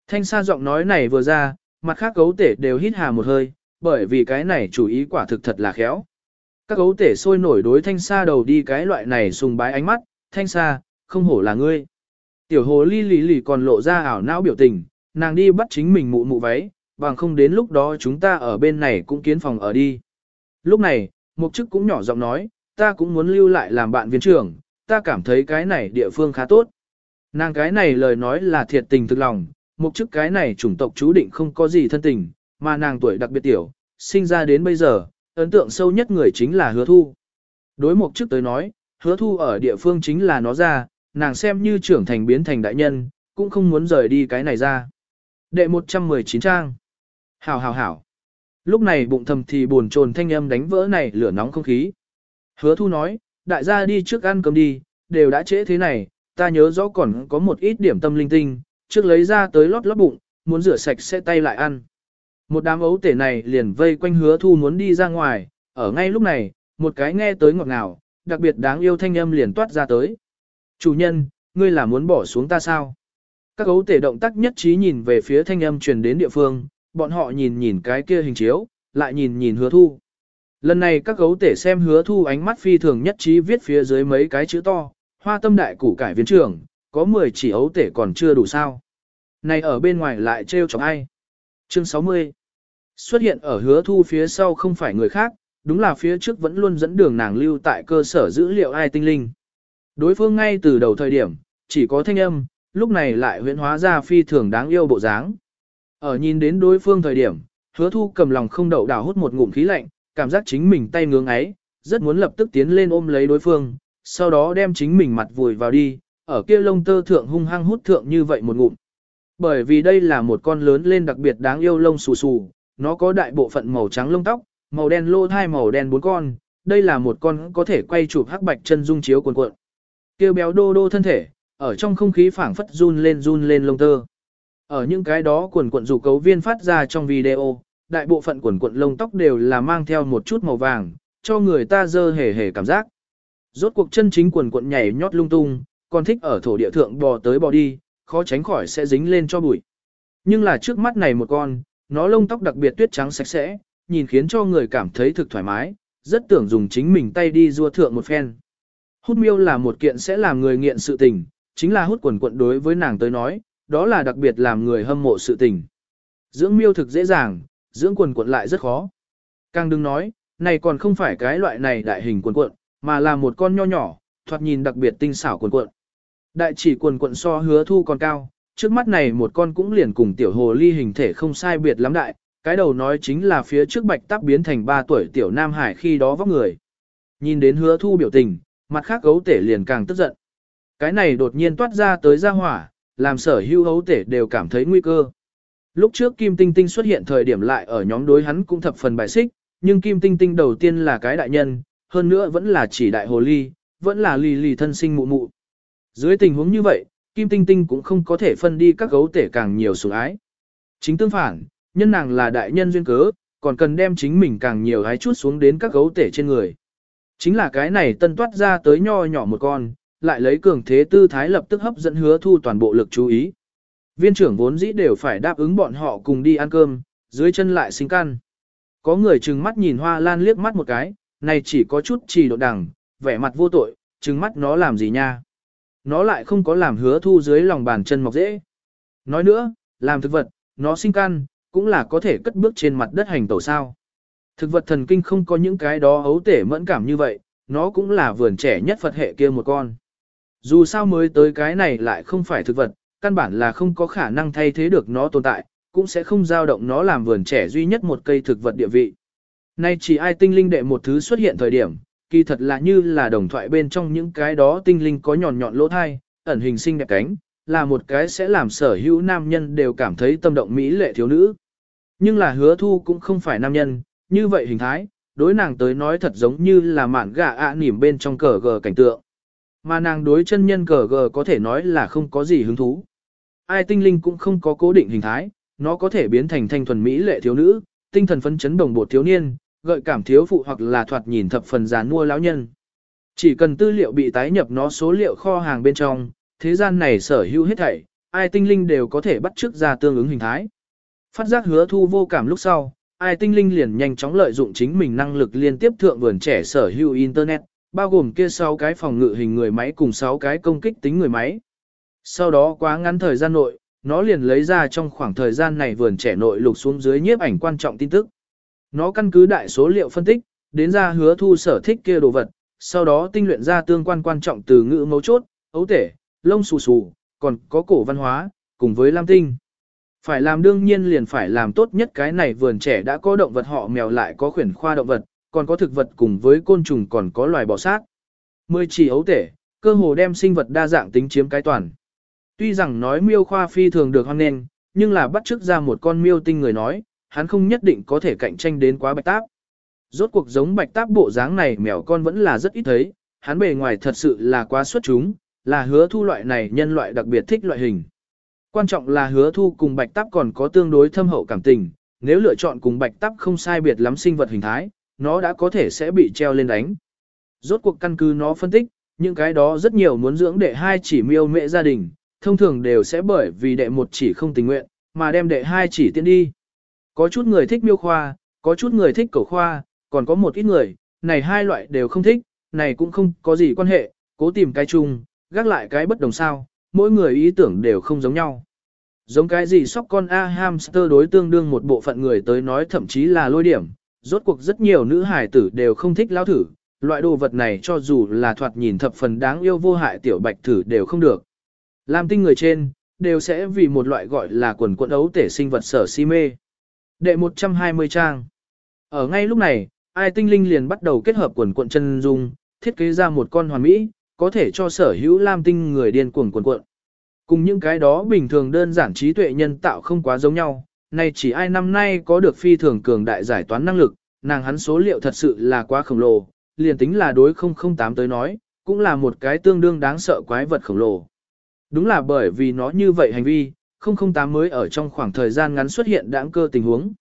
Thanh sa giọng nói này vừa ra, mặt khác gấu tể đều hít hà một hơi, bởi vì cái này chủ ý quả thực thật là khéo. Các gấu tể sôi nổi đối thanh sa đầu đi cái loại này sùng bái ánh mắt, thanh sa, không hổ là ngươi. Tiểu hồ ly lì lì còn lộ ra ảo não biểu tình, nàng đi bắt chính mình mụ mụ váy, bằng không đến lúc đó chúng ta ở bên này cũng kiến phòng ở đi. Lúc này, mục chức cũng nhỏ giọng nói, ta cũng muốn lưu lại làm bạn viên trưởng, ta cảm thấy cái này địa phương khá tốt. Nàng cái này lời nói là thiệt tình thực lòng, mục chức cái này chủng tộc chú định không có gì thân tình, mà nàng tuổi đặc biệt tiểu, sinh ra đến bây giờ, ấn tượng sâu nhất người chính là hứa thu. Đối mục trước tới nói, hứa thu ở địa phương chính là nó ra, nàng xem như trưởng thành biến thành đại nhân, cũng không muốn rời đi cái này ra. Đệ 119 trang. Hảo hảo hảo. Lúc này bụng thầm thì buồn chồn thanh âm đánh vỡ này lửa nóng không khí. Hứa thu nói, đại gia đi trước ăn cơm đi, đều đã trễ thế này, ta nhớ rõ còn có một ít điểm tâm linh tinh, trước lấy ra tới lót lót bụng, muốn rửa sạch sẽ tay lại ăn. Một đám ấu tể này liền vây quanh hứa thu muốn đi ra ngoài, ở ngay lúc này, một cái nghe tới ngọt ngào, đặc biệt đáng yêu thanh âm liền toát ra tới. Chủ nhân, ngươi là muốn bỏ xuống ta sao? Các ấu tể động tác nhất trí nhìn về phía thanh âm truyền đến địa phương, bọn họ nhìn nhìn cái kia hình chiếu, lại nhìn nhìn hứa thu. Lần này các gấu tể xem hứa thu ánh mắt phi thường nhất trí viết phía dưới mấy cái chữ to, hoa tâm đại củ cải viên trưởng, có 10 chỉ ấu tể còn chưa đủ sao. Này ở bên ngoài lại trêu chọc ai. Chương 60 Xuất hiện ở hứa thu phía sau không phải người khác, đúng là phía trước vẫn luôn dẫn đường nàng lưu tại cơ sở dữ liệu ai tinh linh. Đối phương ngay từ đầu thời điểm, chỉ có thanh âm, lúc này lại huyễn hóa ra phi thường đáng yêu bộ dáng. Ở nhìn đến đối phương thời điểm, hứa thu cầm lòng không đậu đảo hút một ngụm khí lạnh, cảm giác chính mình tay ngưỡng ấy, rất muốn lập tức tiến lên ôm lấy đối phương, sau đó đem chính mình mặt vùi vào đi, ở kia lông tơ thượng hung hăng hút thượng như vậy một ngụm. Bởi vì đây là một con lớn lên đặc biệt đáng yêu lông xù xù, nó có đại bộ phận màu trắng lông tóc, màu đen lô thai màu đen bốn con, đây là một con có thể quay chụp hắc bạch chân dung chiếu cuộn cuộn. Kêu béo đô đô thân thể, ở trong không khí phảng phất run lên run lên lông tơ. Ở những cái đó quần cuộn rủ cấu viên phát ra trong video, đại bộ phận quần cuộn lông tóc đều là mang theo một chút màu vàng, cho người ta dơ hề hề cảm giác. Rốt cuộc chân chính quần cuộn nhảy nhót lung tung, còn thích ở thổ địa thượng bò tới bò đi, khó tránh khỏi sẽ dính lên cho bụi. Nhưng là trước mắt này một con, nó lông tóc đặc biệt tuyết trắng sạch sẽ, nhìn khiến cho người cảm thấy thực thoải mái, rất tưởng dùng chính mình tay đi rua thượng một phen. Hút miêu là một kiện sẽ làm người nghiện sự tình, chính là hút quần quận đối với nàng tới nói, đó là đặc biệt làm người hâm mộ sự tình. Dưỡng miêu thực dễ dàng, dưỡng quần quận lại rất khó. Càng đừng nói, này còn không phải cái loại này đại hình quần quận, mà là một con nho nhỏ, thoạt nhìn đặc biệt tinh xảo quần quận. Đại chỉ quần quận so hứa thu còn cao, trước mắt này một con cũng liền cùng tiểu hồ ly hình thể không sai biệt lắm đại, cái đầu nói chính là phía trước bạch tắc biến thành 3 tuổi tiểu Nam Hải khi đó vóc người. Nhìn đến hứa thu biểu tình, mặt khác gấu tể liền càng tức giận. Cái này đột nhiên toát ra tới ra hỏa, làm sở hữu gấu tể đều cảm thấy nguy cơ. Lúc trước Kim Tinh Tinh xuất hiện thời điểm lại ở nhóm đối hắn cũng thập phần bài xích, nhưng Kim Tinh Tinh đầu tiên là cái đại nhân, hơn nữa vẫn là chỉ đại hồ ly, vẫn là lì lì thân sinh mụ mụ. Dưới tình huống như vậy, Kim Tinh Tinh cũng không có thể phân đi các gấu tể càng nhiều sủng ái. Chính tương phản, nhân nàng là đại nhân duyên cớ, còn cần đem chính mình càng nhiều ái chút xuống đến các gấu tể trên người. Chính là cái này tân toát ra tới nho nhỏ một con, lại lấy cường thế tư thái lập tức hấp dẫn hứa thu toàn bộ lực chú ý. Viên trưởng vốn dĩ đều phải đáp ứng bọn họ cùng đi ăn cơm, dưới chân lại sinh căn. Có người trừng mắt nhìn hoa lan liếc mắt một cái, này chỉ có chút trì độ đằng, vẻ mặt vô tội, trừng mắt nó làm gì nha. Nó lại không có làm hứa thu dưới lòng bàn chân mọc dễ. Nói nữa, làm thực vật, nó sinh căn, cũng là có thể cất bước trên mặt đất hành tẩu sao. Thực vật thần kinh không có những cái đó ấu tể mẫn cảm như vậy, nó cũng là vườn trẻ nhất Phật hệ kia một con. Dù sao mới tới cái này lại không phải thực vật, căn bản là không có khả năng thay thế được nó tồn tại, cũng sẽ không dao động nó làm vườn trẻ duy nhất một cây thực vật địa vị. Nay chỉ ai tinh linh đệ một thứ xuất hiện thời điểm, kỳ thật là như là đồng thoại bên trong những cái đó tinh linh có nhọn nhọn lỗ thai, ẩn hình sinh đẹp cánh, là một cái sẽ làm sở hữu nam nhân đều cảm thấy tâm động mỹ lệ thiếu nữ. Nhưng là hứa thu cũng không phải nam nhân, như vậy hình thái, đối nàng tới nói thật giống như là mạn gà ạ à nỉm bên trong cờ gờ cảnh tượng. Mà nàng đối chân nhân cờ gờ có thể nói là không có gì hứng thú. Ai tinh linh cũng không có cố định hình thái, nó có thể biến thành thanh thuần mỹ lệ thiếu nữ, tinh thần phấn chấn đồng bộ thiếu niên, gợi cảm thiếu phụ hoặc là thoạt nhìn thập phần gián mua lão nhân. Chỉ cần tư liệu bị tái nhập nó số liệu kho hàng bên trong, thế gian này sở hữu hết thảy, ai tinh linh đều có thể bắt chước ra tương ứng hình thái. Phát giác hứa thu vô cảm lúc sau, ai tinh linh liền nhanh chóng lợi dụng chính mình năng lực liên tiếp thượng vườn trẻ sở hữu Internet, bao gồm kia 6 cái phòng ngự hình người máy cùng 6 cái công kích tính người máy. Sau đó quá ngắn thời gian nội, nó liền lấy ra trong khoảng thời gian này vườn trẻ nội lục xuống dưới nhiếp ảnh quan trọng tin tức. Nó căn cứ đại số liệu phân tích, đến ra hứa thu sở thích kia đồ vật, sau đó tinh luyện ra tương quan quan trọng từ ngữ mấu chốt, ấu tể, lông xù xù, còn có cổ văn hóa, cùng với lam tinh. Phải làm đương nhiên liền phải làm tốt nhất cái này vườn trẻ đã có động vật họ mèo lại có khuyển khoa động vật, còn có thực vật cùng với côn trùng còn có loài bò sát. Mười chỉ ấu tể, cơ hồ đem sinh vật đa dạng tính chiếm cái toàn. Tuy rằng nói miêu khoa phi thường được hoan nghênh, nhưng là bắt chước ra một con miêu tinh người nói, hắn không nhất định có thể cạnh tranh đến quá bạch táp. Rốt cuộc giống bạch táp bộ dáng này mèo con vẫn là rất ít thấy, hắn bề ngoài thật sự là quá xuất chúng, là hứa thu loại này nhân loại đặc biệt thích loại hình. Quan trọng là hứa thu cùng bạch táp còn có tương đối thâm hậu cảm tình, nếu lựa chọn cùng bạch táp không sai biệt lắm sinh vật hình thái, nó đã có thể sẽ bị treo lên đánh. Rốt cuộc căn cứ nó phân tích, những cái đó rất nhiều muốn dưỡng đệ hai chỉ miêu mẹ gia đình, thông thường đều sẽ bởi vì đệ một chỉ không tình nguyện, mà đem đệ hai chỉ tiến đi. Có chút người thích miêu khoa, có chút người thích cầu khoa, còn có một ít người, này hai loại đều không thích, này cũng không có gì quan hệ, cố tìm cái chung, gác lại cái bất đồng sao, mỗi người ý tưởng đều không giống nhau. Giống cái gì sóc con A hamster đối tương đương một bộ phận người tới nói thậm chí là lôi điểm, rốt cuộc rất nhiều nữ hài tử đều không thích lao thử, loại đồ vật này cho dù là thoạt nhìn thập phần đáng yêu vô hại tiểu bạch thử đều không được. Làm tinh người trên, đều sẽ vì một loại gọi là quần quận ấu tể sinh vật sở si mê. Đệ 120 trang. Ở ngay lúc này, ai tinh linh liền bắt đầu kết hợp quần cuộn chân dung, thiết kế ra một con hoàn mỹ, có thể cho sở hữu lam tinh người điên cuồng quần cuộn. Cùng những cái đó bình thường đơn giản trí tuệ nhân tạo không quá giống nhau, nay chỉ ai năm nay có được phi thường cường đại giải toán năng lực, nàng hắn số liệu thật sự là quá khổng lồ, liền tính là đối 008 tới nói, cũng là một cái tương đương đáng sợ quái vật khổng lồ. Đúng là bởi vì nó như vậy hành vi, 008 mới ở trong khoảng thời gian ngắn xuất hiện đáng cơ tình huống.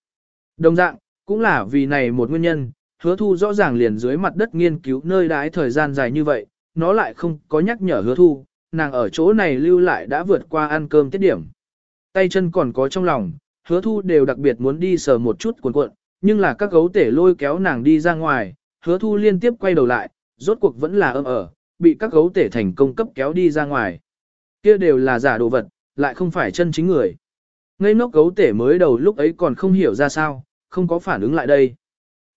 Đồng dạng, cũng là vì này một nguyên nhân, hứa thu rõ ràng liền dưới mặt đất nghiên cứu nơi đái thời gian dài như vậy, nó lại không có nhắc nhở hứa thu, nàng ở chỗ này lưu lại đã vượt qua ăn cơm tiết điểm. Tay chân còn có trong lòng, hứa thu đều đặc biệt muốn đi sờ một chút cuộn cuộn, nhưng là các gấu tể lôi kéo nàng đi ra ngoài, hứa thu liên tiếp quay đầu lại, rốt cuộc vẫn là âm ở, bị các gấu tể thành công cấp kéo đi ra ngoài. Kia đều là giả đồ vật, lại không phải chân chính người. Ngây ngốc gấu tể mới đầu lúc ấy còn không hiểu ra sao, không có phản ứng lại đây.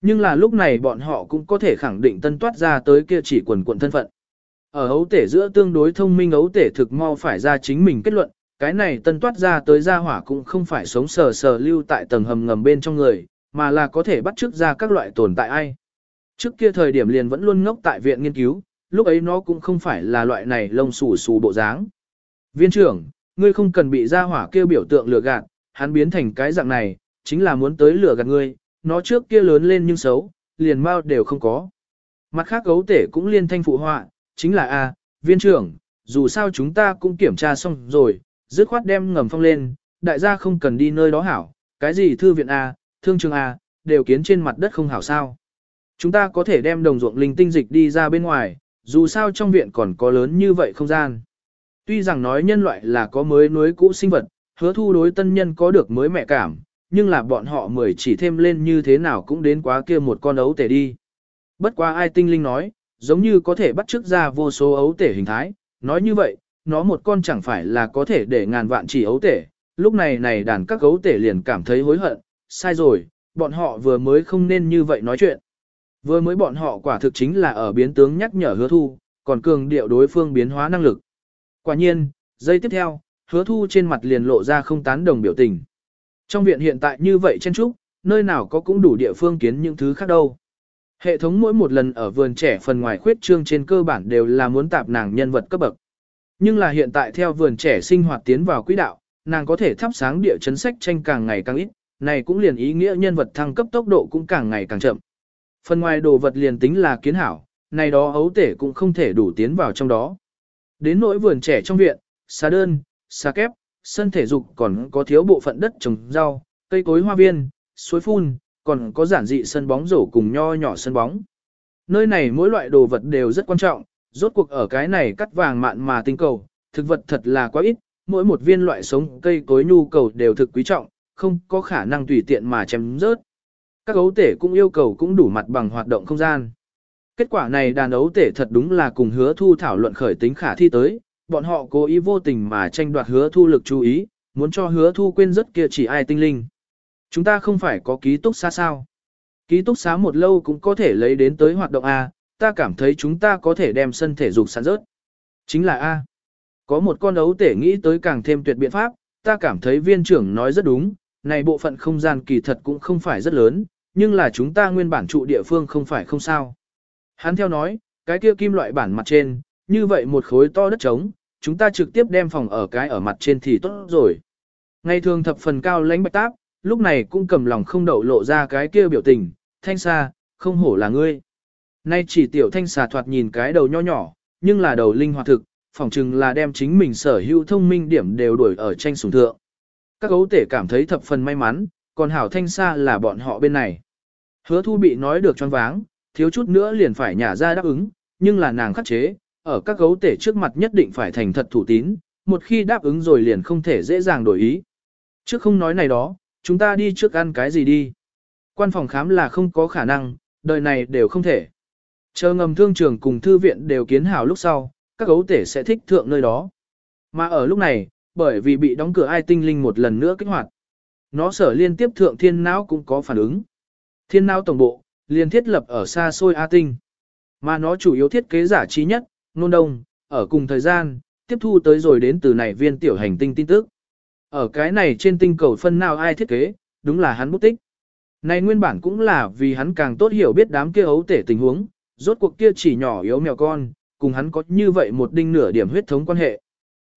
Nhưng là lúc này bọn họ cũng có thể khẳng định tân toát ra tới kia chỉ quần quần thân phận. Ở ấu tể giữa tương đối thông minh ấu tể thực mau phải ra chính mình kết luận, cái này tân toát ra tới gia hỏa cũng không phải sống sờ sờ lưu tại tầng hầm ngầm bên trong người, mà là có thể bắt chước ra các loại tồn tại ai. Trước kia thời điểm liền vẫn luôn ngốc tại viện nghiên cứu, lúc ấy nó cũng không phải là loại này lông xù xù bộ dáng. Viên trưởng, ngươi không cần bị gia hỏa kêu biểu tượng lừa gạt, hắn biến thành cái dạng này, chính là muốn tới lừa gạt ngươi, nó trước kia lớn lên nhưng xấu, liền mau đều không có. Mặt khác gấu tể cũng liên thanh phụ họa, chính là A, viên trưởng, dù sao chúng ta cũng kiểm tra xong rồi, dứt khoát đem ngầm phong lên, đại gia không cần đi nơi đó hảo, cái gì thư viện A, thương trường A, đều kiến trên mặt đất không hảo sao. Chúng ta có thể đem đồng ruộng linh tinh dịch đi ra bên ngoài, dù sao trong viện còn có lớn như vậy không gian. Tuy rằng nói nhân loại là có mới núi cũ sinh vật, hứa thu đối tân nhân có được mới mẹ cảm, nhưng là bọn họ mười chỉ thêm lên như thế nào cũng đến quá kia một con ấu tể đi. Bất quá ai tinh linh nói, giống như có thể bắt chước ra vô số ấu tể hình thái, nói như vậy, nó một con chẳng phải là có thể để ngàn vạn chỉ ấu tể, lúc này này đàn các ấu tể liền cảm thấy hối hận, sai rồi, bọn họ vừa mới không nên như vậy nói chuyện. Vừa mới bọn họ quả thực chính là ở biến tướng nhắc nhở hứa thu, còn cường điệu đối phương biến hóa năng lực. Quả nhiên, giây tiếp theo, hứa thu trên mặt liền lộ ra không tán đồng biểu tình. Trong viện hiện tại như vậy chen trúc, nơi nào có cũng đủ địa phương kiến những thứ khác đâu. Hệ thống mỗi một lần ở vườn trẻ phần ngoài khuyết trương trên cơ bản đều là muốn tạp nàng nhân vật cấp bậc. Nhưng là hiện tại theo vườn trẻ sinh hoạt tiến vào quỹ đạo, nàng có thể thắp sáng địa chấn sách tranh càng ngày càng ít, này cũng liền ý nghĩa nhân vật thăng cấp tốc độ cũng càng ngày càng chậm. Phần ngoài đồ vật liền tính là kiến hảo, này đó ấu tể cũng không thể đủ tiến vào trong đó. Đến nỗi vườn trẻ trong viện, xà đơn, xà kép, sân thể dục còn có thiếu bộ phận đất trồng rau, cây cối hoa viên, suối phun, còn có giản dị sân bóng rổ cùng nho nhỏ sân bóng. Nơi này mỗi loại đồ vật đều rất quan trọng, rốt cuộc ở cái này cắt vàng mạn mà tinh cầu, thực vật thật là quá ít, mỗi một viên loại sống cây cối nhu cầu đều thực quý trọng, không có khả năng tùy tiện mà chém rớt. Các gấu tể cũng yêu cầu cũng đủ mặt bằng hoạt động không gian. Kết quả này đàn ấu tể thật đúng là cùng hứa thu thảo luận khởi tính khả thi tới, bọn họ cố ý vô tình mà tranh đoạt hứa thu lực chú ý, muốn cho hứa thu quên rất kia chỉ ai tinh linh. Chúng ta không phải có ký túc xá sao. Ký túc xá một lâu cũng có thể lấy đến tới hoạt động A, ta cảm thấy chúng ta có thể đem sân thể dục sản rớt. Chính là A. Có một con ấu tể nghĩ tới càng thêm tuyệt biện pháp, ta cảm thấy viên trưởng nói rất đúng, này bộ phận không gian kỳ thật cũng không phải rất lớn, nhưng là chúng ta nguyên bản trụ địa phương không phải không sao. Hắn theo nói, cái kia kim loại bản mặt trên, như vậy một khối to đất trống, chúng ta trực tiếp đem phòng ở cái ở mặt trên thì tốt rồi. Ngày thường thập phần cao lãnh bạch táp, lúc này cũng cầm lòng không đậu lộ ra cái kia biểu tình, thanh xa, không hổ là ngươi. Nay chỉ tiểu thanh xà thoạt nhìn cái đầu nho nhỏ, nhưng là đầu linh hoạt thực, phỏng chừng là đem chính mình sở hữu thông minh điểm đều đuổi ở tranh sùng thượng. Các gấu tể cảm thấy thập phần may mắn, còn hảo thanh xa là bọn họ bên này. Hứa thu bị nói được choáng váng, thiếu chút nữa liền phải nhả ra đáp ứng, nhưng là nàng khắc chế, ở các gấu tể trước mặt nhất định phải thành thật thủ tín, một khi đáp ứng rồi liền không thể dễ dàng đổi ý. Trước không nói này đó, chúng ta đi trước ăn cái gì đi. Quan phòng khám là không có khả năng, Đời này đều không thể. Chờ ngầm thương trường cùng thư viện đều kiến hảo lúc sau, các gấu tể sẽ thích thượng nơi đó. Mà ở lúc này, bởi vì bị đóng cửa ai tinh linh một lần nữa kích hoạt. Nó sở liên tiếp thượng thiên não cũng có phản ứng. Thiên não tổng bộ, liên thiết lập ở xa xôi A tinh. Mà nó chủ yếu thiết kế giả trí nhất, nôn đông, ở cùng thời gian, tiếp thu tới rồi đến từ này viên tiểu hành tinh tin tức. Ở cái này trên tinh cầu phân nào ai thiết kế, đúng là hắn bút tích. Này nguyên bản cũng là vì hắn càng tốt hiểu biết đám kia ấu tể tình huống, rốt cuộc kia chỉ nhỏ yếu mèo con, cùng hắn có như vậy một đinh nửa điểm huyết thống quan hệ.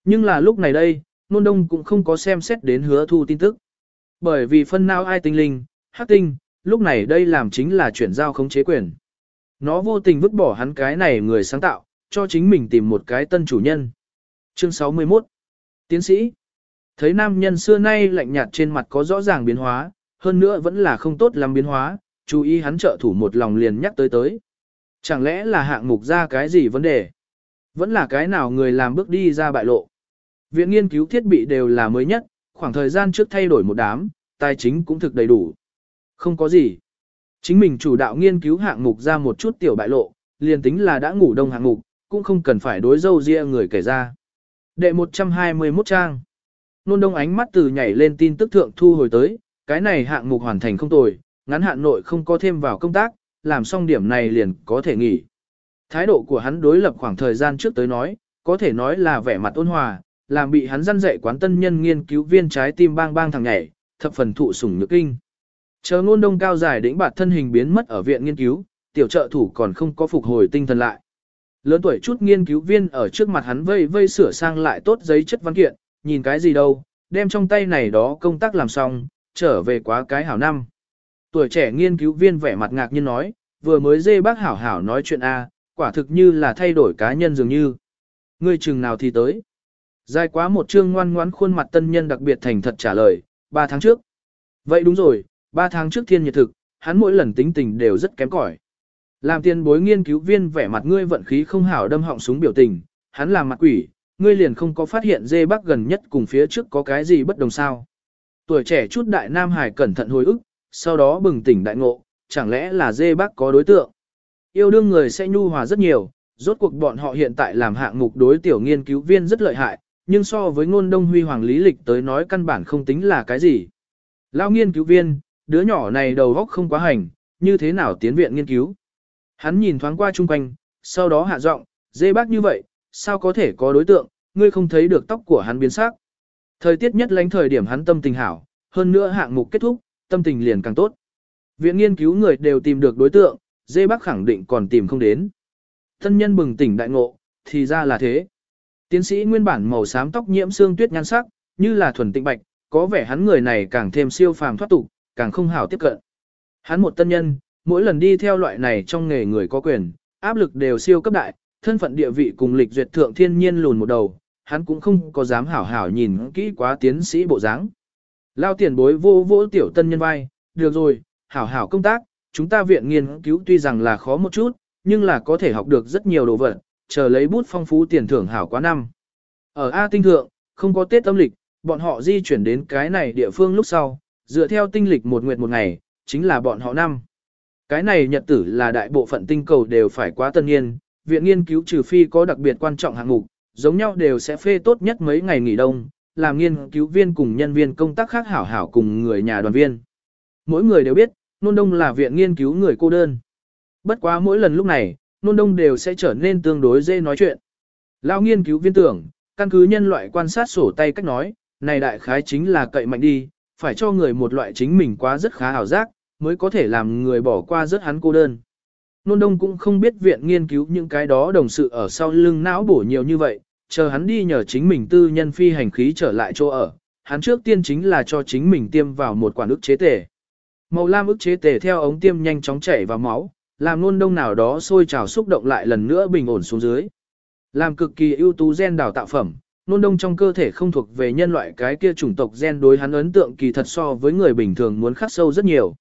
Nhưng là lúc này đây, nôn đông cũng không có xem xét đến hứa thu tin tức. Bởi vì phân nào ai tinh linh, hắc tinh, lúc này đây làm chính là chuyển giao khống chế quyền. Nó vô tình vứt bỏ hắn cái này người sáng tạo, cho chính mình tìm một cái tân chủ nhân. Chương 61 Tiến sĩ Thấy nam nhân xưa nay lạnh nhạt trên mặt có rõ ràng biến hóa, hơn nữa vẫn là không tốt làm biến hóa, chú ý hắn trợ thủ một lòng liền nhắc tới tới. Chẳng lẽ là hạng mục ra cái gì vấn đề? Vẫn là cái nào người làm bước đi ra bại lộ? Viện nghiên cứu thiết bị đều là mới nhất, khoảng thời gian trước thay đổi một đám, tài chính cũng thực đầy đủ. Không có gì. Chính mình chủ đạo nghiên cứu hạng mục ra một chút tiểu bại lộ, liền tính là đã ngủ đông hạng mục, cũng không cần phải đối dâu ria người kể ra. Đệ 121 trang. Nôn đông ánh mắt từ nhảy lên tin tức thượng thu hồi tới, cái này hạng mục hoàn thành không tồi, ngắn hạn nội không có thêm vào công tác, làm xong điểm này liền có thể nghỉ. Thái độ của hắn đối lập khoảng thời gian trước tới nói, có thể nói là vẻ mặt ôn hòa, làm bị hắn răn dạy quán tân nhân nghiên cứu viên trái tim bang bang thằng nhảy, thập phần thụ sủng nhược kinh. Chờ ngôn đông cao dài đĩnh bạt thân hình biến mất ở viện nghiên cứu, tiểu trợ thủ còn không có phục hồi tinh thần lại. Lớn tuổi chút nghiên cứu viên ở trước mặt hắn vây vây sửa sang lại tốt giấy chất văn kiện, nhìn cái gì đâu, đem trong tay này đó công tác làm xong, trở về quá cái hảo năm. Tuổi trẻ nghiên cứu viên vẻ mặt ngạc nhiên nói, vừa mới dê bác hảo hảo nói chuyện A, quả thực như là thay đổi cá nhân dường như. Ngươi chừng nào thì tới. Dài quá một chương ngoan ngoãn khuôn mặt tân nhân đặc biệt thành thật trả lời, ba tháng trước. Vậy đúng rồi, ba tháng trước thiên nhiệt thực, hắn mỗi lần tính tình đều rất kém cỏi. Làm tiền bối nghiên cứu viên vẻ mặt ngươi vận khí không hảo đâm họng súng biểu tình, hắn làm mặt quỷ, ngươi liền không có phát hiện dê bắc gần nhất cùng phía trước có cái gì bất đồng sao. Tuổi trẻ chút đại nam hải cẩn thận hồi ức, sau đó bừng tỉnh đại ngộ, chẳng lẽ là dê bắc có đối tượng. Yêu đương người sẽ nhu hòa rất nhiều, rốt cuộc bọn họ hiện tại làm hạng mục đối tiểu nghiên cứu viên rất lợi hại, nhưng so với ngôn đông huy hoàng lý lịch tới nói căn bản không tính là cái gì. Lao nghiên cứu viên, đứa nhỏ này đầu góc không quá hành, như thế nào tiến viện nghiên cứu. Hắn nhìn thoáng qua chung quanh, sau đó hạ giọng, dê bác như vậy, sao có thể có đối tượng, ngươi không thấy được tóc của hắn biến sắc. Thời tiết nhất lánh thời điểm hắn tâm tình hảo, hơn nữa hạng mục kết thúc, tâm tình liền càng tốt. Viện nghiên cứu người đều tìm được đối tượng, dê bác khẳng định còn tìm không đến. Thân nhân bừng tỉnh đại ngộ, thì ra là thế. Tiến sĩ nguyên bản màu xám tóc nhiễm xương tuyết nhan sắc, như là thuần tịnh bạch, có vẻ hắn người này càng thêm siêu phàm thoát tục, càng không hảo tiếp cận. Hắn một tân nhân, mỗi lần đi theo loại này trong nghề người có quyền, áp lực đều siêu cấp đại, thân phận địa vị cùng lịch duyệt thượng thiên nhiên lùn một đầu, hắn cũng không có dám hảo hảo nhìn kỹ quá tiến sĩ bộ dáng. Lao tiền bối vô vô tiểu tân nhân vai, được rồi, hảo hảo công tác, chúng ta viện nghiên cứu tuy rằng là khó một chút, nhưng là có thể học được rất nhiều đồ vật, chờ lấy bút phong phú tiền thưởng hảo quá năm. Ở A tinh thượng, không có Tết âm lịch, bọn họ di chuyển đến cái này địa phương lúc sau, dựa theo tinh lịch một nguyệt một ngày, chính là bọn họ năm. Cái này nhật tử là đại bộ phận tinh cầu đều phải quá tân niên, viện nghiên cứu trừ phi có đặc biệt quan trọng hạng mục, giống nhau đều sẽ phê tốt nhất mấy ngày nghỉ đông, làm nghiên cứu viên cùng nhân viên công tác khác hảo hảo cùng người nhà đoàn viên. Mỗi người đều biết, nôn đông là viện nghiên cứu người cô đơn. Bất quá mỗi lần lúc này, nôn đông đều sẽ trở nên tương đối dễ nói chuyện. Lao nghiên cứu viên tưởng, căn cứ nhân loại quan sát sổ tay cách nói, này đại khái chính là cậy mạnh đi, phải cho người một loại chính mình quá rất khá hảo giác, mới có thể làm người bỏ qua rất hắn cô đơn. Nôn đông cũng không biết viện nghiên cứu những cái đó đồng sự ở sau lưng não bổ nhiều như vậy, chờ hắn đi nhờ chính mình tư nhân phi hành khí trở lại chỗ ở, hắn trước tiên chính là cho chính mình tiêm vào một quản ức chế tề. Màu lam ức chế tề theo ống tiêm nhanh chóng chảy vào máu, làm nôn đông nào đó sôi trào xúc động lại lần nữa bình ổn xuống dưới. Làm cực kỳ ưu tú gen đào tạo phẩm, nôn đông trong cơ thể không thuộc về nhân loại cái kia chủng tộc gen đối hắn ấn tượng kỳ thật so với người bình thường muốn khắc sâu rất nhiều.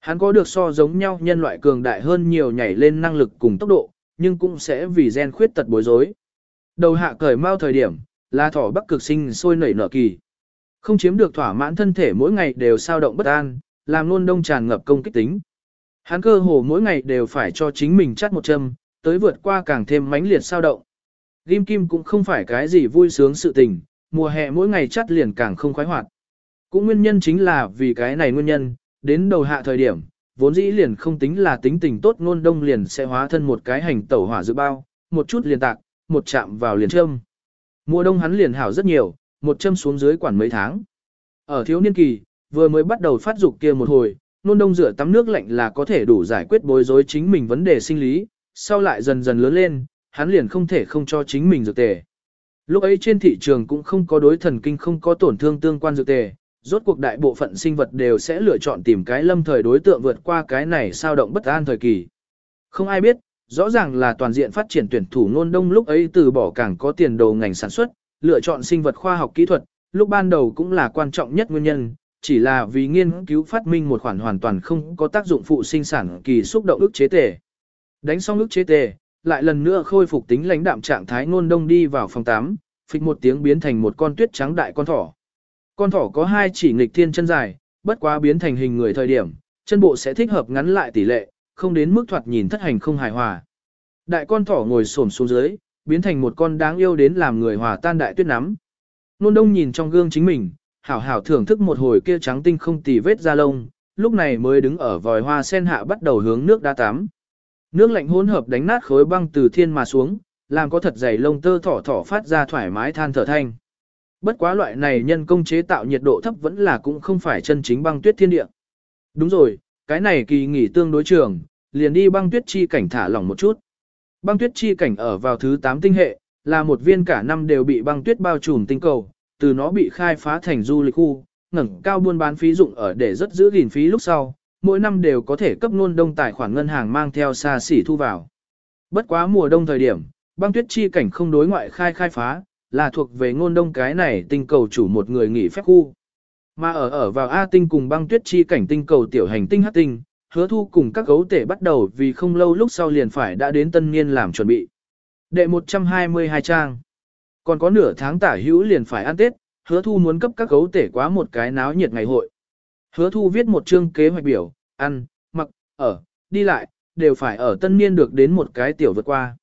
Hắn có được so giống nhau nhân loại cường đại hơn nhiều nhảy lên năng lực cùng tốc độ, nhưng cũng sẽ vì gen khuyết tật bối rối. Đầu hạ cởi mau thời điểm, là thỏ bắc cực sinh sôi nảy nở kỳ. Không chiếm được thỏa mãn thân thể mỗi ngày đều sao động bất an, làm nôn đông tràn ngập công kích tính. Hắn cơ hồ mỗi ngày đều phải cho chính mình chắt một châm, tới vượt qua càng thêm mãnh liệt sao động. Ghim kim cũng không phải cái gì vui sướng sự tình, mùa hè mỗi ngày chắt liền càng không khoái hoạt. Cũng nguyên nhân chính là vì cái này nguyên nhân, đến đầu hạ thời điểm, vốn dĩ liền không tính là tính tình tốt ngôn đông liền sẽ hóa thân một cái hành tẩu hỏa dự bao, một chút liền tạc, một chạm vào liền châm. Mùa đông hắn liền hảo rất nhiều, một châm xuống dưới quản mấy tháng. Ở thiếu niên kỳ, vừa mới bắt đầu phát dục kia một hồi, nôn đông rửa tắm nước lạnh là có thể đủ giải quyết bối rối chính mình vấn đề sinh lý, sau lại dần dần lớn lên, hắn liền không thể không cho chính mình dược tề. Lúc ấy trên thị trường cũng không có đối thần kinh không có tổn thương tương quan dược tề, rốt cuộc đại bộ phận sinh vật đều sẽ lựa chọn tìm cái lâm thời đối tượng vượt qua cái này sao động bất an thời kỳ. Không ai biết, rõ ràng là toàn diện phát triển tuyển thủ ngôn đông lúc ấy từ bỏ càng có tiền đồ ngành sản xuất, lựa chọn sinh vật khoa học kỹ thuật, lúc ban đầu cũng là quan trọng nhất nguyên nhân, chỉ là vì nghiên cứu phát minh một khoản hoàn toàn không có tác dụng phụ sinh sản kỳ xúc động ức chế tề. Đánh xong ức chế tề, lại lần nữa khôi phục tính lãnh đạm trạng thái ngôn đông đi vào phòng 8, phịch một tiếng biến thành một con tuyết trắng đại con thỏ. Con thỏ có hai chỉ nghịch thiên chân dài, bất quá biến thành hình người thời điểm, chân bộ sẽ thích hợp ngắn lại tỷ lệ, không đến mức thoạt nhìn thất hành không hài hòa. Đại con thỏ ngồi xổm xuống dưới, biến thành một con đáng yêu đến làm người hòa tan đại tuyết nắm. Nôn đông nhìn trong gương chính mình, hảo hảo thưởng thức một hồi kia trắng tinh không tì vết da lông, lúc này mới đứng ở vòi hoa sen hạ bắt đầu hướng nước đá tắm. Nước lạnh hỗn hợp đánh nát khối băng từ thiên mà xuống, làm có thật dày lông tơ thỏ thỏ phát ra thoải mái than thở thanh. Bất quá loại này nhân công chế tạo nhiệt độ thấp vẫn là cũng không phải chân chính băng tuyết thiên địa. Đúng rồi, cái này kỳ nghỉ tương đối trường, liền đi băng tuyết chi cảnh thả lỏng một chút. Băng tuyết chi cảnh ở vào thứ 8 tinh hệ, là một viên cả năm đều bị băng tuyết bao trùm tinh cầu, từ nó bị khai phá thành du lịch khu, ngẩng cao buôn bán phí dụng ở để rất giữ gìn phí lúc sau, mỗi năm đều có thể cấp nôn đông tài khoản ngân hàng mang theo xa xỉ thu vào. Bất quá mùa đông thời điểm, băng tuyết chi cảnh không đối ngoại khai khai phá, là thuộc về ngôn đông cái này tinh cầu chủ một người nghỉ phép khu. Mà ở ở vào A tinh cùng băng tuyết chi cảnh tinh cầu tiểu hành tinh hát tinh, hứa thu cùng các gấu tể bắt đầu vì không lâu lúc sau liền phải đã đến tân niên làm chuẩn bị. Đệ 122 trang. Còn có nửa tháng tả hữu liền phải ăn Tết, hứa thu muốn cấp các gấu tể quá một cái náo nhiệt ngày hội. Hứa thu viết một chương kế hoạch biểu, ăn, mặc, ở, đi lại, đều phải ở tân niên được đến một cái tiểu vượt qua.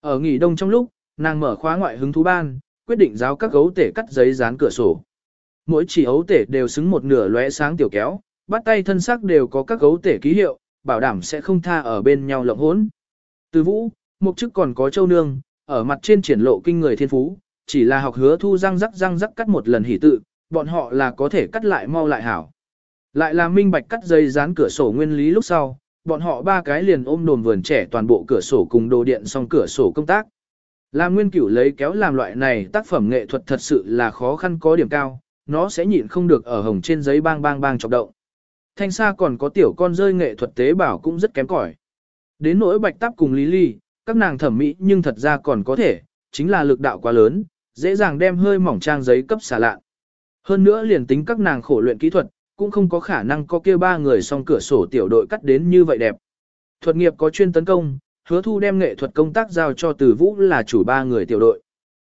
Ở nghỉ đông trong lúc, nàng mở khóa ngoại hứng thú ban, quyết định giáo các gấu tể cắt giấy dán cửa sổ. Mỗi chỉ ấu tể đều xứng một nửa lóe sáng tiểu kéo, bắt tay thân sắc đều có các gấu tể ký hiệu, bảo đảm sẽ không tha ở bên nhau lộng hỗn. Từ vũ, mục chức còn có châu nương, ở mặt trên triển lộ kinh người thiên phú, chỉ là học hứa thu răng rắc răng rắc cắt một lần hỉ tự, bọn họ là có thể cắt lại mau lại hảo. Lại là minh bạch cắt dây dán cửa sổ nguyên lý lúc sau, bọn họ ba cái liền ôm đồn vườn trẻ toàn bộ cửa sổ cùng đồ điện xong cửa sổ công tác. Làm nguyên cửu lấy kéo làm loại này tác phẩm nghệ thuật thật sự là khó khăn có điểm cao, nó sẽ nhịn không được ở hồng trên giấy bang bang bang chọc động. Thanh xa còn có tiểu con rơi nghệ thuật tế bảo cũng rất kém cỏi. Đến nỗi bạch táp cùng lý ly, các nàng thẩm mỹ nhưng thật ra còn có thể, chính là lực đạo quá lớn, dễ dàng đem hơi mỏng trang giấy cấp xả lạ. Hơn nữa liền tính các nàng khổ luyện kỹ thuật, cũng không có khả năng có kia ba người song cửa sổ tiểu đội cắt đến như vậy đẹp. Thuật nghiệp có chuyên tấn công, hứa thu đem nghệ thuật công tác giao cho từ vũ là chủ ba người tiểu đội.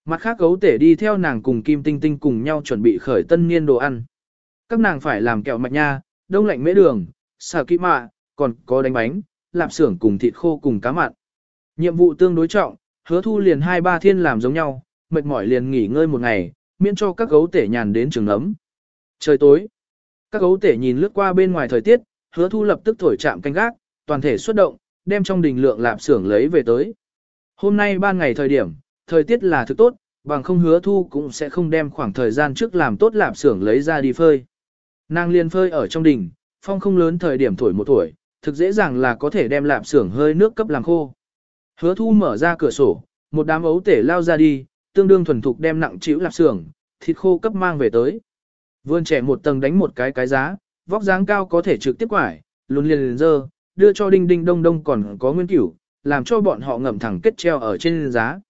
Mặt khác gấu tể đi theo nàng cùng Kim Tinh Tinh cùng nhau chuẩn bị khởi tân niên đồ ăn. Các nàng phải làm kẹo mạch nha, đông lạnh mễ đường, xà kỹ mạ, còn có đánh bánh, lạp xưởng cùng thịt khô cùng cá mặn. Nhiệm vụ tương đối trọng, hứa thu liền hai ba thiên làm giống nhau, mệt mỏi liền nghỉ ngơi một ngày, miễn cho các gấu tể nhàn đến trường ấm. Trời tối, các gấu tể nhìn lướt qua bên ngoài thời tiết, hứa thu lập tức thổi chạm canh gác, toàn thể xuất động, đem trong đình lượng lạp xưởng lấy về tới. Hôm nay ban ngày thời điểm, thời tiết là thực tốt, bằng không hứa thu cũng sẽ không đem khoảng thời gian trước làm tốt lạp xưởng lấy ra đi phơi. Nàng liền phơi ở trong đình, phong không lớn thời điểm thổi một tuổi, thực dễ dàng là có thể đem lạp xưởng hơi nước cấp làm khô. Hứa thu mở ra cửa sổ, một đám ấu tể lao ra đi, tương đương thuần thục đem nặng chịu lạp xưởng, thịt khô cấp mang về tới. Vươn trẻ một tầng đánh một cái cái giá, vóc dáng cao có thể trực tiếp quải, luôn liền liền dơ, đưa cho đinh đinh đông đông còn có nguyên cửu, làm cho bọn họ ngậm thẳng kết treo ở trên giá.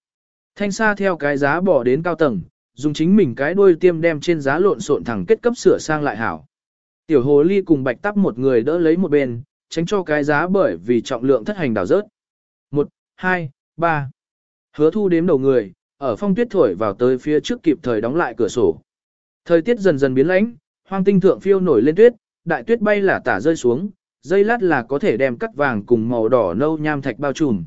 Thanh xa theo cái giá bỏ đến cao tầng, dùng chính mình cái đuôi tiêm đem trên giá lộn xộn thẳng kết cấp sửa sang lại hảo. Tiểu hồ ly cùng bạch tắp một người đỡ lấy một bên, tránh cho cái giá bởi vì trọng lượng thất hành đảo rớt. Một, hai, ba. Hứa thu đếm đầu người, ở phong tuyết thổi vào tới phía trước kịp thời đóng lại cửa sổ. Thời tiết dần dần biến lãnh, hoang tinh thượng phiêu nổi lên tuyết, đại tuyết bay là tả rơi xuống, dây lát là có thể đem cắt vàng cùng màu đỏ nâu nham thạch bao trùm.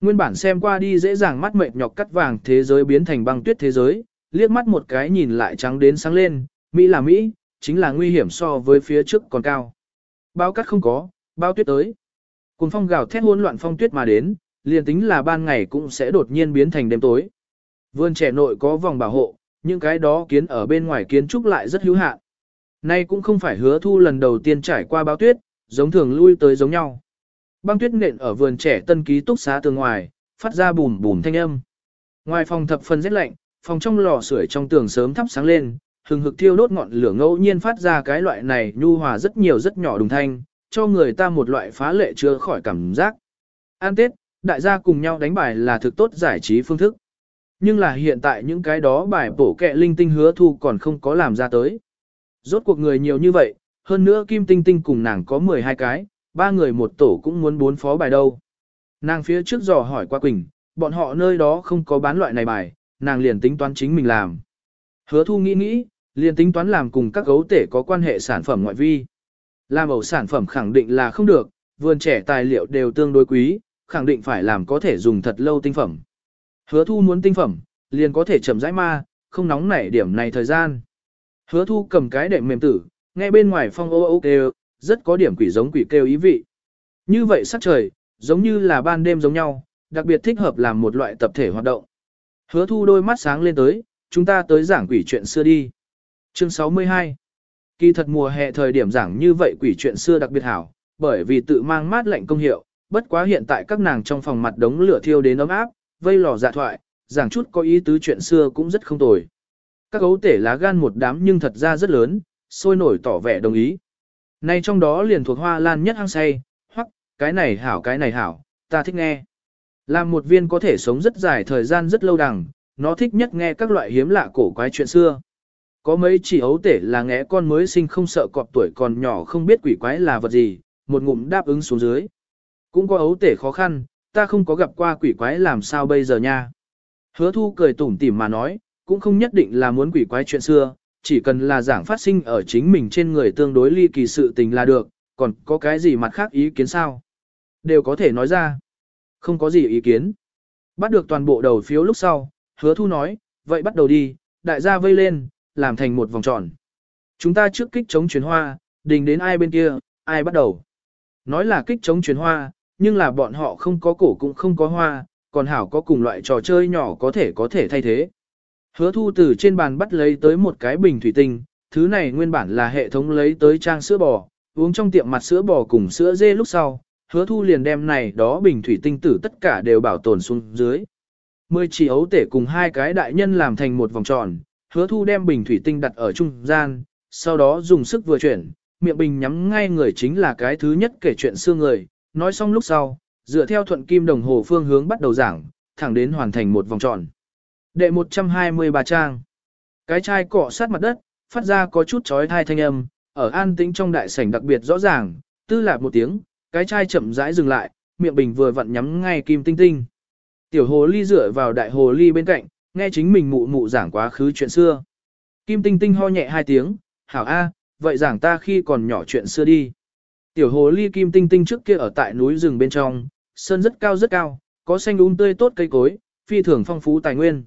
Nguyên bản xem qua đi dễ dàng mắt mệt nhọc cắt vàng thế giới biến thành băng tuyết thế giới, liếc mắt một cái nhìn lại trắng đến sáng lên, Mỹ là Mỹ, chính là nguy hiểm so với phía trước còn cao. Bao cắt không có, bao tuyết tới. Cùng phong gào thét hỗn loạn phong tuyết mà đến, liền tính là ban ngày cũng sẽ đột nhiên biến thành đêm tối. Vườn trẻ nội có vòng bảo hộ, những cái đó kiến ở bên ngoài kiến trúc lại rất hữu hạn. Nay cũng không phải hứa thu lần đầu tiên trải qua báo tuyết, giống thường lui tới giống nhau. Băng tuyết nện ở vườn trẻ tân ký túc xá tường ngoài, phát ra bùm bùm thanh âm. Ngoài phòng thập phần rét lạnh, phòng trong lò sưởi trong tường sớm thắp sáng lên, hừng hực thiêu đốt ngọn lửa ngẫu nhiên phát ra cái loại này nhu hòa rất nhiều rất nhỏ đùng thanh, cho người ta một loại phá lệ chưa khỏi cảm giác. An Tết, đại gia cùng nhau đánh bài là thực tốt giải trí phương thức. Nhưng là hiện tại những cái đó bài bổ kẹ linh tinh hứa thu còn không có làm ra tới. Rốt cuộc người nhiều như vậy, hơn nữa Kim Tinh Tinh cùng nàng có 12 cái, ba người một tổ cũng muốn bốn phó bài đâu. Nàng phía trước dò hỏi qua Quỳnh, bọn họ nơi đó không có bán loại này bài, nàng liền tính toán chính mình làm. Hứa thu nghĩ nghĩ, liền tính toán làm cùng các gấu tể có quan hệ sản phẩm ngoại vi. Làm ẩu sản phẩm khẳng định là không được, vườn trẻ tài liệu đều tương đối quý, khẳng định phải làm có thể dùng thật lâu tinh phẩm. Hứa thu muốn tinh phẩm, liền có thể chậm rãi ma, không nóng nảy điểm này thời gian. Hứa thu cầm cái đệm mềm tử, nghe bên ngoài phong ô ô kêu, rất có điểm quỷ giống quỷ kêu ý vị. Như vậy sắc trời, giống như là ban đêm giống nhau, đặc biệt thích hợp làm một loại tập thể hoạt động. Hứa thu đôi mắt sáng lên tới, chúng ta tới giảng quỷ chuyện xưa đi. Chương 62 Kỳ thật mùa hè thời điểm giảng như vậy quỷ chuyện xưa đặc biệt hảo, bởi vì tự mang mát lạnh công hiệu, bất quá hiện tại các nàng trong phòng mặt đống lửa thiêu đến ấm áp, vây lò dạ thoại, giảng chút có ý tứ chuyện xưa cũng rất không tồi. Các gấu tể lá gan một đám nhưng thật ra rất lớn, sôi nổi tỏ vẻ đồng ý. Nay trong đó liền thuộc hoa lan nhất hăng say, hoặc, cái này hảo cái này hảo, ta thích nghe. Làm một viên có thể sống rất dài thời gian rất lâu đằng, nó thích nhất nghe các loại hiếm lạ cổ quái chuyện xưa. Có mấy chỉ ấu tể là ngẽ con mới sinh không sợ cọp tuổi còn nhỏ không biết quỷ quái là vật gì, một ngụm đáp ứng xuống dưới. Cũng có ấu tể khó khăn, ta không có gặp qua quỷ quái làm sao bây giờ nha. Hứa thu cười tủm tỉm mà nói, cũng không nhất định là muốn quỷ quái chuyện xưa, chỉ cần là giảng phát sinh ở chính mình trên người tương đối ly kỳ sự tình là được, còn có cái gì mặt khác ý kiến sao? Đều có thể nói ra. Không có gì ý kiến. Bắt được toàn bộ đầu phiếu lúc sau, hứa thu nói, vậy bắt đầu đi, đại gia vây lên, làm thành một vòng tròn. Chúng ta trước kích chống chuyển hoa, đình đến ai bên kia, ai bắt đầu. Nói là kích chống chuyển hoa, nhưng là bọn họ không có cổ cũng không có hoa, còn hảo có cùng loại trò chơi nhỏ có thể có thể thay thế. Hứa thu từ trên bàn bắt lấy tới một cái bình thủy tinh, thứ này nguyên bản là hệ thống lấy tới trang sữa bò, uống trong tiệm mặt sữa bò cùng sữa dê lúc sau, hứa thu liền đem này đó bình thủy tinh tử tất cả đều bảo tồn xuống dưới. Mười chỉ ấu tể cùng hai cái đại nhân làm thành một vòng tròn, hứa thu đem bình thủy tinh đặt ở trung gian, sau đó dùng sức vừa chuyển, miệng bình nhắm ngay người chính là cái thứ nhất kể chuyện xương người, nói xong lúc sau, dựa theo thuận kim đồng hồ phương hướng bắt đầu giảng, thẳng đến hoàn thành một vòng tròn. Đệ 123 trang. Cái chai cọ sát mặt đất, phát ra có chút chói thai thanh âm, ở an tĩnh trong đại sảnh đặc biệt rõ ràng, tư lạc một tiếng, cái chai chậm rãi dừng lại, miệng bình vừa vặn nhắm ngay kim tinh tinh. Tiểu hồ ly dựa vào đại hồ ly bên cạnh, nghe chính mình mụ mụ giảng quá khứ chuyện xưa. Kim tinh tinh ho nhẹ hai tiếng, hảo a, vậy giảng ta khi còn nhỏ chuyện xưa đi. Tiểu hồ ly kim tinh tinh trước kia ở tại núi rừng bên trong, sơn rất cao rất cao, có xanh um tươi tốt cây cối, phi thường phong phú tài nguyên.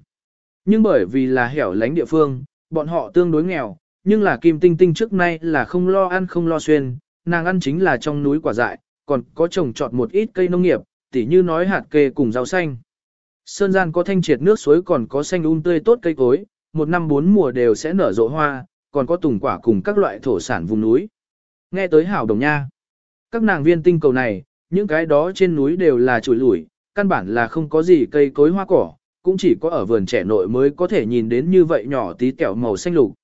Nhưng bởi vì là hẻo lánh địa phương, bọn họ tương đối nghèo, nhưng là kim tinh tinh trước nay là không lo ăn không lo xuyên, nàng ăn chính là trong núi quả dại, còn có trồng trọt một ít cây nông nghiệp, tỉ như nói hạt kê cùng rau xanh. Sơn gian có thanh triệt nước suối còn có xanh um tươi tốt cây cối, một năm bốn mùa đều sẽ nở rộ hoa, còn có tùng quả cùng các loại thổ sản vùng núi. Nghe tới hảo đồng nha. Các nàng viên tinh cầu này, những cái đó trên núi đều là chuỗi lủi, căn bản là không có gì cây cối hoa cỏ, cũng chỉ có ở vườn trẻ nội mới có thể nhìn đến như vậy nhỏ tí kẹo màu xanh lục.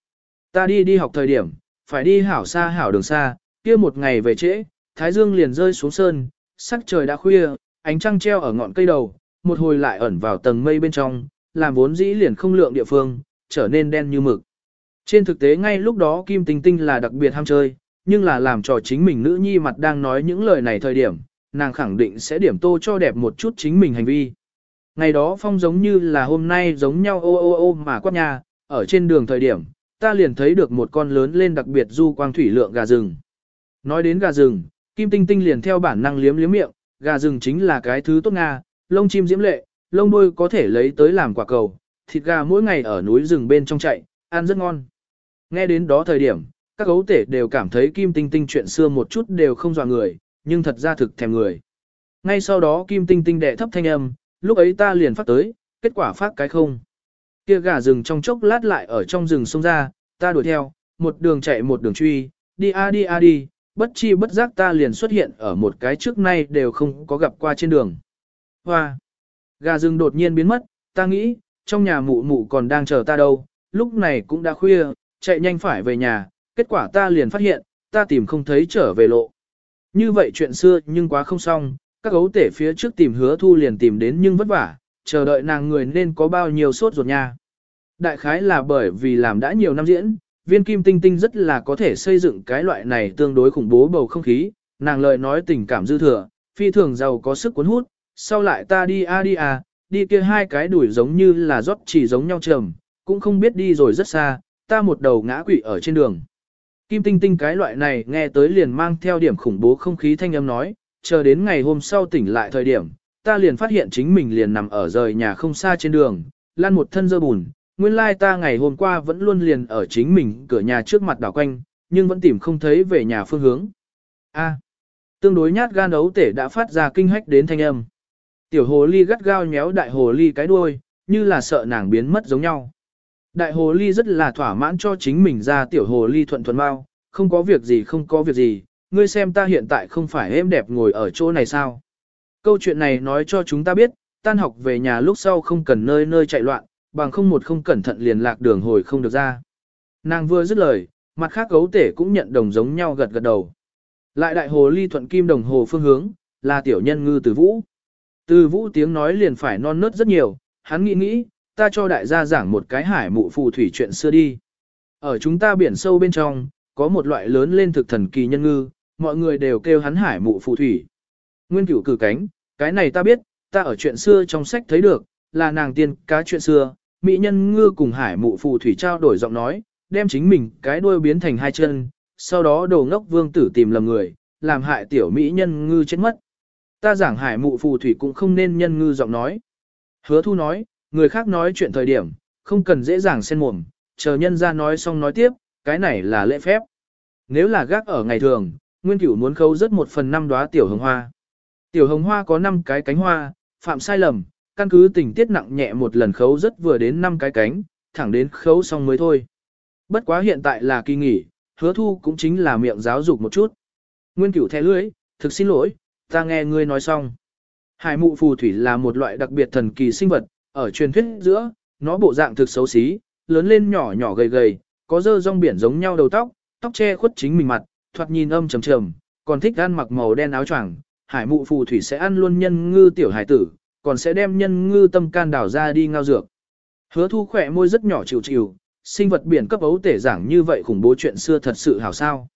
Ta đi đi học thời điểm, phải đi hảo xa hảo đường xa, kia một ngày về trễ, thái dương liền rơi xuống sơn, sắc trời đã khuya, ánh trăng treo ở ngọn cây đầu, một hồi lại ẩn vào tầng mây bên trong, làm vốn dĩ liền không lượng địa phương, trở nên đen như mực. Trên thực tế ngay lúc đó Kim Tinh Tinh là đặc biệt ham chơi, nhưng là làm cho chính mình nữ nhi mặt đang nói những lời này thời điểm, nàng khẳng định sẽ điểm tô cho đẹp một chút chính mình hành vi. Ngày đó phong giống như là hôm nay giống nhau ô ô ô mà quát nhà, ở trên đường thời điểm, ta liền thấy được một con lớn lên đặc biệt du quang thủy lượng gà rừng. Nói đến gà rừng, Kim Tinh Tinh liền theo bản năng liếm liếm miệng, gà rừng chính là cái thứ tốt nga, lông chim diễm lệ, lông đuôi có thể lấy tới làm quả cầu, thịt gà mỗi ngày ở núi rừng bên trong chạy, ăn rất ngon. Nghe đến đó thời điểm, các gấu tể đều cảm thấy Kim Tinh Tinh chuyện xưa một chút đều không dọa người, nhưng thật ra thực thèm người. Ngay sau đó Kim Tinh Tinh đệ thấp thanh âm, lúc ấy ta liền phát tới, kết quả phát cái không. Kia gà rừng trong chốc lát lại ở trong rừng xông ra, ta đuổi theo, một đường chạy một đường truy, đi a đi a đi, bất chi bất giác ta liền xuất hiện ở một cái trước nay đều không có gặp qua trên đường. Hoa! Gà rừng đột nhiên biến mất, ta nghĩ, trong nhà mụ mụ còn đang chờ ta đâu, lúc này cũng đã khuya, chạy nhanh phải về nhà, kết quả ta liền phát hiện, ta tìm không thấy trở về lộ. Như vậy chuyện xưa nhưng quá không xong, các gấu tể phía trước tìm hứa thu liền tìm đến nhưng vất vả, chờ đợi nàng người nên có bao nhiêu sốt ruột nha. Đại khái là bởi vì làm đã nhiều năm diễn, viên kim tinh tinh rất là có thể xây dựng cái loại này tương đối khủng bố bầu không khí, nàng lời nói tình cảm dư thừa, phi thường giàu có sức cuốn hút, sau lại ta đi a đi à, đi kia hai cái đuổi giống như là rót chỉ giống nhau trầm, cũng không biết đi rồi rất xa, ta một đầu ngã quỵ ở trên đường. Kim tinh tinh cái loại này nghe tới liền mang theo điểm khủng bố không khí thanh âm nói, chờ đến ngày hôm sau tỉnh lại thời điểm, ta liền phát hiện chính mình liền nằm ở rời nhà không xa trên đường, lan một thân dơ bùn, nguyên lai ta ngày hôm qua vẫn luôn liền ở chính mình cửa nhà trước mặt đảo quanh, nhưng vẫn tìm không thấy về nhà phương hướng. A. tương đối nhát gan đấu tể đã phát ra kinh hách đến thanh âm. Tiểu hồ ly gắt gao nhéo đại hồ ly cái đuôi, như là sợ nàng biến mất giống nhau. Đại hồ ly rất là thỏa mãn cho chính mình ra tiểu hồ ly thuận thuận mau, không có việc gì không có việc gì, ngươi xem ta hiện tại không phải êm đẹp ngồi ở chỗ này sao. Câu chuyện này nói cho chúng ta biết, tan học về nhà lúc sau không cần nơi nơi chạy loạn, bằng không một không cẩn thận liền lạc đường hồi không được ra. Nàng vừa dứt lời, mặt khác gấu tể cũng nhận đồng giống nhau gật gật đầu. Lại đại hồ ly thuận kim đồng hồ phương hướng, là tiểu nhân ngư từ vũ. Từ vũ tiếng nói liền phải non nớt rất nhiều, hắn nghĩ nghĩ, ta cho đại gia giảng một cái hải mụ phù thủy chuyện xưa đi. Ở chúng ta biển sâu bên trong, có một loại lớn lên thực thần kỳ nhân ngư, mọi người đều kêu hắn hải mụ phù thủy. Nguyên cửu cử cánh, cái này ta biết, ta ở chuyện xưa trong sách thấy được, là nàng tiên cá chuyện xưa, mỹ nhân ngư cùng hải mụ phù thủy trao đổi giọng nói, đem chính mình cái đuôi biến thành hai chân, sau đó đồ ngốc vương tử tìm lầm người, làm hại tiểu mỹ nhân ngư chết mất. Ta giảng hải mụ phù thủy cũng không nên nhân ngư giọng nói. Hứa thu nói, người khác nói chuyện thời điểm, không cần dễ dàng xen mồm, chờ nhân ra nói xong nói tiếp, cái này là lễ phép. Nếu là gác ở ngày thường, nguyên cửu muốn khâu rất một phần năm đóa tiểu hồng hoa. Tiểu hồng hoa có 5 cái cánh hoa, phạm sai lầm, căn cứ tình tiết nặng nhẹ một lần khấu rất vừa đến 5 cái cánh, thẳng đến khấu xong mới thôi. Bất quá hiện tại là kỳ nghỉ, hứa thu cũng chính là miệng giáo dục một chút. Nguyên cửu thẻ lưỡi, thực xin lỗi, ta nghe ngươi nói xong. Hải mụ phù thủy là một loại đặc biệt thần kỳ sinh vật, ở truyền thuyết giữa, nó bộ dạng thực xấu xí, lớn lên nhỏ nhỏ gầy gầy, có dơ rong biển giống nhau đầu tóc, tóc che khuất chính mình mặt, thoạt nhìn âm trầm trầm, còn thích ăn mặc màu đen áo choàng. Hải mụ phù thủy sẽ ăn luôn nhân ngư tiểu hải tử, còn sẽ đem nhân ngư tâm can đảo ra đi ngao dược. Hứa thu khỏe môi rất nhỏ chịu chịu, sinh vật biển cấp ấu tể giảng như vậy khủng bố chuyện xưa thật sự hào sao.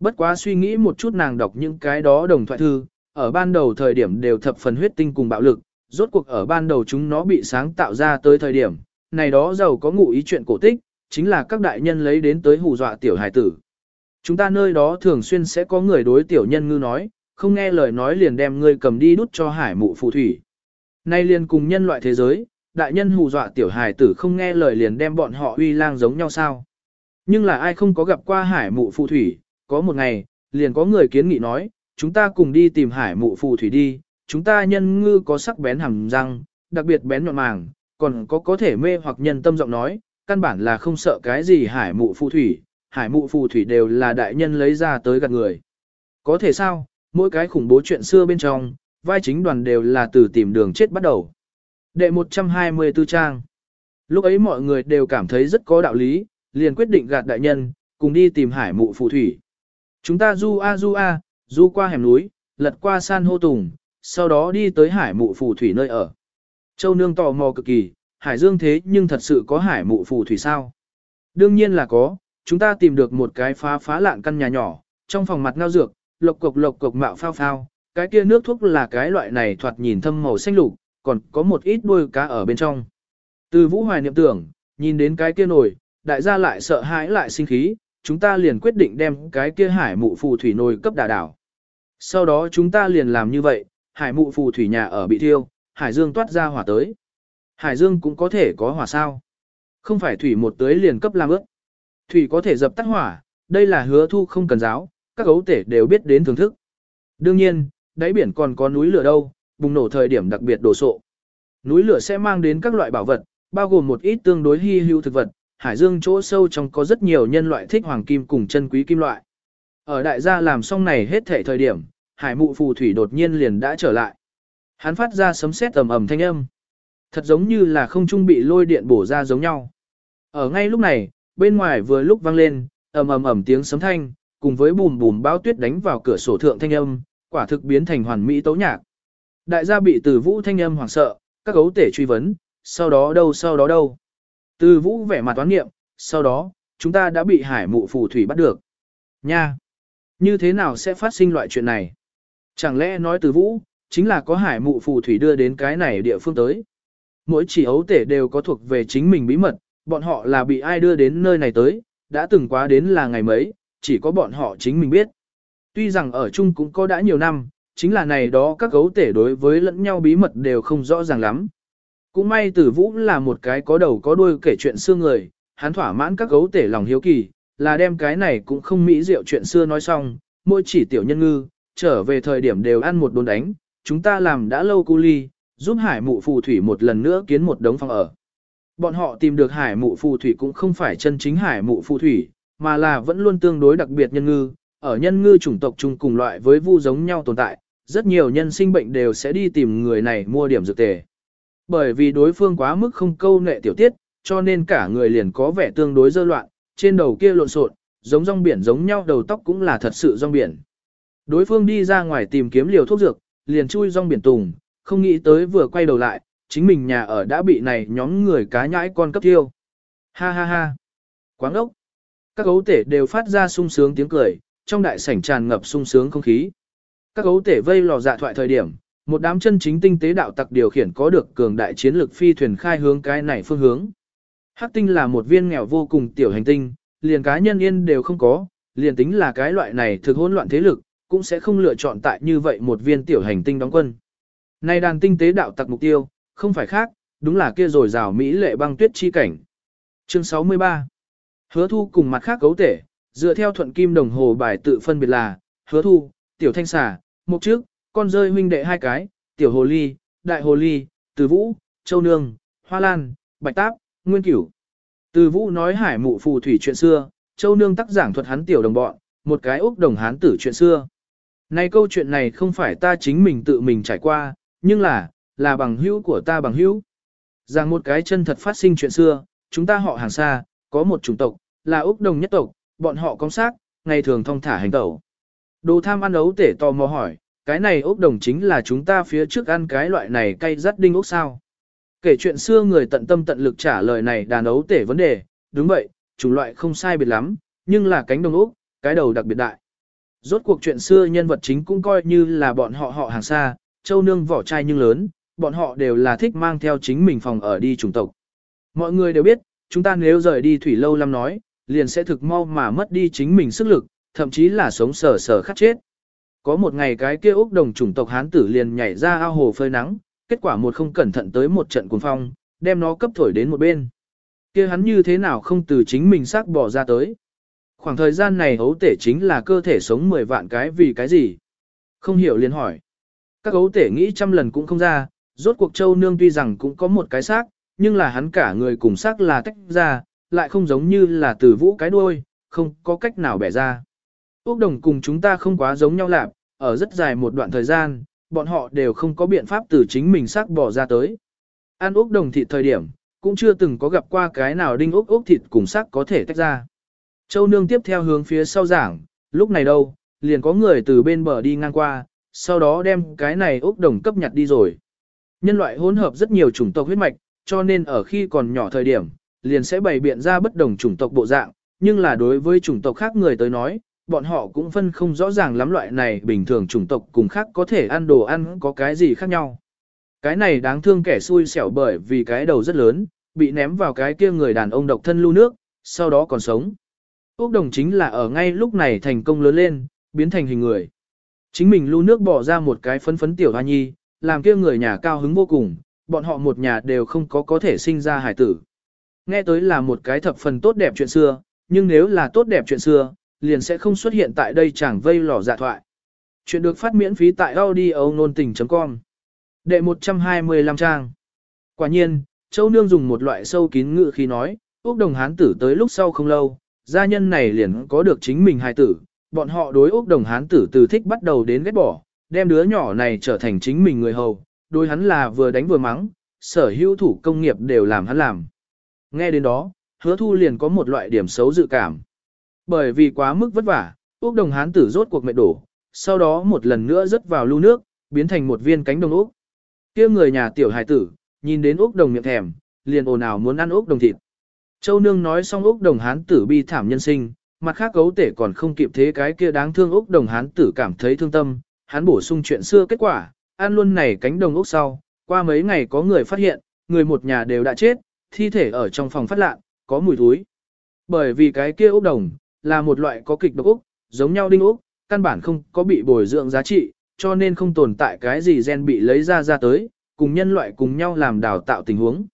Bất quá suy nghĩ một chút nàng đọc những cái đó đồng thoại thư, ở ban đầu thời điểm đều thập phần huyết tinh cùng bạo lực, rốt cuộc ở ban đầu chúng nó bị sáng tạo ra tới thời điểm, này đó giàu có ngụ ý chuyện cổ tích, chính là các đại nhân lấy đến tới hù dọa tiểu hài tử. Chúng ta nơi đó thường xuyên sẽ có người đối tiểu nhân ngư nói, không nghe lời nói liền đem ngươi cầm đi đút cho hải mụ phù thủy. Nay liền cùng nhân loại thế giới, đại nhân hù dọa tiểu hài tử không nghe lời liền đem bọn họ uy lang giống nhau sao. Nhưng là ai không có gặp qua hải mụ phù thủy, có một ngày, liền có người kiến nghị nói, chúng ta cùng đi tìm hải mụ phù thủy đi, chúng ta nhân ngư có sắc bén hàm răng, đặc biệt bén nhọn màng, còn có có thể mê hoặc nhân tâm giọng nói, căn bản là không sợ cái gì hải mụ phù thủy, hải mụ phù thủy đều là đại nhân lấy ra tới gạt người. Có thể sao, mỗi cái khủng bố chuyện xưa bên trong, vai chính đoàn đều là từ tìm đường chết bắt đầu. Đệ 124 trang Lúc ấy mọi người đều cảm thấy rất có đạo lý, liền quyết định gạt đại nhân, cùng đi tìm hải mụ phù thủy. Chúng ta du a du a, du qua hẻm núi, lật qua san hô tùng, sau đó đi tới hải mụ phù thủy nơi ở. Châu Nương tò mò cực kỳ, hải dương thế nhưng thật sự có hải mụ phù thủy sao? Đương nhiên là có, chúng ta tìm được một cái phá phá lạng căn nhà nhỏ, trong phòng mặt ngao dược, lộc cục lộc cục mạo phao phao, cái kia nước thuốc là cái loại này thoạt nhìn thâm màu xanh lục, còn có một ít đuôi cá ở bên trong. Từ vũ hoài niệm tưởng, nhìn đến cái kia nồi, đại gia lại sợ hãi lại sinh khí, chúng ta liền quyết định đem cái kia hải mụ phù thủy nồi cấp đà đảo. Sau đó chúng ta liền làm như vậy, hải mụ phù thủy nhà ở bị thiêu, hải dương toát ra hỏa tới. Hải dương cũng có thể có hỏa sao. Không phải thủy một tới liền cấp làm ước. Thủy có thể dập tắt hỏa, đây là hứa thu không cần giáo, các gấu tể đều biết đến thưởng thức. Đương nhiên, đáy biển còn có núi lửa đâu, bùng nổ thời điểm đặc biệt đổ sộ. Núi lửa sẽ mang đến các loại bảo vật, bao gồm một ít tương đối hy hữu thực vật, hải dương chỗ sâu trong có rất nhiều nhân loại thích hoàng kim cùng chân quý kim loại. Ở đại gia làm xong này hết thể thời điểm, hải mụ phù thủy đột nhiên liền đã trở lại. Hắn phát ra sấm sét ầm ầm thanh âm. Thật giống như là không trung bị lôi điện bổ ra giống nhau. Ở ngay lúc này, bên ngoài vừa lúc vang lên, ầm ầm ầm tiếng sấm thanh, cùng với bùm bùm bão tuyết đánh vào cửa sổ thượng thanh âm, quả thực biến thành hoàn mỹ tấu nhạc. Đại gia bị từ vũ thanh âm hoảng sợ, các gấu tể truy vấn, sau đó đâu sau đó đâu. Từ vũ vẻ mặt toán nghiệm, sau đó, chúng ta đã bị hải mụ phù thủy bắt được. Nha! Như thế nào sẽ phát sinh loại chuyện này? Chẳng lẽ nói từ vũ, chính là có hải mụ phù thủy đưa đến cái này địa phương tới. Mỗi chỉ ấu tể đều có thuộc về chính mình bí mật, bọn họ là bị ai đưa đến nơi này tới, đã từng quá đến là ngày mấy, chỉ có bọn họ chính mình biết. Tuy rằng ở chung cũng có đã nhiều năm, chính là này đó các gấu tể đối với lẫn nhau bí mật đều không rõ ràng lắm. Cũng may tử vũ là một cái có đầu có đuôi kể chuyện xưa người, hắn thỏa mãn các gấu tể lòng hiếu kỳ, là đem cái này cũng không mỹ diệu chuyện xưa nói xong, mỗi chỉ tiểu nhân ngư, trở về thời điểm đều ăn một đốn đánh, chúng ta làm đã lâu cu ly, giúp hải mụ phù thủy một lần nữa kiến một đống phòng ở. Bọn họ tìm được hải mụ phù thủy cũng không phải chân chính hải mụ phù thủy, mà là vẫn luôn tương đối đặc biệt nhân ngư, ở nhân ngư chủng tộc chung cùng loại với vu giống nhau tồn tại, rất nhiều nhân sinh bệnh đều sẽ đi tìm người này mua điểm dược tề. Bởi vì đối phương quá mức không câu nệ tiểu tiết, cho nên cả người liền có vẻ tương đối dơ loạn, trên đầu kia lộn xộn, giống rong biển giống nhau đầu tóc cũng là thật sự rong biển. Đối phương đi ra ngoài tìm kiếm liều thuốc dược, liền chui rong biển tùng, không nghĩ tới vừa quay đầu lại, chính mình nhà ở đã bị này nhóm người cá nhãi con cấp tiêu. Ha ha ha. Quáng ốc. Các gấu tể đều phát ra sung sướng tiếng cười, trong đại sảnh tràn ngập sung sướng không khí. Các gấu tể vây lò dạ thoại thời điểm, một đám chân chính tinh tế đạo tặc điều khiển có được cường đại chiến lực phi thuyền khai hướng cái này phương hướng. Hắc tinh là một viên nghèo vô cùng tiểu hành tinh, liền cá nhân yên đều không có, liền tính là cái loại này thực hỗn loạn thế lực, cũng sẽ không lựa chọn tại như vậy một viên tiểu hành tinh đóng quân. Này đàn tinh tế đạo tặc mục tiêu, không phải khác, đúng là kia rồi rào Mỹ lệ băng tuyết chi cảnh. Chương 63 Hứa thu cùng mặt khác cấu tể, dựa theo thuận kim đồng hồ bài tự phân biệt là, hứa thu, tiểu thanh xà, mục trước, con rơi huynh đệ hai cái, tiểu hồ ly, đại hồ ly, từ vũ, châu nương, hoa lan, bạch táp, nguyên cửu. Từ vũ nói hải mụ phù thủy chuyện xưa, châu nương tác giảng thuật hắn tiểu đồng bọn, một cái úc đồng hán tử chuyện xưa. Này câu chuyện này không phải ta chính mình tự mình trải qua, nhưng là, là bằng hữu của ta bằng hữu. Rằng một cái chân thật phát sinh chuyện xưa, chúng ta họ hàng xa, có một chủng tộc, là Úc Đồng nhất tộc, bọn họ công xác, ngày thường thông thả hành tẩu. Đồ tham ăn ấu tể tò mò hỏi, cái này Úc Đồng chính là chúng ta phía trước ăn cái loại này cay rắt đinh Úc sao? Kể chuyện xưa người tận tâm tận lực trả lời này đàn ấu tể vấn đề, đúng vậy, chủng loại không sai biệt lắm, nhưng là cánh đồng Úc, cái đầu đặc biệt đại. Rốt cuộc chuyện xưa nhân vật chính cũng coi như là bọn họ họ hàng xa, châu nương vỏ trai nhưng lớn, bọn họ đều là thích mang theo chính mình phòng ở đi chủng tộc. Mọi người đều biết, chúng ta nếu rời đi thủy lâu lắm nói, liền sẽ thực mau mà mất đi chính mình sức lực, thậm chí là sống sờ sờ khát chết. Có một ngày cái kia Úc đồng chủng tộc Hán tử liền nhảy ra ao hồ phơi nắng, kết quả một không cẩn thận tới một trận cuồng phong, đem nó cấp thổi đến một bên. kia hắn như thế nào không từ chính mình xác bỏ ra tới. Khoảng thời gian này ấu tể chính là cơ thể sống 10 vạn cái vì cái gì? Không hiểu liền hỏi. Các ấu tể nghĩ trăm lần cũng không ra, rốt cuộc châu nương tuy rằng cũng có một cái xác, nhưng là hắn cả người cùng xác là tách ra, lại không giống như là từ vũ cái đuôi, không có cách nào bẻ ra. Úc đồng cùng chúng ta không quá giống nhau lạc, ở rất dài một đoạn thời gian, bọn họ đều không có biện pháp từ chính mình xác bỏ ra tới. Ăn Úc đồng thịt thời điểm, cũng chưa từng có gặp qua cái nào đinh Úc Úc thịt cùng xác có thể tách ra. Châu nương tiếp theo hướng phía sau giảng, lúc này đâu, liền có người từ bên bờ đi ngang qua, sau đó đem cái này Úc đồng cấp nhặt đi rồi. Nhân loại hỗn hợp rất nhiều chủng tộc huyết mạch, cho nên ở khi còn nhỏ thời điểm, liền sẽ bày biện ra bất đồng chủng tộc bộ dạng, nhưng là đối với chủng tộc khác người tới nói, bọn họ cũng phân không rõ ràng lắm loại này bình thường chủng tộc cùng khác có thể ăn đồ ăn có cái gì khác nhau. Cái này đáng thương kẻ xui xẻo bởi vì cái đầu rất lớn, bị ném vào cái kia người đàn ông độc thân lưu nước, sau đó còn sống. Úc đồng chính là ở ngay lúc này thành công lớn lên, biến thành hình người. Chính mình lưu nước bỏ ra một cái phấn phấn tiểu hoa nhi, làm kia người nhà cao hứng vô cùng, bọn họ một nhà đều không có có thể sinh ra hải tử. Nghe tới là một cái thập phần tốt đẹp chuyện xưa, nhưng nếu là tốt đẹp chuyện xưa, liền sẽ không xuất hiện tại đây chẳng vây lò dạ thoại. Chuyện được phát miễn phí tại audio nôn tình.com Đệ 125 trang Quả nhiên, Châu Nương dùng một loại sâu kín ngự khi nói, Úc Đồng Hán tử tới lúc sau không lâu, gia nhân này liền có được chính mình hài tử, bọn họ đối Úc Đồng Hán tử từ thích bắt đầu đến ghét bỏ, đem đứa nhỏ này trở thành chính mình người hầu, đối hắn là vừa đánh vừa mắng, sở hữu thủ công nghiệp đều làm hắn làm. Nghe đến đó, hứa thu liền có một loại điểm xấu dự cảm. Bởi vì quá mức vất vả, Úc Đồng Hán tử rốt cuộc mệt đổ, sau đó một lần nữa rớt vào lưu nước, biến thành một viên cánh đồng Úc. kia người nhà tiểu hài tử, nhìn đến Úc Đồng miệng thèm, liền ồn ào muốn ăn Úc Đồng thịt. Châu Nương nói xong Úc Đồng Hán tử bi thảm nhân sinh, mặt khác gấu tể còn không kịp thế cái kia đáng thương Úc Đồng Hán tử cảm thấy thương tâm, hắn bổ sung chuyện xưa kết quả, ăn luôn này cánh đồng Úc sau, qua mấy ngày có người phát hiện, người một nhà đều đã chết, thi thể ở trong phòng phát lạ, có mùi túi. Bởi vì cái kia Úc Đồng, là một loại có kịch độc Úc, giống nhau đinh Úc, căn bản không có bị bồi dưỡng giá trị, cho nên không tồn tại cái gì gen bị lấy ra ra tới, cùng nhân loại cùng nhau làm đào tạo tình huống.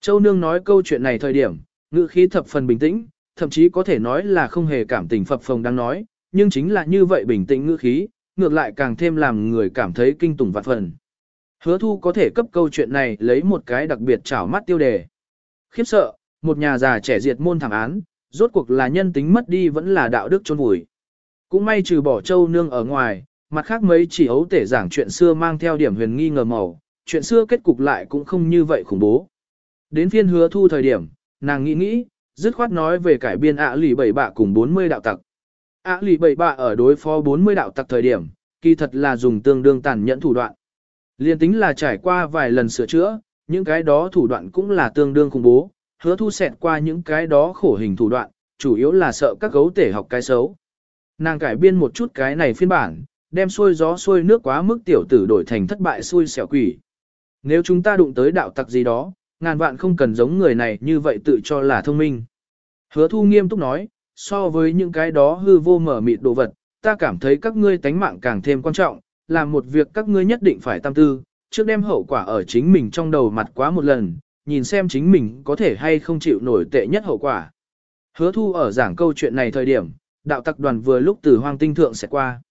Châu Nương nói câu chuyện này thời điểm, ngữ khí thập phần bình tĩnh, thậm chí có thể nói là không hề cảm tình phập phồng đang nói, nhưng chính là như vậy bình tĩnh ngữ khí, ngược lại càng thêm làm người cảm thấy kinh tủng vạn phần. Hứa thu có thể cấp câu chuyện này lấy một cái đặc biệt chảo mắt tiêu đề. Khiếp sợ, một nhà già trẻ diệt môn thẳng án, rốt cuộc là nhân tính mất đi vẫn là đạo đức trôn vùi. Cũng may trừ bỏ châu nương ở ngoài, mặt khác mấy chỉ ấu tể giảng chuyện xưa mang theo điểm huyền nghi ngờ màu, chuyện xưa kết cục lại cũng không như vậy khủng bố. Đến phiên hứa thu thời điểm, nàng nghĩ nghĩ, dứt khoát nói về cải biên ạ lì bảy bạ cùng 40 đạo tặc. ạ lì bảy bạ ở đối phó 40 đạo tặc thời điểm, kỳ thật là dùng tương đương tàn nhẫn thủ đoạn. Liên tính là trải qua vài lần sửa chữa, những cái đó thủ đoạn cũng là tương đương khủng bố, hứa thu xẹt qua những cái đó khổ hình thủ đoạn, chủ yếu là sợ các gấu tể học cái xấu. Nàng cải biên một chút cái này phiên bản, đem xuôi gió xuôi nước quá mức tiểu tử đổi thành thất bại xuôi xẻo quỷ. Nếu chúng ta đụng tới đạo tặc gì đó, ngàn vạn không cần giống người này như vậy tự cho là thông minh. Hứa thu nghiêm túc nói, so với những cái đó hư vô mở mịt đồ vật, ta cảm thấy các ngươi tánh mạng càng thêm quan trọng, làm một việc các ngươi nhất định phải tam tư, trước đem hậu quả ở chính mình trong đầu mặt quá một lần, nhìn xem chính mình có thể hay không chịu nổi tệ nhất hậu quả. Hứa thu ở giảng câu chuyện này thời điểm, đạo tặc đoàn vừa lúc từ hoang tinh thượng sẽ qua.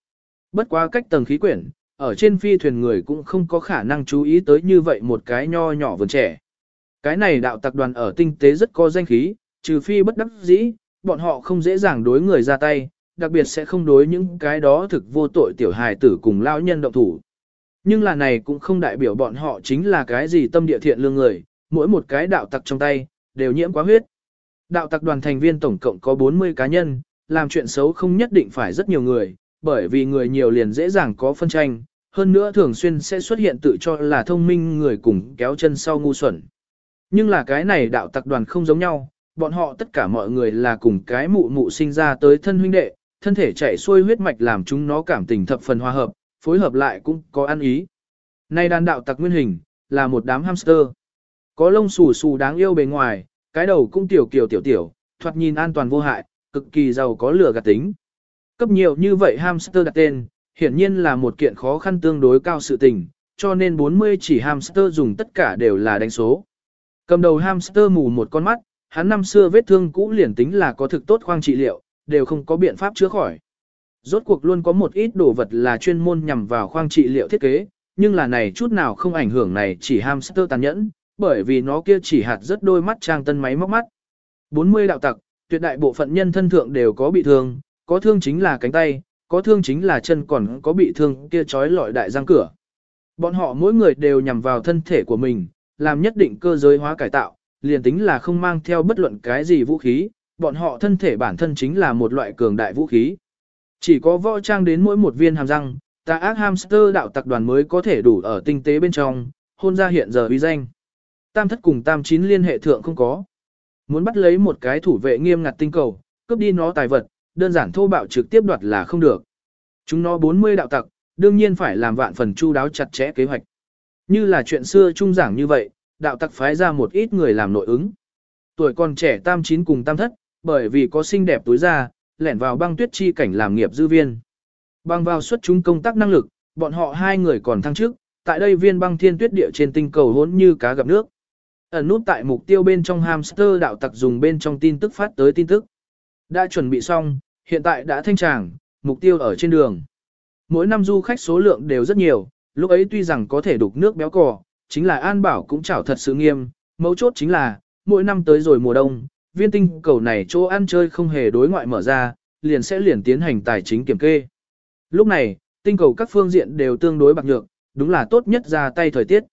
Bất quá cách tầng khí quyển, ở trên phi thuyền người cũng không có khả năng chú ý tới như vậy một cái nho nhỏ vườn trẻ. Cái này đạo tặc đoàn ở tinh tế rất có danh khí, trừ phi bất đắc dĩ, bọn họ không dễ dàng đối người ra tay, đặc biệt sẽ không đối những cái đó thực vô tội tiểu hài tử cùng lao nhân động thủ. Nhưng là này cũng không đại biểu bọn họ chính là cái gì tâm địa thiện lương người, mỗi một cái đạo tặc trong tay, đều nhiễm quá huyết. Đạo tặc đoàn thành viên tổng cộng có 40 cá nhân, làm chuyện xấu không nhất định phải rất nhiều người, bởi vì người nhiều liền dễ dàng có phân tranh, hơn nữa thường xuyên sẽ xuất hiện tự cho là thông minh người cùng kéo chân sau ngu xuẩn. Nhưng là cái này đạo tặc đoàn không giống nhau, bọn họ tất cả mọi người là cùng cái mụ mụ sinh ra tới thân huynh đệ, thân thể chảy xuôi huyết mạch làm chúng nó cảm tình thập phần hòa hợp, phối hợp lại cũng có ăn ý. Nay đàn đạo tặc nguyên hình, là một đám hamster. Có lông xù xù đáng yêu bề ngoài, cái đầu cũng tiểu kiều tiểu tiểu, thoạt nhìn an toàn vô hại, cực kỳ giàu có lửa gạt tính. Cấp nhiều như vậy hamster đặt tên, hiển nhiên là một kiện khó khăn tương đối cao sự tình, cho nên 40 chỉ hamster dùng tất cả đều là đánh số. Cầm đầu hamster mù một con mắt, hắn năm xưa vết thương cũ liền tính là có thực tốt khoang trị liệu, đều không có biện pháp chữa khỏi. Rốt cuộc luôn có một ít đồ vật là chuyên môn nhằm vào khoang trị liệu thiết kế, nhưng là này chút nào không ảnh hưởng này chỉ hamster tàn nhẫn, bởi vì nó kia chỉ hạt rất đôi mắt trang tân máy móc mắt. 40 đạo tặc, tuyệt đại bộ phận nhân thân thượng đều có bị thương, có thương chính là cánh tay, có thương chính là chân còn có bị thương kia trói lọi đại răng cửa. Bọn họ mỗi người đều nhằm vào thân thể của mình, làm nhất định cơ giới hóa cải tạo, liền tính là không mang theo bất luận cái gì vũ khí, bọn họ thân thể bản thân chính là một loại cường đại vũ khí. Chỉ có võ trang đến mỗi một viên hàm răng, ta ác hamster đạo tặc đoàn mới có thể đủ ở tinh tế bên trong, hôn ra hiện giờ uy danh. Tam thất cùng tam chín liên hệ thượng không có. Muốn bắt lấy một cái thủ vệ nghiêm ngặt tinh cầu, cướp đi nó tài vật, đơn giản thô bạo trực tiếp đoạt là không được. Chúng nó 40 đạo tặc, đương nhiên phải làm vạn phần chu đáo chặt chẽ kế hoạch. Như là chuyện xưa trung giảng như vậy, đạo tặc phái ra một ít người làm nội ứng. Tuổi còn trẻ tam chín cùng tam thất, bởi vì có xinh đẹp tối ra, lẻn vào băng tuyết chi cảnh làm nghiệp dư viên. Băng vào xuất chúng công tác năng lực, bọn họ hai người còn thăng trước, tại đây viên băng thiên tuyết địa trên tinh cầu hỗn như cá gặp nước. Ẩn nút tại mục tiêu bên trong hamster đạo tặc dùng bên trong tin tức phát tới tin tức. Đã chuẩn bị xong, hiện tại đã thanh tràng, mục tiêu ở trên đường. Mỗi năm du khách số lượng đều rất nhiều, lúc ấy tuy rằng có thể đục nước béo cò, chính là an bảo cũng chảo thật sự nghiêm, mấu chốt chính là, mỗi năm tới rồi mùa đông, viên tinh cầu này chỗ ăn chơi không hề đối ngoại mở ra, liền sẽ liền tiến hành tài chính kiểm kê. Lúc này, tinh cầu các phương diện đều tương đối bạc nhược, đúng là tốt nhất ra tay thời tiết.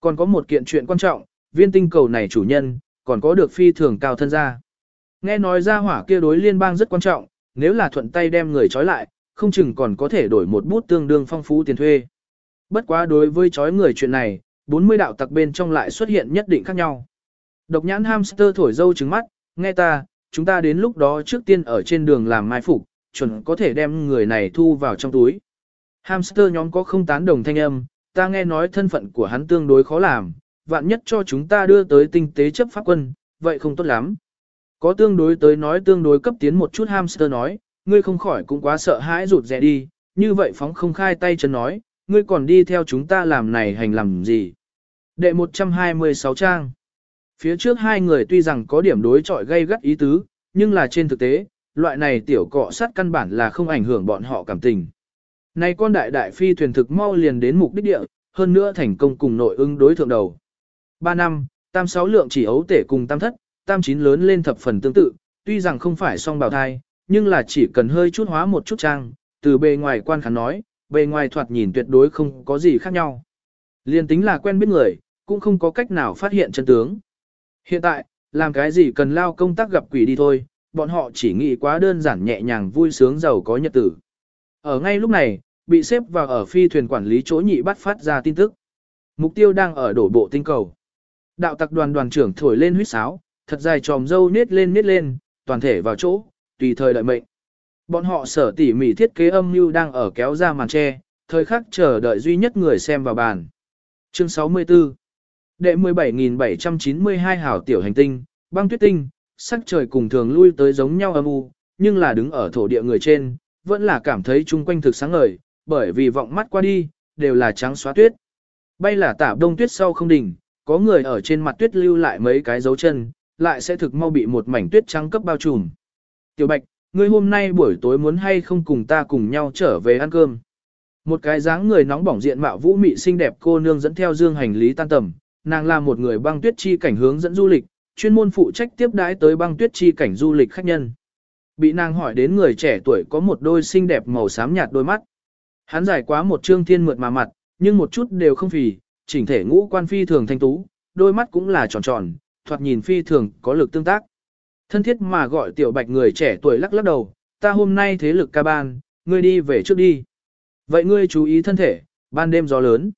Còn có một kiện chuyện quan trọng, viên tinh cầu này chủ nhân, còn có được phi thường cao thân gia. Nghe nói ra hỏa kia đối liên bang rất quan trọng, nếu là thuận tay đem người trói lại, không chừng còn có thể đổi một bút tương đương phong phú tiền thuê. Bất quá đối với chói người chuyện này, 40 đạo tặc bên trong lại xuất hiện nhất định khác nhau. Độc nhãn hamster thổi dâu trứng mắt, nghe ta, chúng ta đến lúc đó trước tiên ở trên đường làm mai phục, chuẩn có thể đem người này thu vào trong túi. Hamster nhóm có không tán đồng thanh âm, ta nghe nói thân phận của hắn tương đối khó làm, vạn nhất cho chúng ta đưa tới tinh tế chấp pháp quân, vậy không tốt lắm. Có tương đối tới nói tương đối cấp tiến một chút hamster nói, ngươi không khỏi cũng quá sợ hãi rụt rè đi, như vậy phóng không khai tay chân nói, ngươi còn đi theo chúng ta làm này hành làm gì. Đệ 126 trang Phía trước hai người tuy rằng có điểm đối chọi gây gắt ý tứ, nhưng là trên thực tế, loại này tiểu cọ sát căn bản là không ảnh hưởng bọn họ cảm tình. Này con đại đại phi thuyền thực mau liền đến mục đích địa, hơn nữa thành công cùng nội ứng đối thượng đầu. Ba năm, tam sáu lượng chỉ ấu tể cùng tam thất, tam chín lớn lên thập phần tương tự, tuy rằng không phải song bào thai, nhưng là chỉ cần hơi chút hóa một chút trang, từ bề ngoài quan khán nói, bề ngoài thoạt nhìn tuyệt đối không có gì khác nhau. Liên tính là quen biết người, cũng không có cách nào phát hiện chân tướng. Hiện tại, làm cái gì cần lao công tác gặp quỷ đi thôi, bọn họ chỉ nghĩ quá đơn giản nhẹ nhàng vui sướng giàu có nhật tử. Ở ngay lúc này, bị xếp vào ở phi thuyền quản lý chỗ nhị bắt phát ra tin tức. Mục tiêu đang ở đổ bộ tinh cầu. Đạo tặc đoàn đoàn trưởng thổi lên huýt sáo, thật dài tròm dâu nết lên nết lên, toàn thể vào chỗ, tùy thời đợi mệnh. Bọn họ sở tỉ mỉ thiết kế âm mưu đang ở kéo ra màn tre, thời khắc chờ đợi duy nhất người xem vào bàn. Chương 64 Đệ 17.792 hảo tiểu hành tinh, băng tuyết tinh, sắc trời cùng thường lui tới giống nhau âm u, nhưng là đứng ở thổ địa người trên, vẫn là cảm thấy chung quanh thực sáng ngời, bởi vì vọng mắt qua đi, đều là trắng xóa tuyết. Bay là tả đông tuyết sau không đỉnh, có người ở trên mặt tuyết lưu lại mấy cái dấu chân, lại sẽ thực mau bị một mảnh tuyết trắng cấp bao trùm. Tiểu Bạch, ngươi hôm nay buổi tối muốn hay không cùng ta cùng nhau trở về ăn cơm? Một cái dáng người nóng bỏng diện mạo vũ mị xinh đẹp cô nương dẫn theo dương hành lý tan tầm, nàng là một người băng tuyết chi cảnh hướng dẫn du lịch, chuyên môn phụ trách tiếp đãi tới băng tuyết chi cảnh du lịch khách nhân. Bị nàng hỏi đến người trẻ tuổi có một đôi xinh đẹp màu xám nhạt đôi mắt. Hắn giải quá một trương thiên mượt mà mặt, nhưng một chút đều không phì, chỉnh thể ngũ quan phi thường thanh tú, đôi mắt cũng là tròn tròn, thoạt nhìn phi thường có lực tương tác. Thân thiết mà gọi tiểu bạch người trẻ tuổi lắc lắc đầu, ta hôm nay thế lực ca ban, ngươi đi về trước đi. Vậy ngươi chú ý thân thể, ban đêm gió lớn.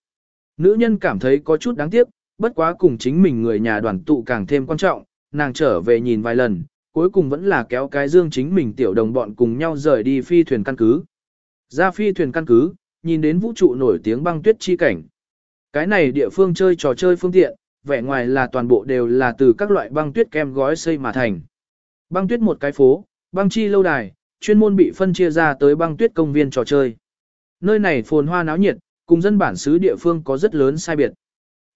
Nữ nhân cảm thấy có chút đáng tiếc, bất quá cùng chính mình người nhà đoàn tụ càng thêm quan trọng, nàng trở về nhìn vài lần, cuối cùng vẫn là kéo cái dương chính mình tiểu đồng bọn cùng nhau rời đi phi thuyền căn cứ. Ra phi thuyền căn cứ, nhìn đến vũ trụ nổi tiếng băng tuyết chi cảnh. Cái này địa phương chơi trò chơi phương tiện, vẻ ngoài là toàn bộ đều là từ các loại băng tuyết kem gói xây mà thành. Băng tuyết một cái phố, băng chi lâu đài, chuyên môn bị phân chia ra tới băng tuyết công viên trò chơi. Nơi này phồn hoa náo nhiệt, cùng dân bản xứ địa phương có rất lớn sai biệt.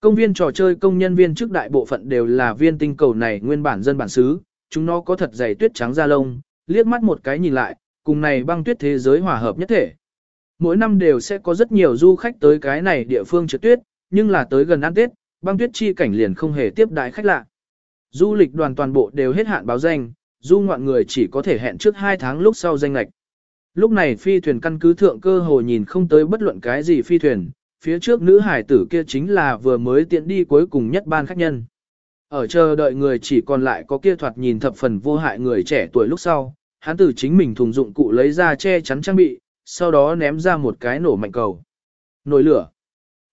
Công viên trò chơi công nhân viên trước đại bộ phận đều là viên tinh cầu này nguyên bản dân bản xứ, chúng nó có thật dày tuyết trắng da lông, liếc mắt một cái nhìn lại, cùng này băng tuyết thế giới hòa hợp nhất thể. Mỗi năm đều sẽ có rất nhiều du khách tới cái này địa phương trượt tuyết, nhưng là tới gần ăn Tết, băng tuyết chi cảnh liền không hề tiếp đại khách lạ. Du lịch đoàn toàn bộ đều hết hạn báo danh, du ngoạn người chỉ có thể hẹn trước 2 tháng lúc sau danh lạch. Lúc này phi thuyền căn cứ thượng cơ hồ nhìn không tới bất luận cái gì phi thuyền, phía trước nữ hải tử kia chính là vừa mới tiện đi cuối cùng nhất ban khách nhân. Ở chờ đợi người chỉ còn lại có kia thoạt nhìn thập phần vô hại người trẻ tuổi lúc sau, hắn tử chính mình thùng dụng cụ lấy ra che chắn trang bị, sau đó ném ra một cái nổ mạnh cầu. Nổi lửa.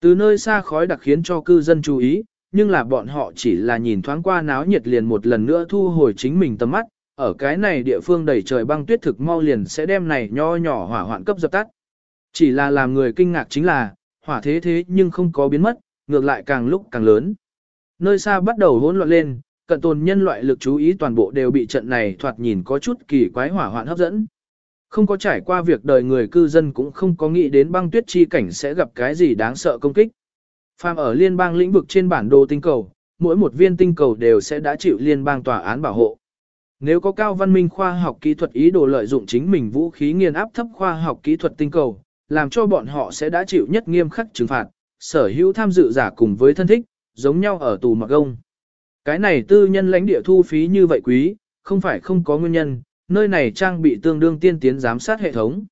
Từ nơi xa khói đặc khiến cho cư dân chú ý, nhưng là bọn họ chỉ là nhìn thoáng qua náo nhiệt liền một lần nữa thu hồi chính mình tầm mắt, ở cái này địa phương đầy trời băng tuyết thực mau liền sẽ đem này nho nhỏ hỏa hoạn cấp dập tắt. Chỉ là làm người kinh ngạc chính là, hỏa thế thế nhưng không có biến mất, ngược lại càng lúc càng lớn. Nơi xa bắt đầu hỗn loạn lên, cận tồn nhân loại lực chú ý toàn bộ đều bị trận này thoạt nhìn có chút kỳ quái hỏa hoạn hấp dẫn. Không có trải qua việc đời người cư dân cũng không có nghĩ đến băng tuyết chi cảnh sẽ gặp cái gì đáng sợ công kích. Phàm ở liên bang lĩnh vực trên bản đồ tinh cầu, mỗi một viên tinh cầu đều sẽ đã chịu liên bang tòa án bảo hộ. Nếu có cao văn minh khoa học kỹ thuật ý đồ lợi dụng chính mình vũ khí nghiền áp thấp khoa học kỹ thuật tinh cầu, làm cho bọn họ sẽ đã chịu nhất nghiêm khắc trừng phạt, sở hữu tham dự giả cùng với thân thích, giống nhau ở tù mặc gông. Cái này tư nhân lãnh địa thu phí như vậy quý, không phải không có nguyên nhân, nơi này trang bị tương đương tiên tiến giám sát hệ thống.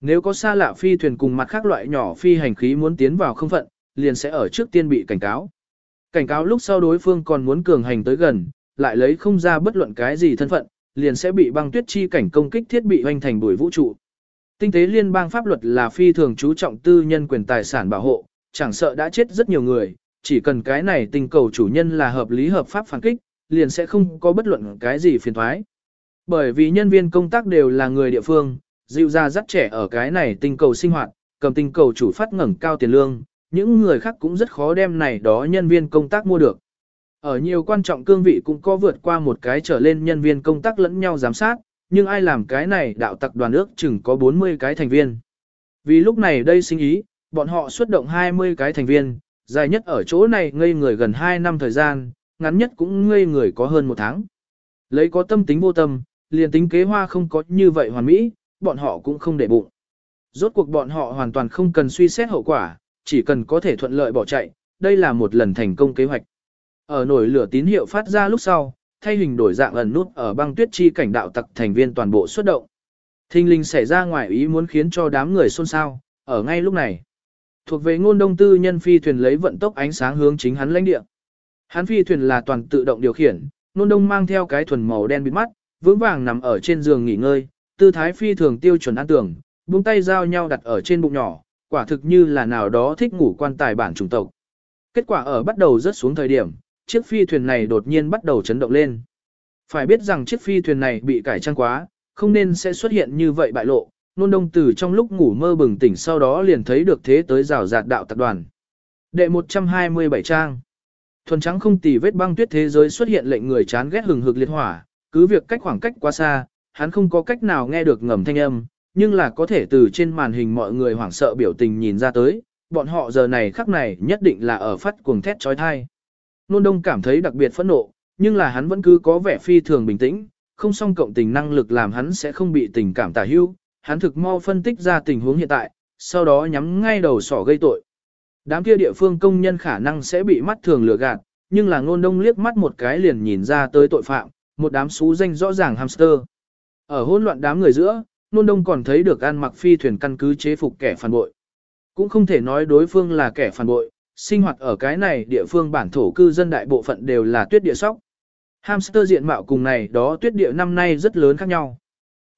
Nếu có xa lạ phi thuyền cùng mặt khác loại nhỏ phi hành khí muốn tiến vào không phận, liền sẽ ở trước tiên bị cảnh cáo. Cảnh cáo lúc sau đối phương còn muốn cường hành tới gần, lại lấy không ra bất luận cái gì thân phận, liền sẽ bị băng tuyết chi cảnh công kích thiết bị hoành thành bụi vũ trụ. Tinh tế liên bang pháp luật là phi thường chú trọng tư nhân quyền tài sản bảo hộ, chẳng sợ đã chết rất nhiều người, chỉ cần cái này tình cầu chủ nhân là hợp lý hợp pháp phản kích, liền sẽ không có bất luận cái gì phiền thoái. Bởi vì nhân viên công tác đều là người địa phương, dịu ra rất trẻ ở cái này tình cầu sinh hoạt, cầm tình cầu chủ phát ngẩng cao tiền lương, những người khác cũng rất khó đem này đó nhân viên công tác mua được. Ở nhiều quan trọng cương vị cũng có vượt qua một cái trở lên nhân viên công tác lẫn nhau giám sát, nhưng ai làm cái này đạo tặc đoàn ước chừng có 40 cái thành viên. Vì lúc này đây sinh ý, bọn họ xuất động 20 cái thành viên, dài nhất ở chỗ này ngây người gần 2 năm thời gian, ngắn nhất cũng ngây người có hơn một tháng. Lấy có tâm tính vô tâm, liền tính kế hoa không có như vậy hoàn mỹ, bọn họ cũng không để bụng. Rốt cuộc bọn họ hoàn toàn không cần suy xét hậu quả, chỉ cần có thể thuận lợi bỏ chạy, đây là một lần thành công kế hoạch. Ở nổi lửa tín hiệu phát ra lúc sau, thay hình đổi dạng ẩn nút ở băng tuyết chi cảnh đạo tặc thành viên toàn bộ xuất động. Thinh linh xảy ra ngoài ý muốn khiến cho đám người xôn xao, ở ngay lúc này. Thuộc về ngôn đông tư nhân phi thuyền lấy vận tốc ánh sáng hướng chính hắn lãnh địa. Hắn phi thuyền là toàn tự động điều khiển, ngôn đông mang theo cái thuần màu đen bịt mắt, vững vàng nằm ở trên giường nghỉ ngơi, tư thái phi thường tiêu chuẩn an tưởng, buông tay giao nhau đặt ở trên bụng nhỏ, quả thực như là nào đó thích ngủ quan tài bản chủng tộc. Kết quả ở bắt đầu rớt xuống thời điểm, chiếc phi thuyền này đột nhiên bắt đầu chấn động lên. Phải biết rằng chiếc phi thuyền này bị cải trang quá, không nên sẽ xuất hiện như vậy bại lộ, nôn đông tử trong lúc ngủ mơ bừng tỉnh sau đó liền thấy được thế tới rào rạt đạo tập đoàn. Đệ 127 trang Thuần trắng không tì vết băng tuyết thế giới xuất hiện lệnh người chán ghét hừng hực liệt hỏa, cứ việc cách khoảng cách quá xa, hắn không có cách nào nghe được ngầm thanh âm, nhưng là có thể từ trên màn hình mọi người hoảng sợ biểu tình nhìn ra tới, bọn họ giờ này khắc này nhất định là ở phát cuồng thét trói thai. Nôn đông cảm thấy đặc biệt phẫn nộ, nhưng là hắn vẫn cứ có vẻ phi thường bình tĩnh, không song cộng tình năng lực làm hắn sẽ không bị tình cảm tả hưu, hắn thực mau phân tích ra tình huống hiện tại, sau đó nhắm ngay đầu sỏ gây tội. Đám kia địa phương công nhân khả năng sẽ bị mắt thường lừa gạt, nhưng là ngôn đông liếc mắt một cái liền nhìn ra tới tội phạm, một đám xú danh rõ ràng hamster. Ở hỗn loạn đám người giữa, ngôn đông còn thấy được an mặc phi thuyền căn cứ chế phục kẻ phản bội. Cũng không thể nói đối phương là kẻ phản bội, sinh hoạt ở cái này địa phương bản thổ cư dân đại bộ phận đều là tuyết địa sóc. Hamster diện mạo cùng này đó tuyết địa năm nay rất lớn khác nhau.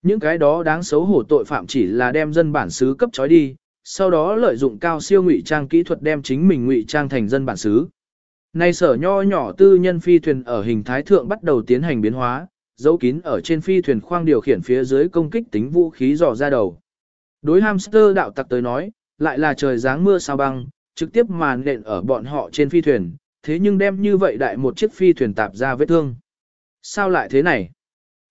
Những cái đó đáng xấu hổ tội phạm chỉ là đem dân bản xứ cấp trói đi, sau đó lợi dụng cao siêu ngụy trang kỹ thuật đem chính mình ngụy trang thành dân bản xứ. Nay sở nho nhỏ tư nhân phi thuyền ở hình thái thượng bắt đầu tiến hành biến hóa, dấu kín ở trên phi thuyền khoang điều khiển phía dưới công kích tính vũ khí dò ra đầu. Đối hamster đạo tặc tới nói, lại là trời giáng mưa sao băng, trực tiếp màn nện ở bọn họ trên phi thuyền, thế nhưng đem như vậy đại một chiếc phi thuyền tạp ra vết thương. Sao lại thế này?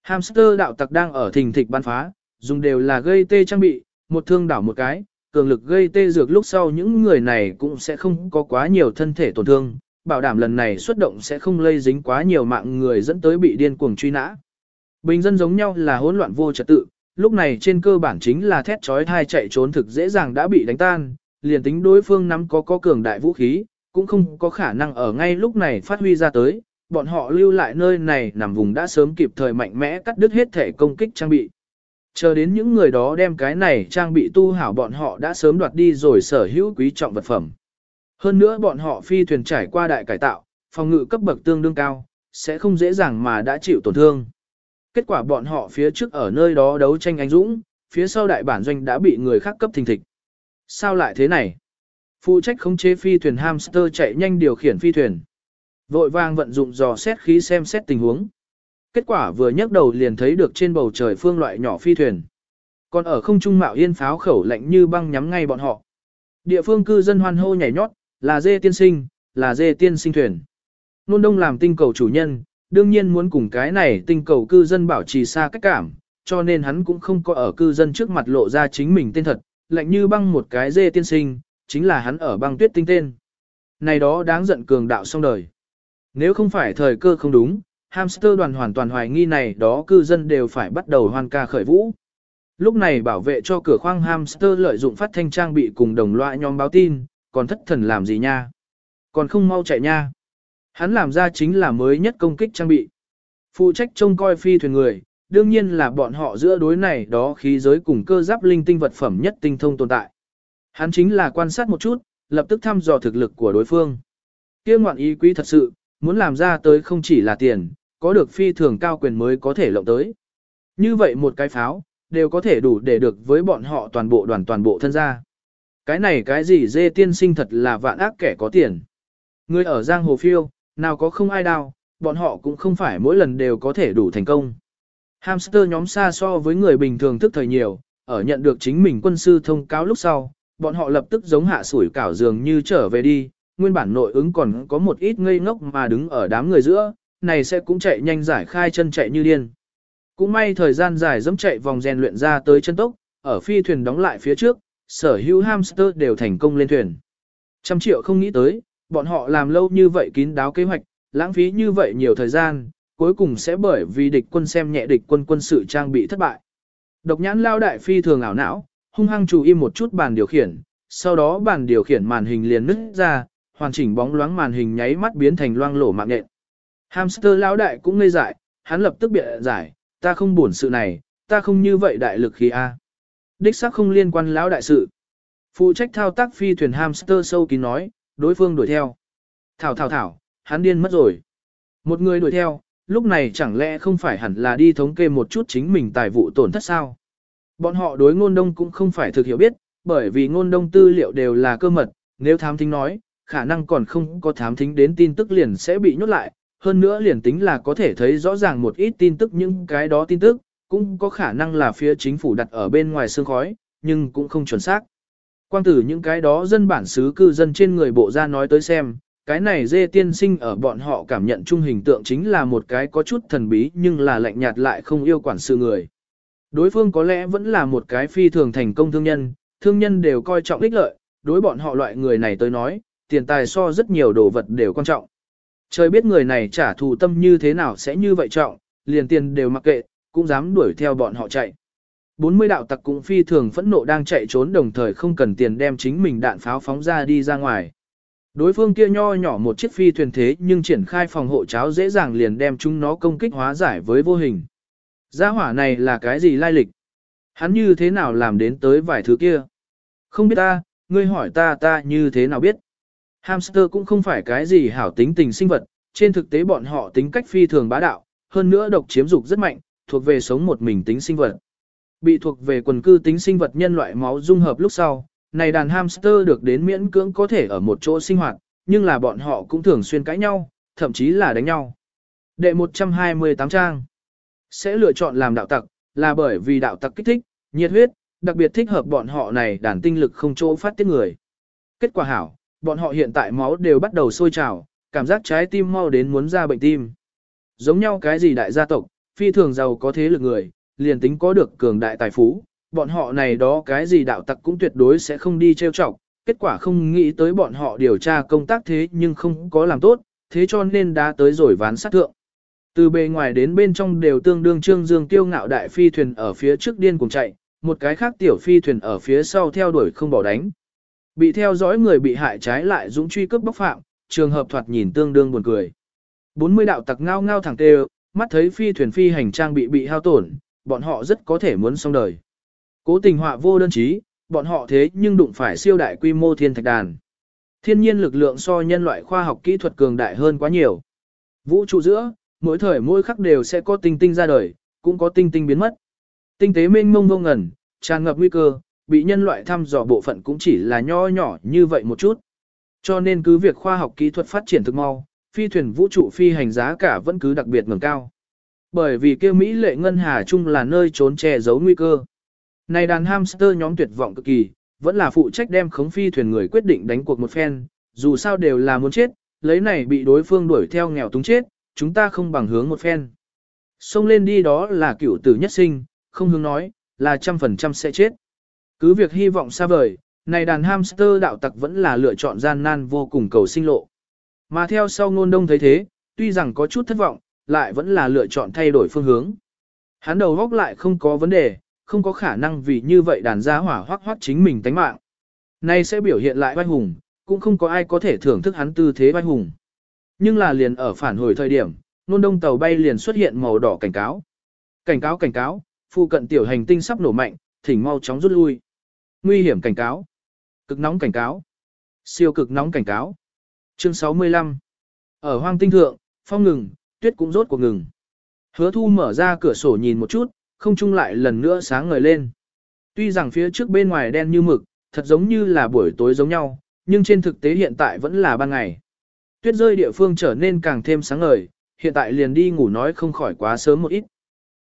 Hamster đạo tặc đang ở thình thịch bắn phá, dùng đều là gây tê trang bị, một thương đảo một cái, cường lực gây tê dược lúc sau những người này cũng sẽ không có quá nhiều thân thể tổn thương, bảo đảm lần này xuất động sẽ không lây dính quá nhiều mạng người dẫn tới bị điên cuồng truy nã. Bình dân giống nhau là hỗn loạn vô trật tự, lúc này trên cơ bản chính là thét chói thai chạy trốn thực dễ dàng đã bị đánh tan, liền tính đối phương nắm có có cường đại vũ khí, cũng không có khả năng ở ngay lúc này phát huy ra tới, bọn họ lưu lại nơi này nằm vùng đã sớm kịp thời mạnh mẽ cắt đứt hết thể công kích trang bị. Chờ đến những người đó đem cái này trang bị tu hảo bọn họ đã sớm đoạt đi rồi sở hữu quý trọng vật phẩm. Hơn nữa bọn họ phi thuyền trải qua đại cải tạo, phòng ngự cấp bậc tương đương cao, sẽ không dễ dàng mà đã chịu tổn thương. Kết quả bọn họ phía trước ở nơi đó đấu tranh anh dũng, phía sau đại bản doanh đã bị người khác cấp thình thịch. Sao lại thế này? Phụ trách khống chế phi thuyền hamster chạy nhanh điều khiển phi thuyền. Vội vàng vận dụng dò xét khí xem xét tình huống. Kết quả vừa nhấc đầu liền thấy được trên bầu trời phương loại nhỏ phi thuyền. Còn ở không trung mạo yên pháo khẩu lạnh như băng nhắm ngay bọn họ. Địa phương cư dân hoan hô nhảy nhót, là dê tiên sinh, là dê tiên sinh thuyền. Nôn đông làm tinh cầu chủ nhân, đương nhiên muốn cùng cái này tinh cầu cư dân bảo trì xa cách cảm, cho nên hắn cũng không có ở cư dân trước mặt lộ ra chính mình tên thật, lạnh như băng một cái dê tiên sinh, chính là hắn ở băng tuyết tinh tên. Này đó đáng giận cường đạo xong đời. Nếu không phải thời cơ không đúng, hamster đoàn hoàn toàn hoài nghi này đó cư dân đều phải bắt đầu hoan ca khởi vũ. Lúc này bảo vệ cho cửa khoang hamster lợi dụng phát thanh trang bị cùng đồng loại nhóm báo tin, còn thất thần làm gì nha? Còn không mau chạy nha. Hắn làm ra chính là mới nhất công kích trang bị. Phụ trách trông coi phi thuyền người, đương nhiên là bọn họ giữa đối này đó khí giới cùng cơ giáp linh tinh vật phẩm nhất tinh thông tồn tại. Hắn chính là quan sát một chút, lập tức thăm dò thực lực của đối phương. Kia ngoạn ý quý thật sự, muốn làm ra tới không chỉ là tiền, có được phi thường cao quyền mới có thể lộng tới. Như vậy một cái pháo, đều có thể đủ để được với bọn họ toàn bộ đoàn toàn bộ thân gia. Cái này cái gì dê tiên sinh thật là vạn ác kẻ có tiền. Người ở giang hồ phiêu, nào có không ai đau, bọn họ cũng không phải mỗi lần đều có thể đủ thành công. Hamster nhóm xa so với người bình thường thức thời nhiều, ở nhận được chính mình quân sư thông cáo lúc sau, bọn họ lập tức giống hạ sủi cảo dường như trở về đi, nguyên bản nội ứng còn có một ít ngây ngốc mà đứng ở đám người giữa, này sẽ cũng chạy nhanh giải khai chân chạy như điên. Cũng may thời gian dài dẫm chạy vòng rèn luyện ra tới chân tốc, ở phi thuyền đóng lại phía trước, sở hữu hamster đều thành công lên thuyền. Trăm triệu không nghĩ tới, bọn họ làm lâu như vậy kín đáo kế hoạch, lãng phí như vậy nhiều thời gian, cuối cùng sẽ bởi vì địch quân xem nhẹ địch quân quân sự trang bị thất bại. Độc nhãn lao đại phi thường ảo não, hung hăng chú im một chút bàn điều khiển, sau đó bàn điều khiển màn hình liền nứt ra, hoàn chỉnh bóng loáng màn hình nháy mắt biến thành loang lổ mạng nhện. Hamster lão đại cũng ngây dại, hắn lập tức biện giải, ta không buồn sự này, ta không như vậy đại lực khí A. Đích xác không liên quan lão đại sự. Phụ trách thao tác phi thuyền hamster sâu kín nói, đối phương đuổi theo. Thảo thảo thảo, hắn điên mất rồi. Một người đuổi theo, lúc này chẳng lẽ không phải hẳn là đi thống kê một chút chính mình tài vụ tổn thất sao? Bọn họ đối ngôn đông cũng không phải thực hiểu biết, bởi vì ngôn đông tư liệu đều là cơ mật, nếu thám thính nói, khả năng còn không có thám thính đến tin tức liền sẽ bị nhốt lại, hơn nữa liền tính là có thể thấy rõ ràng một ít tin tức những cái đó tin tức, cũng có khả năng là phía chính phủ đặt ở bên ngoài sương khói, nhưng cũng không chuẩn xác. Quang tử những cái đó dân bản xứ cư dân trên người bộ ra nói tới xem, cái này dê tiên sinh ở bọn họ cảm nhận chung hình tượng chính là một cái có chút thần bí nhưng là lạnh nhạt lại không yêu quản sự người. Đối phương có lẽ vẫn là một cái phi thường thành công thương nhân, thương nhân đều coi trọng ích lợi, đối bọn họ loại người này tới nói, tiền tài so rất nhiều đồ vật đều quan trọng. Trời biết người này trả thù tâm như thế nào sẽ như vậy trọng, liền tiền đều mặc kệ, cũng dám đuổi theo bọn họ chạy. 40 đạo tặc cũng phi thường phẫn nộ đang chạy trốn đồng thời không cần tiền đem chính mình đạn pháo phóng ra đi ra ngoài. Đối phương kia nho nhỏ một chiếc phi thuyền thế nhưng triển khai phòng hộ cháo dễ dàng liền đem chúng nó công kích hóa giải với vô hình. Gia hỏa này là cái gì lai lịch? Hắn như thế nào làm đến tới vài thứ kia? Không biết ta, ngươi hỏi ta ta như thế nào biết? Hamster cũng không phải cái gì hảo tính tình sinh vật, trên thực tế bọn họ tính cách phi thường bá đạo, hơn nữa độc chiếm dục rất mạnh, thuộc về sống một mình tính sinh vật. Bị thuộc về quần cư tính sinh vật nhân loại máu dung hợp lúc sau, này đàn hamster được đến miễn cưỡng có thể ở một chỗ sinh hoạt, nhưng là bọn họ cũng thường xuyên cãi nhau, thậm chí là đánh nhau. Đệ 128 trang sẽ lựa chọn làm đạo tặc, là bởi vì đạo tặc kích thích, nhiệt huyết, đặc biệt thích hợp bọn họ này đàn tinh lực không chỗ phát tiết người. Kết quả hảo, bọn họ hiện tại máu đều bắt đầu sôi trào, cảm giác trái tim mau đến muốn ra bệnh tim. Giống nhau cái gì đại gia tộc, phi thường giàu có thế lực người, liền tính có được cường đại tài phú, bọn họ này đó cái gì đạo tặc cũng tuyệt đối sẽ không đi trêu chọc, kết quả không nghĩ tới bọn họ điều tra công tác thế nhưng không có làm tốt, thế cho nên đã tới rồi ván sát thượng. Từ bề ngoài đến bên trong đều tương đương trương dương tiêu ngạo đại phi thuyền ở phía trước điên cùng chạy, một cái khác tiểu phi thuyền ở phía sau theo đuổi không bỏ đánh. Bị theo dõi người bị hại trái lại dũng truy cướp bóc phạm, trường hợp thoạt nhìn tương đương buồn cười. 40 đạo tặc ngao ngao thẳng tê, mắt thấy phi thuyền phi hành trang bị bị hao tổn, bọn họ rất có thể muốn xong đời. Cố tình họa vô đơn chí, bọn họ thế nhưng đụng phải siêu đại quy mô thiên thạch đàn. Thiên nhiên lực lượng so nhân loại khoa học kỹ thuật cường đại hơn quá nhiều. Vũ trụ giữa, mỗi thời mỗi khắc đều sẽ có tinh tinh ra đời, cũng có tinh tinh biến mất. Tinh tế mênh mông vô ngẩn, tràn ngập nguy cơ, bị nhân loại thăm dò bộ phận cũng chỉ là nho nhỏ như vậy một chút. Cho nên cứ việc khoa học kỹ thuật phát triển thực mau, phi thuyền vũ trụ phi hành giá cả vẫn cứ đặc biệt ngẩng cao. Bởi vì kia Mỹ lệ ngân hà chung là nơi trốn che giấu nguy cơ. Này đàn hamster nhóm tuyệt vọng cực kỳ, vẫn là phụ trách đem khống phi thuyền người quyết định đánh cuộc một phen, dù sao đều là muốn chết, lấy này bị đối phương đuổi theo nghèo túng chết, chúng ta không bằng hướng một phen. Xông lên đi đó là cửu tử nhất sinh, không hướng nói, là trăm phần trăm sẽ chết. Cứ việc hy vọng xa vời, này đàn hamster đạo tặc vẫn là lựa chọn gian nan vô cùng cầu sinh lộ. Mà theo sau ngôn đông thấy thế, tuy rằng có chút thất vọng, lại vẫn là lựa chọn thay đổi phương hướng. Hắn đầu góc lại không có vấn đề, không có khả năng vì như vậy đàn gia hỏa hoác hoác chính mình tánh mạng. Nay sẽ biểu hiện lại vai hùng, cũng không có ai có thể thưởng thức hắn tư thế vai hùng. Nhưng là liền ở phản hồi thời điểm, nôn đông tàu bay liền xuất hiện màu đỏ cảnh cáo. Cảnh cáo cảnh cáo, phụ cận tiểu hành tinh sắp nổ mạnh, thỉnh mau chóng rút lui. Nguy hiểm cảnh cáo. Cực nóng cảnh cáo. Siêu cực nóng cảnh cáo. Chương 65. Ở hoang tinh thượng, phong ngừng, tuyết cũng rốt cuộc ngừng. Hứa thu mở ra cửa sổ nhìn một chút, không chung lại lần nữa sáng ngời lên. Tuy rằng phía trước bên ngoài đen như mực, thật giống như là buổi tối giống nhau, nhưng trên thực tế hiện tại vẫn là ban ngày. Tuyết rơi địa phương trở nên càng thêm sáng ngời, hiện tại liền đi ngủ nói không khỏi quá sớm một ít.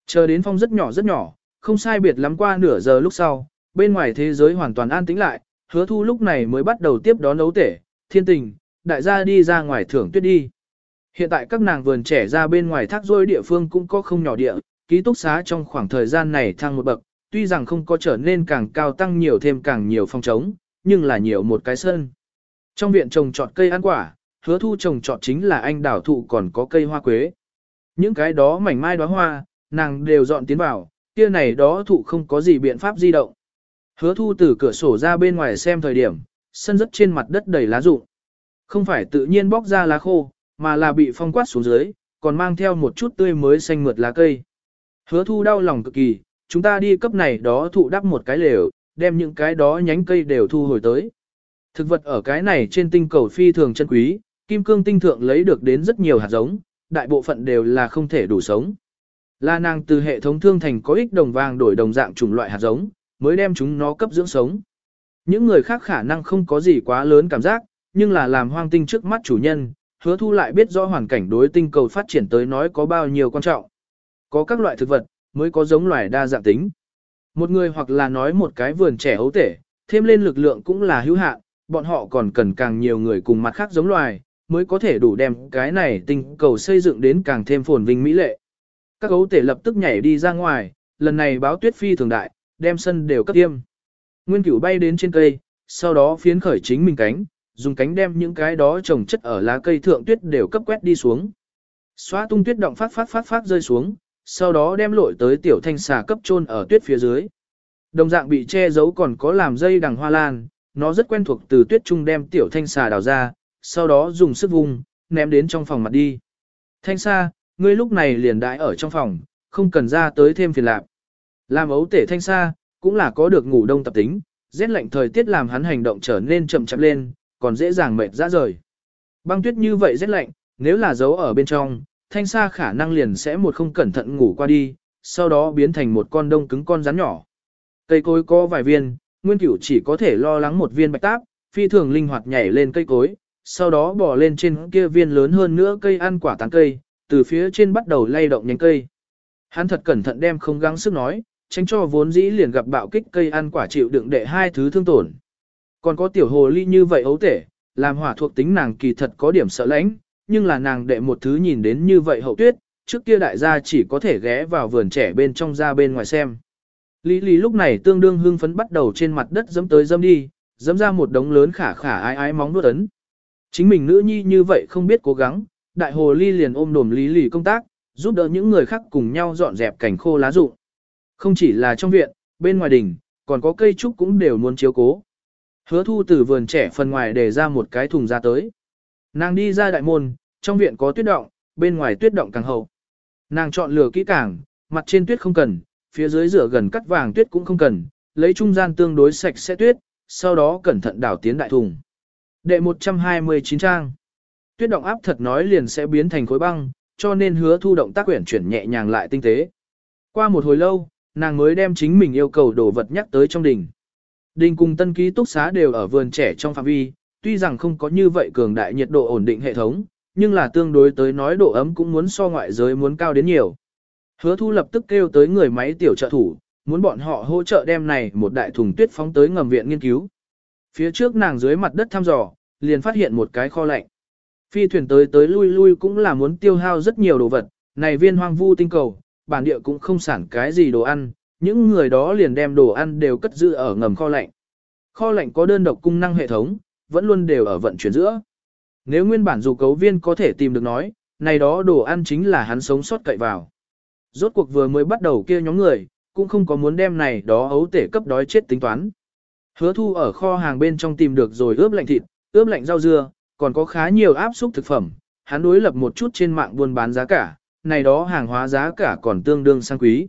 Chờ đến phong rất nhỏ rất nhỏ, không sai biệt lắm qua nửa giờ lúc sau, bên ngoài thế giới hoàn toàn an tĩnh lại, hứa thu lúc này mới bắt đầu tiếp đón đấu tể, thiên tình, đại gia đi ra ngoài thưởng tuyết đi. Hiện tại các nàng vườn trẻ ra bên ngoài thác rôi địa phương cũng có không nhỏ địa, ký túc xá trong khoảng thời gian này thăng một bậc, tuy rằng không có trở nên càng cao tăng nhiều thêm càng nhiều phong trống, nhưng là nhiều một cái sân. Trong viện trồng trọt cây ăn quả, hứa thu trồng trọt chính là anh đảo thụ còn có cây hoa quế. Những cái đó mảnh mai đóa hoa, nàng đều dọn tiến vào, kia này đó thụ không có gì biện pháp di động. Hứa thu từ cửa sổ ra bên ngoài xem thời điểm, sân rất trên mặt đất đầy lá rụng. Không phải tự nhiên bóc ra lá khô, mà là bị phong quát xuống dưới, còn mang theo một chút tươi mới xanh mượt lá cây. Hứa thu đau lòng cực kỳ, chúng ta đi cấp này đó thụ đắp một cái lều, đem những cái đó nhánh cây đều thu hồi tới. Thực vật ở cái này trên tinh cầu phi thường chân quý, kim cương tinh thượng lấy được đến rất nhiều hạt giống, đại bộ phận đều là không thể đủ sống. La nàng từ hệ thống thương thành có ích đồng vàng đổi đồng dạng chủng loại hạt giống, mới đem chúng nó cấp dưỡng sống. Những người khác khả năng không có gì quá lớn cảm giác, nhưng là làm hoang tinh trước mắt chủ nhân, hứa thu lại biết rõ hoàn cảnh đối tinh cầu phát triển tới nói có bao nhiêu quan trọng. Có các loại thực vật, mới có giống loài đa dạng tính. Một người hoặc là nói một cái vườn trẻ ấu tể, thêm lên lực lượng cũng là hữu hạn, bọn họ còn cần càng nhiều người cùng mặt khác giống loài, mới có thể đủ đem cái này tinh cầu xây dựng đến càng thêm phồn vinh mỹ lệ. Các ấu tể lập tức nhảy đi ra ngoài, lần này báo tuyết phi thường đại, đem sân đều cấp tiêm. Nguyên cửu bay đến trên cây, sau đó phiến khởi chính mình cánh, dùng cánh đem những cái đó trồng chất ở lá cây thượng tuyết đều cấp quét đi xuống. Xóa tung tuyết động phát phát phát phát rơi xuống, sau đó đem lội tới tiểu thanh xà cấp chôn ở tuyết phía dưới. Đồng dạng bị che giấu còn có làm dây đằng hoa lan, nó rất quen thuộc từ tuyết trung đem tiểu thanh xà đào ra, sau đó dùng sức vùng, ném đến trong phòng mặt đi. Thanh xà, ngươi lúc này liền đãi ở trong phòng, không cần ra tới thêm phiền lạc. Làm ấu tể thanh xà, cũng là có được ngủ đông tập tính, rét lạnh thời tiết làm hắn hành động trở nên chậm chạp lên, còn dễ dàng mệt ra rời. Băng tuyết như vậy rét lạnh, nếu là giấu ở bên trong, thanh sa khả năng liền sẽ một không cẩn thận ngủ qua đi, sau đó biến thành một con đông cứng con rắn nhỏ. Cây cối có vài viên, nguyên cửu chỉ có thể lo lắng một viên bạch táp, phi thường linh hoạt nhảy lên cây cối, sau đó bỏ lên trên kia viên lớn hơn nữa cây ăn quả tán cây, từ phía trên bắt đầu lay động nhánh cây. Hắn thật cẩn thận đem không gắng sức nói, tránh cho vốn dĩ liền gặp bạo kích cây ăn quả chịu đựng đệ hai thứ thương tổn. Còn có tiểu hồ ly như vậy ấu tể, làm hỏa thuộc tính nàng kỳ thật có điểm sợ lãnh, nhưng là nàng đệ một thứ nhìn đến như vậy hậu tuyết, trước kia đại gia chỉ có thể ghé vào vườn trẻ bên trong ra bên ngoài xem. Lý lý lúc này tương đương hưng phấn bắt đầu trên mặt đất dẫm tới dẫm đi, dẫm ra một đống lớn khả khả ái ái móng nuốt ấn. Chính mình nữ nhi như vậy không biết cố gắng, đại hồ ly liền ôm đồm lý lì công tác, giúp đỡ những người khác cùng nhau dọn dẹp cảnh khô lá rụng. Không chỉ là trong viện, bên ngoài đình, còn có cây trúc cũng đều muốn chiếu cố. Hứa thu từ vườn trẻ phần ngoài để ra một cái thùng ra tới. Nàng đi ra đại môn, trong viện có tuyết động, bên ngoài tuyết động càng hậu. Nàng chọn lựa kỹ càng, mặt trên tuyết không cần, phía dưới rửa gần cắt vàng tuyết cũng không cần, lấy trung gian tương đối sạch sẽ tuyết, sau đó cẩn thận đảo tiến đại thùng. Đệ 129 trang. Tuyết động áp thật nói liền sẽ biến thành khối băng, cho nên hứa thu động tác quyển chuyển nhẹ nhàng lại tinh tế. Qua một hồi lâu, nàng mới đem chính mình yêu cầu đồ vật nhắc tới trong đình. Đình cùng tân ký túc xá đều ở vườn trẻ trong phạm vi, tuy rằng không có như vậy cường đại nhiệt độ ổn định hệ thống, nhưng là tương đối tới nói độ ấm cũng muốn so ngoại giới muốn cao đến nhiều. Hứa thu lập tức kêu tới người máy tiểu trợ thủ, muốn bọn họ hỗ trợ đem này một đại thùng tuyết phóng tới ngầm viện nghiên cứu. Phía trước nàng dưới mặt đất thăm dò, liền phát hiện một cái kho lạnh. Phi thuyền tới tới lui lui cũng là muốn tiêu hao rất nhiều đồ vật, này viên hoang vu tinh cầu, bản địa cũng không sản cái gì đồ ăn, những người đó liền đem đồ ăn đều cất giữ ở ngầm kho lạnh. Kho lạnh có đơn độc cung năng hệ thống, vẫn luôn đều ở vận chuyển giữa. Nếu nguyên bản dù cấu viên có thể tìm được nói, này đó đồ ăn chính là hắn sống sót cậy vào. Rốt cuộc vừa mới bắt đầu kia nhóm người, cũng không có muốn đem này đó ấu tể cấp đói chết tính toán. Hứa thu ở kho hàng bên trong tìm được rồi ướp lạnh thịt, ướp lạnh rau dưa, còn có khá nhiều áp xúc thực phẩm, hắn đối lập một chút trên mạng buôn bán giá cả, này đó hàng hóa giá cả còn tương đương sang quý.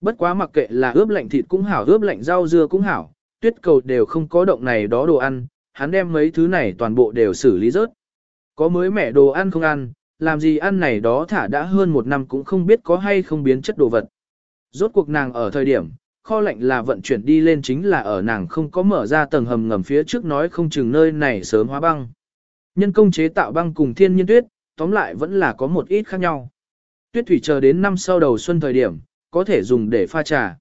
Bất quá mặc kệ là ướp lạnh thịt cũng hảo, ướp lạnh rau dưa cũng hảo, tuyết cầu đều không có động này đó đồ ăn, hắn đem mấy thứ này toàn bộ đều xử lý rớt. Có mới mẻ đồ ăn không ăn, làm gì ăn này đó thả đã hơn một năm cũng không biết có hay không biến chất đồ vật. Rốt cuộc nàng ở thời điểm, kho lạnh là vận chuyển đi lên chính là ở nàng không có mở ra tầng hầm ngầm phía trước nói không chừng nơi này sớm hóa băng. Nhân công chế tạo băng cùng thiên nhiên tuyết, tóm lại vẫn là có một ít khác nhau. Tuyết thủy chờ đến năm sau đầu xuân thời điểm, có thể dùng để pha trà.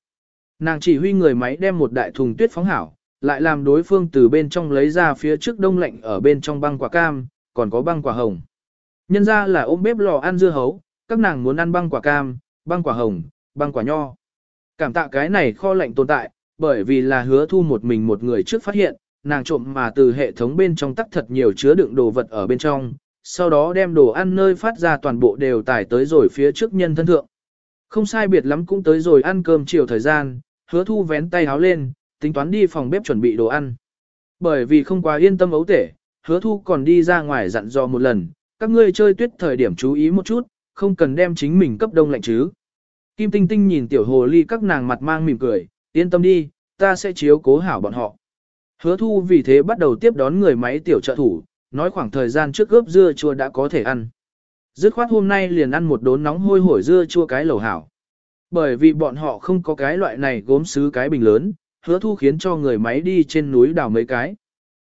Nàng chỉ huy người máy đem một đại thùng tuyết phóng hảo, lại làm đối phương từ bên trong lấy ra phía trước đông lạnh ở bên trong băng quả cam, còn có băng quả hồng. Nhân ra là ôm bếp lò ăn dưa hấu, các nàng muốn ăn băng quả cam, băng quả hồng, băng quả nho. Cảm tạ cái này kho lạnh tồn tại, bởi vì là hứa thu một mình một người trước phát hiện, nàng trộm mà từ hệ thống bên trong tắc thật nhiều chứa đựng đồ vật ở bên trong, sau đó đem đồ ăn nơi phát ra toàn bộ đều tải tới rồi phía trước nhân thân thượng. Không sai biệt lắm cũng tới rồi ăn cơm chiều thời gian, hứa thu vén tay háo lên, tính toán đi phòng bếp chuẩn bị đồ ăn. Bởi vì không quá yên tâm ấu tể, hứa thu còn đi ra ngoài dặn dò một lần, các ngươi chơi tuyết thời điểm chú ý một chút, không cần đem chính mình cấp đông lạnh chứ. Kim Tinh Tinh nhìn tiểu hồ ly các nàng mặt mang mỉm cười, yên tâm đi, ta sẽ chiếu cố hảo bọn họ. Hứa thu vì thế bắt đầu tiếp đón người máy tiểu trợ thủ, nói khoảng thời gian trước gớp dưa chua đã có thể ăn. Dứt khoát hôm nay liền ăn một đốn nóng hôi hổi dưa chua cái lẩu hảo. Bởi vì bọn họ không có cái loại này gốm sứ cái bình lớn, hứa thu khiến cho người máy đi trên núi đào mấy cái.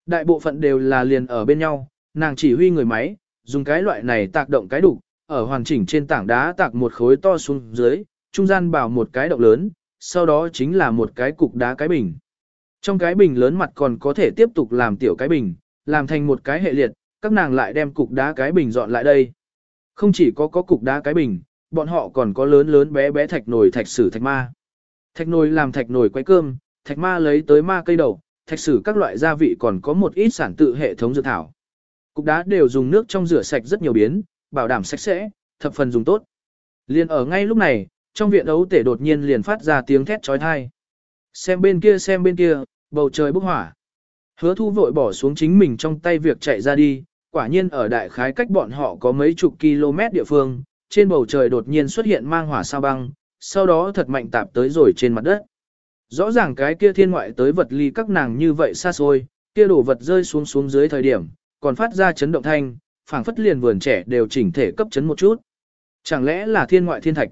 Đại bộ phận đều là liền ở bên nhau, nàng chỉ huy người máy, dùng cái loại này tạc động cái đủ, ở hoàn chỉnh trên tảng đá tạc một khối to xuống dưới, trung gian bảo một cái động lớn, sau đó chính là một cái cục đá cái bình. Trong cái bình lớn mặt còn có thể tiếp tục làm tiểu cái bình, làm thành một cái hệ liệt, các nàng lại đem cục đá cái bình dọn lại đây. Không chỉ có có cục đá cái bình, bọn họ còn có lớn lớn bé bé thạch nồi thạch sử thạch ma. Thạch nồi làm thạch nồi quay cơm, thạch ma lấy tới ma cây đầu, thạch sử các loại gia vị còn có một ít sản tự hệ thống dược thảo. Cục đá đều dùng nước trong rửa sạch rất nhiều biến, bảo đảm sạch sẽ, thập phần dùng tốt. Liên ở ngay lúc này, trong viện ấu tể đột nhiên liền phát ra tiếng thét trói thai. Xem bên kia xem bên kia, bầu trời bốc hỏa. Hứa thu vội bỏ xuống chính mình trong tay việc chạy ra đi, quả nhiên ở đại khái cách bọn họ có mấy chục km địa phương, trên bầu trời đột nhiên xuất hiện mang hỏa sao băng, sau đó thật mạnh tạp tới rồi trên mặt đất. Rõ ràng cái kia thiên ngoại tới vật ly các nàng như vậy xa xôi, kia đổ vật rơi xuống xuống dưới thời điểm, còn phát ra chấn động thanh, phảng phất liền vườn trẻ đều chỉnh thể cấp chấn một chút. Chẳng lẽ là thiên ngoại thiên thạch?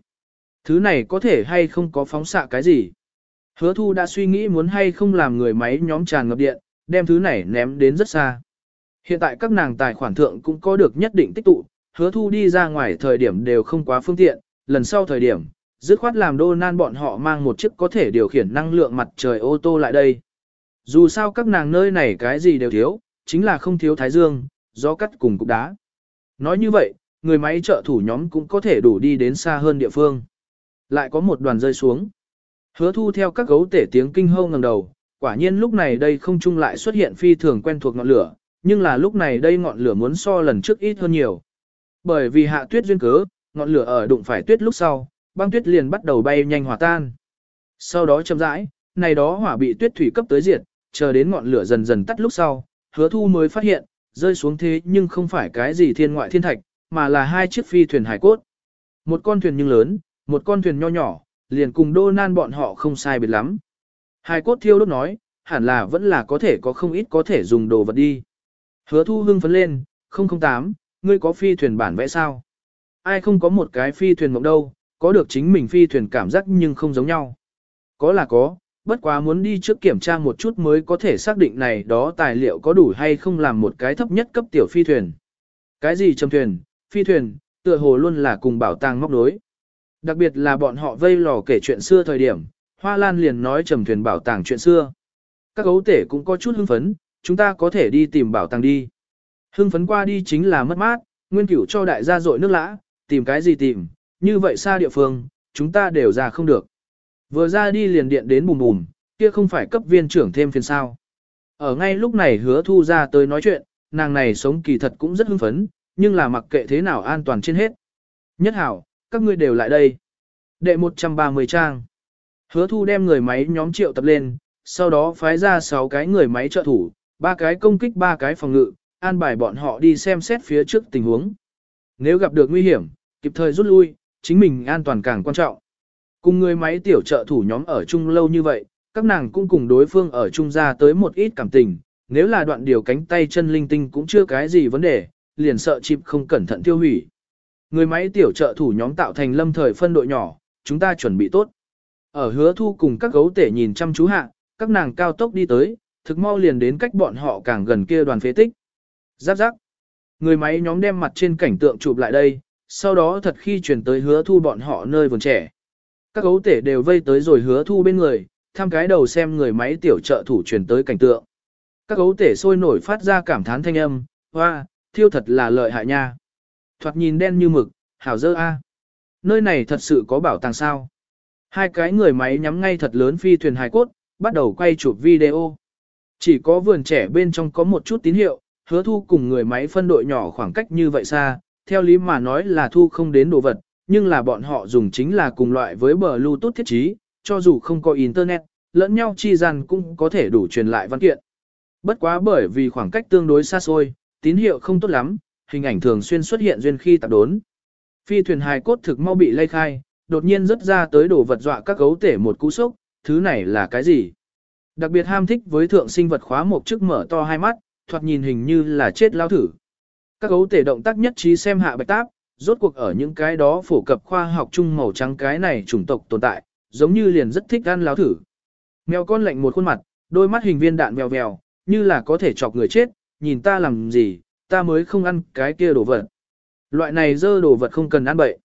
Thứ này có thể hay không có phóng xạ cái gì? Hứa thu đã suy nghĩ muốn hay không làm người máy nhóm tràn ngập điện, đem thứ này ném đến rất xa. Hiện tại các nàng tài khoản thượng cũng có được nhất định tích tụ, hứa thu đi ra ngoài thời điểm đều không quá phương tiện, lần sau thời điểm, dứt khoát làm đô nan bọn họ mang một chiếc có thể điều khiển năng lượng mặt trời ô tô lại đây. Dù sao các nàng nơi này cái gì đều thiếu, chính là không thiếu thái dương, gió cắt cùng cục đá. Nói như vậy, người máy trợ thủ nhóm cũng có thể đủ đi đến xa hơn địa phương. Lại có một đoàn rơi xuống. Hứa thu theo các gấu tể tiếng kinh hâu ngẩng đầu, quả nhiên lúc này đây không chung lại xuất hiện phi thường quen thuộc ngọn lửa, nhưng là lúc này đây ngọn lửa muốn so lần trước ít hơn nhiều. Bởi vì hạ tuyết duyên cớ, ngọn lửa ở đụng phải tuyết lúc sau, băng tuyết liền bắt đầu bay nhanh hòa tan. Sau đó chậm rãi, này đó hỏa bị tuyết thủy cấp tới diệt, chờ đến ngọn lửa dần dần tắt lúc sau, hứa thu mới phát hiện, rơi xuống thế nhưng không phải cái gì thiên ngoại thiên thạch, mà là hai chiếc phi thuyền hải cốt. Một con thuyền nhưng lớn, một con thuyền nho nhỏ, liền cùng đô nan bọn họ không sai biệt lắm. Hải cốt thiêu đốt nói, hẳn là vẫn là có thể có không ít có thể dùng đồ vật đi. Hứa thu hưng phấn lên, 008, ngươi có phi thuyền bản vẽ sao? Ai không có một cái phi thuyền mộng đâu, có được chính mình phi thuyền cảm giác nhưng không giống nhau. Có là có, bất quá muốn đi trước kiểm tra một chút mới có thể xác định này đó tài liệu có đủ hay không làm một cái thấp nhất cấp tiểu phi thuyền. Cái gì trầm thuyền, phi thuyền, tựa hồ luôn là cùng bảo tàng móc nối. Đặc biệt là bọn họ vây lò kể chuyện xưa thời điểm, Hoa Lan liền nói trầm thuyền bảo tàng chuyện xưa. Các gấu tể cũng có chút hưng phấn, chúng ta có thể đi tìm bảo tàng đi. Hưng phấn qua đi chính là mất mát, nguyên cửu cho đại gia dội nước lã, tìm cái gì tìm, như vậy xa địa phương, chúng ta đều ra không được. Vừa ra đi liền điện đến bùm bùm, kia không phải cấp viên trưởng thêm phiền sao. Ở ngay lúc này hứa thu ra tới nói chuyện, nàng này sống kỳ thật cũng rất hưng phấn, nhưng là mặc kệ thế nào an toàn trên hết. Nhất hảo, các ngươi đều lại đây. Đệ 130 trang. Hứa thu đem người máy nhóm triệu tập lên, sau đó phái ra 6 cái người máy trợ thủ, ba cái công kích ba cái phòng ngự, an bài bọn họ đi xem xét phía trước tình huống. Nếu gặp được nguy hiểm, kịp thời rút lui, chính mình an toàn càng quan trọng. Cùng người máy tiểu trợ thủ nhóm ở chung lâu như vậy, các nàng cũng cùng đối phương ở chung ra tới một ít cảm tình, nếu là đoạn điều cánh tay chân linh tinh cũng chưa cái gì vấn đề, liền sợ chịp không cẩn thận tiêu hủy. Người máy tiểu trợ thủ nhóm tạo thành lâm thời phân đội nhỏ, chúng ta chuẩn bị tốt. Ở hứa thu cùng các gấu tể nhìn chăm chú hạ, các nàng cao tốc đi tới, thực mau liền đến cách bọn họ càng gần kia đoàn phế tích. Giáp giáp. Người máy nhóm đem mặt trên cảnh tượng chụp lại đây, sau đó thật khi chuyển tới hứa thu bọn họ nơi vườn trẻ. Các gấu tể đều vây tới rồi hứa thu bên người, tham cái đầu xem người máy tiểu trợ thủ truyền tới cảnh tượng. Các gấu tể sôi nổi phát ra cảm thán thanh âm, hoa, thiêu thật là lợi hại nha. Thoạt nhìn đen như mực, hảo dơ a. Nơi này thật sự có bảo tàng sao. Hai cái người máy nhắm ngay thật lớn phi thuyền hài cốt, bắt đầu quay chụp video. Chỉ có vườn trẻ bên trong có một chút tín hiệu, hứa thu cùng người máy phân đội nhỏ khoảng cách như vậy xa, theo lý mà nói là thu không đến đồ vật, nhưng là bọn họ dùng chính là cùng loại với bờ Bluetooth thiết trí, cho dù không có Internet, lẫn nhau chi gian cũng có thể đủ truyền lại văn kiện. Bất quá bởi vì khoảng cách tương đối xa xôi, tín hiệu không tốt lắm, hình ảnh thường xuyên xuất hiện duyên khi tạp đốn. Phi thuyền hài cốt thực mau bị lây khai, đột nhiên rất ra tới đồ vật dọa các gấu tể một cú sốc, thứ này là cái gì? Đặc biệt ham thích với thượng sinh vật khóa một chức mở to hai mắt, thoạt nhìn hình như là chết lao thử. Các gấu tể động tác nhất trí xem hạ bạch táp, rốt cuộc ở những cái đó phổ cập khoa học chung màu trắng cái này chủng tộc tồn tại, giống như liền rất thích ăn láo thử. Mèo con lạnh một khuôn mặt, đôi mắt hình viên đạn mèo vèo, như là có thể chọc người chết, nhìn ta làm gì, ta mới không ăn cái kia đồ vật. Loại này dơ đồ vật không cần ăn bậy.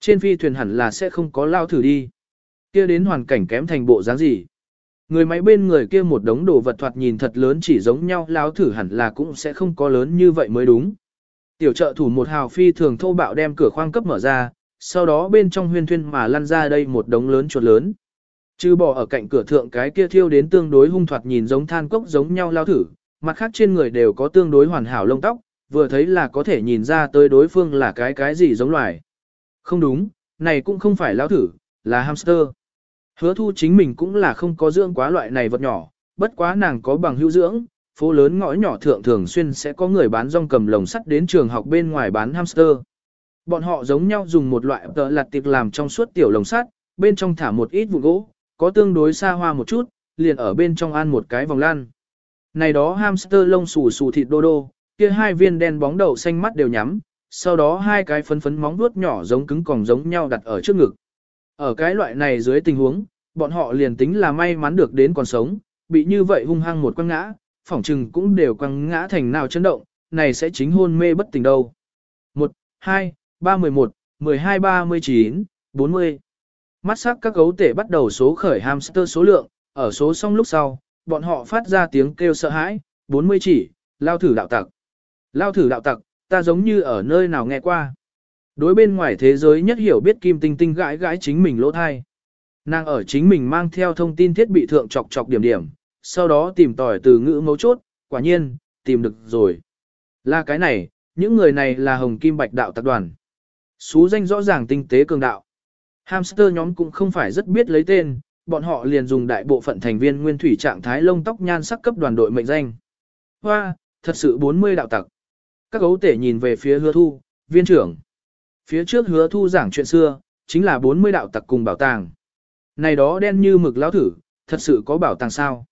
Trên phi thuyền hẳn là sẽ không có lao thử đi. Kia đến hoàn cảnh kém thành bộ dáng gì. Người máy bên người kia một đống đồ vật thoạt nhìn thật lớn chỉ giống nhau lao thử hẳn là cũng sẽ không có lớn như vậy mới đúng. Tiểu trợ thủ một hào phi thường thô bạo đem cửa khoang cấp mở ra, sau đó bên trong huyên thuyên mà lăn ra đây một đống lớn chuột lớn. Chứ bỏ ở cạnh cửa thượng cái kia thiêu đến tương đối hung thoạt nhìn giống than cốc giống nhau lao thử, mặt khác trên người đều có tương đối hoàn hảo lông tóc, vừa thấy là có thể nhìn ra tới đối phương là cái cái gì giống loài. Không đúng, này cũng không phải lao thử, là hamster. Hứa thu chính mình cũng là không có dưỡng quá loại này vật nhỏ, bất quá nàng có bằng hữu dưỡng, phố lớn ngõ nhỏ thượng thường xuyên sẽ có người bán rong cầm lồng sắt đến trường học bên ngoài bán hamster. Bọn họ giống nhau dùng một loại tờ lặt tiệc làm trong suốt tiểu lồng sắt, bên trong thả một ít vụn gỗ, có tương đối xa hoa một chút, liền ở bên trong ăn một cái vòng lan. Này đó hamster lông xù xù thịt đô đô, kia hai viên đen bóng đầu xanh mắt đều nhắm, sau đó hai cái phấn phấn móng vuốt nhỏ giống cứng còn giống nhau đặt ở trước ngực. Ở cái loại này dưới tình huống, bọn họ liền tính là may mắn được đến còn sống, bị như vậy hung hăng một quăng ngã, phỏng chừng cũng đều quăng ngã thành nào chấn động, này sẽ chính hôn mê bất tỉnh đâu. 1, 2, 3, 11, 12, 39, 40. Mắt sắc các gấu tể bắt đầu số khởi hamster số lượng, ở số xong lúc sau, bọn họ phát ra tiếng kêu sợ hãi, 40 chỉ, lao thử đạo tặc. Lao thử đạo tặc, ta giống như ở nơi nào nghe qua. Đối bên ngoài thế giới nhất hiểu biết Kim Tinh Tinh gãi gãi chính mình lỗ thai. Nàng ở chính mình mang theo thông tin thiết bị thượng chọc chọc điểm điểm, sau đó tìm tòi từ ngữ mấu chốt, quả nhiên, tìm được rồi. Là cái này, những người này là Hồng Kim Bạch Đạo Tập đoàn. Xú danh rõ ràng tinh tế cường đạo. Hamster nhóm cũng không phải rất biết lấy tên, bọn họ liền dùng đại bộ phận thành viên nguyên thủy trạng thái lông tóc nhan sắc cấp đoàn đội mệnh danh. Hoa, thật sự 40 đạo tặc. Các gấu tể nhìn về phía hứa thu, viên trưởng. Phía trước hứa thu giảng chuyện xưa, chính là 40 đạo tặc cùng bảo tàng. Này đó đen như mực lão thử, thật sự có bảo tàng sao?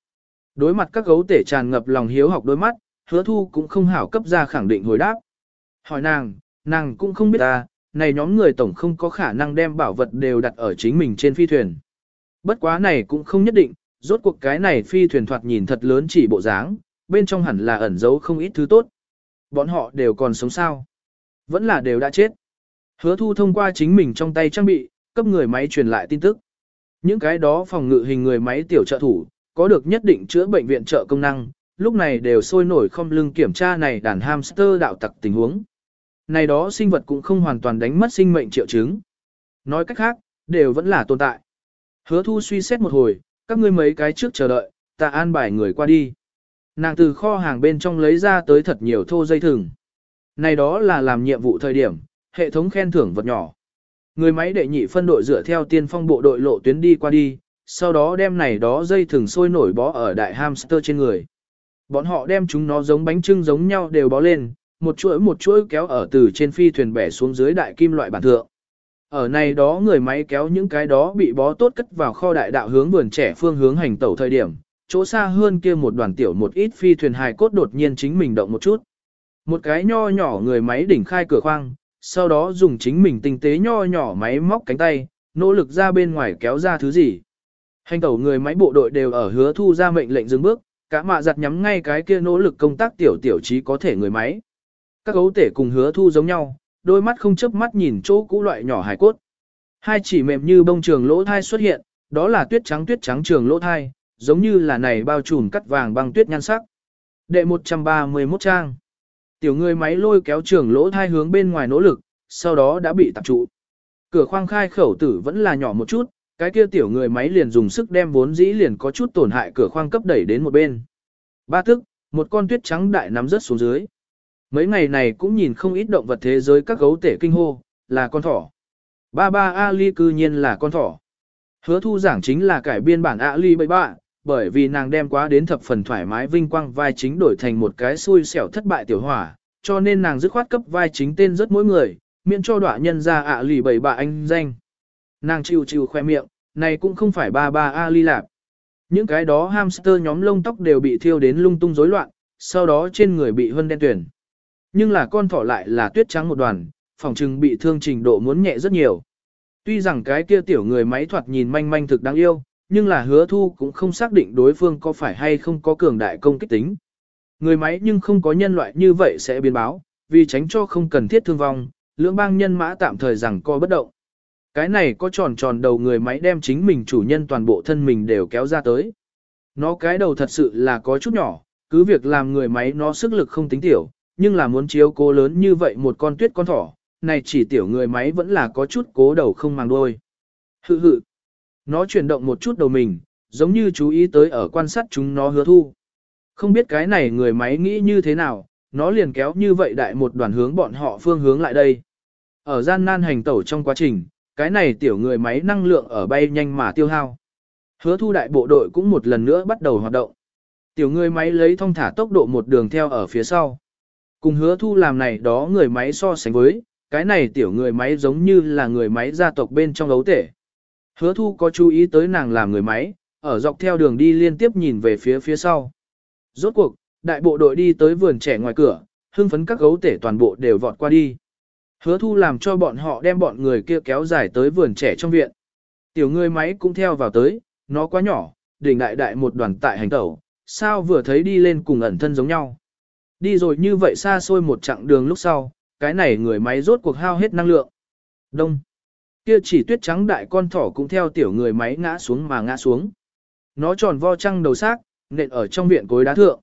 Đối mặt các gấu tể tràn ngập lòng hiếu học đôi mắt, hứa thu cũng không hảo cấp ra khẳng định hồi đáp. Hỏi nàng, nàng cũng không biết ta, này nhóm người tổng không có khả năng đem bảo vật đều đặt ở chính mình trên phi thuyền. Bất quá này cũng không nhất định, rốt cuộc cái này phi thuyền thoạt nhìn thật lớn chỉ bộ dáng, bên trong hẳn là ẩn giấu không ít thứ tốt. Bọn họ đều còn sống sao? Vẫn là đều đã chết. Hứa thu thông qua chính mình trong tay trang bị, cấp người máy truyền lại tin tức. Những cái đó phòng ngự hình người máy tiểu trợ thủ, có được nhất định chữa bệnh viện trợ công năng, lúc này đều sôi nổi không lưng kiểm tra này đàn hamster đạo tặc tình huống. Này đó sinh vật cũng không hoàn toàn đánh mất sinh mệnh triệu chứng. Nói cách khác, đều vẫn là tồn tại. Hứa thu suy xét một hồi, các ngươi mấy cái trước chờ đợi, ta an bài người qua đi. Nàng từ kho hàng bên trong lấy ra tới thật nhiều thô dây thừng. Này đó là làm nhiệm vụ thời điểm, hệ thống khen thưởng vật nhỏ. Người máy đệ nhị phân đội dựa theo tiên phong bộ đội lộ tuyến đi qua đi, sau đó đem này đó dây thừng sôi nổi bó ở đại hamster trên người. Bọn họ đem chúng nó giống bánh trưng giống nhau đều bó lên, một chuỗi một chuỗi kéo ở từ trên phi thuyền bẻ xuống dưới đại kim loại bản thượng. Ở này đó người máy kéo những cái đó bị bó tốt cất vào kho đại đạo hướng vườn trẻ phương hướng hành tẩu thời điểm, chỗ xa hơn kia một đoàn tiểu một ít phi thuyền hài cốt đột nhiên chính mình động một chút. Một cái nho nhỏ người máy đỉnh khai cửa khoang, sau đó dùng chính mình tinh tế nho nhỏ máy móc cánh tay, nỗ lực ra bên ngoài kéo ra thứ gì. Hành tẩu người máy bộ đội đều ở hứa thu ra mệnh lệnh dừng bước, cả mạ giặt nhắm ngay cái kia nỗ lực công tác tiểu tiểu trí có thể người máy. Các gấu tể cùng hứa thu giống nhau, đôi mắt không chớp mắt nhìn chỗ cũ loại nhỏ hài cốt. Hai chỉ mềm như bông trường lỗ thai xuất hiện, đó là tuyết trắng tuyết trắng trường lỗ thai, giống như là này bao trùm cắt vàng băng tuyết nhan sắc. Đệ 131 trang. Tiểu người máy lôi kéo trường lỗ thai hướng bên ngoài nỗ lực, sau đó đã bị tập trụ. Cửa khoang khai khẩu tử vẫn là nhỏ một chút, cái kia tiểu người máy liền dùng sức đem vốn dĩ liền có chút tổn hại cửa khoang cấp đẩy đến một bên. Ba tức, một con tuyết trắng đại nắm rớt xuống dưới. Mấy ngày này cũng nhìn không ít động vật thế giới các gấu tể kinh hô, là con thỏ. Ba ba Ali cư nhiên là con thỏ. Hứa thu giảng chính là cải biên bản Ali bậy bạ, bởi vì nàng đem quá đến thập phần thoải mái vinh quang vai chính đổi thành một cái xui xẻo thất bại tiểu hỏa, cho nên nàng dứt khoát cấp vai chính tên rất mỗi người, miễn cho đọa nhân ra ạ lì bậy bạ anh danh. Nàng chịu chịu khoe miệng, này cũng không phải ba ba Ali lạp. Những cái đó hamster nhóm lông tóc đều bị thiêu đến lung tung rối loạn, sau đó trên người bị hân đen tuyển. Nhưng là con thỏ lại là tuyết trắng một đoàn, phòng trừng bị thương trình độ muốn nhẹ rất nhiều. Tuy rằng cái kia tiểu người máy thoạt nhìn manh manh thực đáng yêu, nhưng là hứa thu cũng không xác định đối phương có phải hay không có cường đại công kích tính. Người máy nhưng không có nhân loại như vậy sẽ biến báo, vì tránh cho không cần thiết thương vong, lưỡng bang nhân mã tạm thời rằng co bất động. Cái này có tròn tròn đầu người máy đem chính mình chủ nhân toàn bộ thân mình đều kéo ra tới. Nó cái đầu thật sự là có chút nhỏ, cứ việc làm người máy nó sức lực không tính tiểu, nhưng là muốn chiếu cố lớn như vậy một con tuyết con thỏ, này chỉ tiểu người máy vẫn là có chút cố đầu không màng đuôi. Hự hự. Nó chuyển động một chút đầu mình, giống như chú ý tới ở quan sát chúng nó hứa thu. Không biết cái này người máy nghĩ như thế nào, nó liền kéo như vậy đại một đoàn hướng bọn họ phương hướng lại đây. Ở gian nan hành tẩu trong quá trình, cái này tiểu người máy năng lượng ở bay nhanh mà tiêu hao. Hứa thu đại bộ đội cũng một lần nữa bắt đầu hoạt động. Tiểu người máy lấy thông thả tốc độ một đường theo ở phía sau. Cùng hứa thu làm này đó người máy so sánh với, cái này tiểu người máy giống như là người máy gia tộc bên trong ấu tể. Hứa thu có chú ý tới nàng làm người máy, ở dọc theo đường đi liên tiếp nhìn về phía phía sau. Rốt cuộc, đại bộ đội đi tới vườn trẻ ngoài cửa, hưng phấn các gấu tể toàn bộ đều vọt qua đi. Hứa thu làm cho bọn họ đem bọn người kia kéo dài tới vườn trẻ trong viện. Tiểu người máy cũng theo vào tới, nó quá nhỏ, đỉnh đại đại một đoàn tại hành tẩu, sao vừa thấy đi lên cùng ẩn thân giống nhau. Đi rồi như vậy xa xôi một chặng đường lúc sau, cái này người máy rốt cuộc hao hết năng lượng. Đông. Kia chỉ tuyết trắng đại con thỏ cũng theo tiểu người máy ngã xuống mà ngã xuống. Nó tròn vo trăng đầu xác, nện ở trong viện cối đá thượng.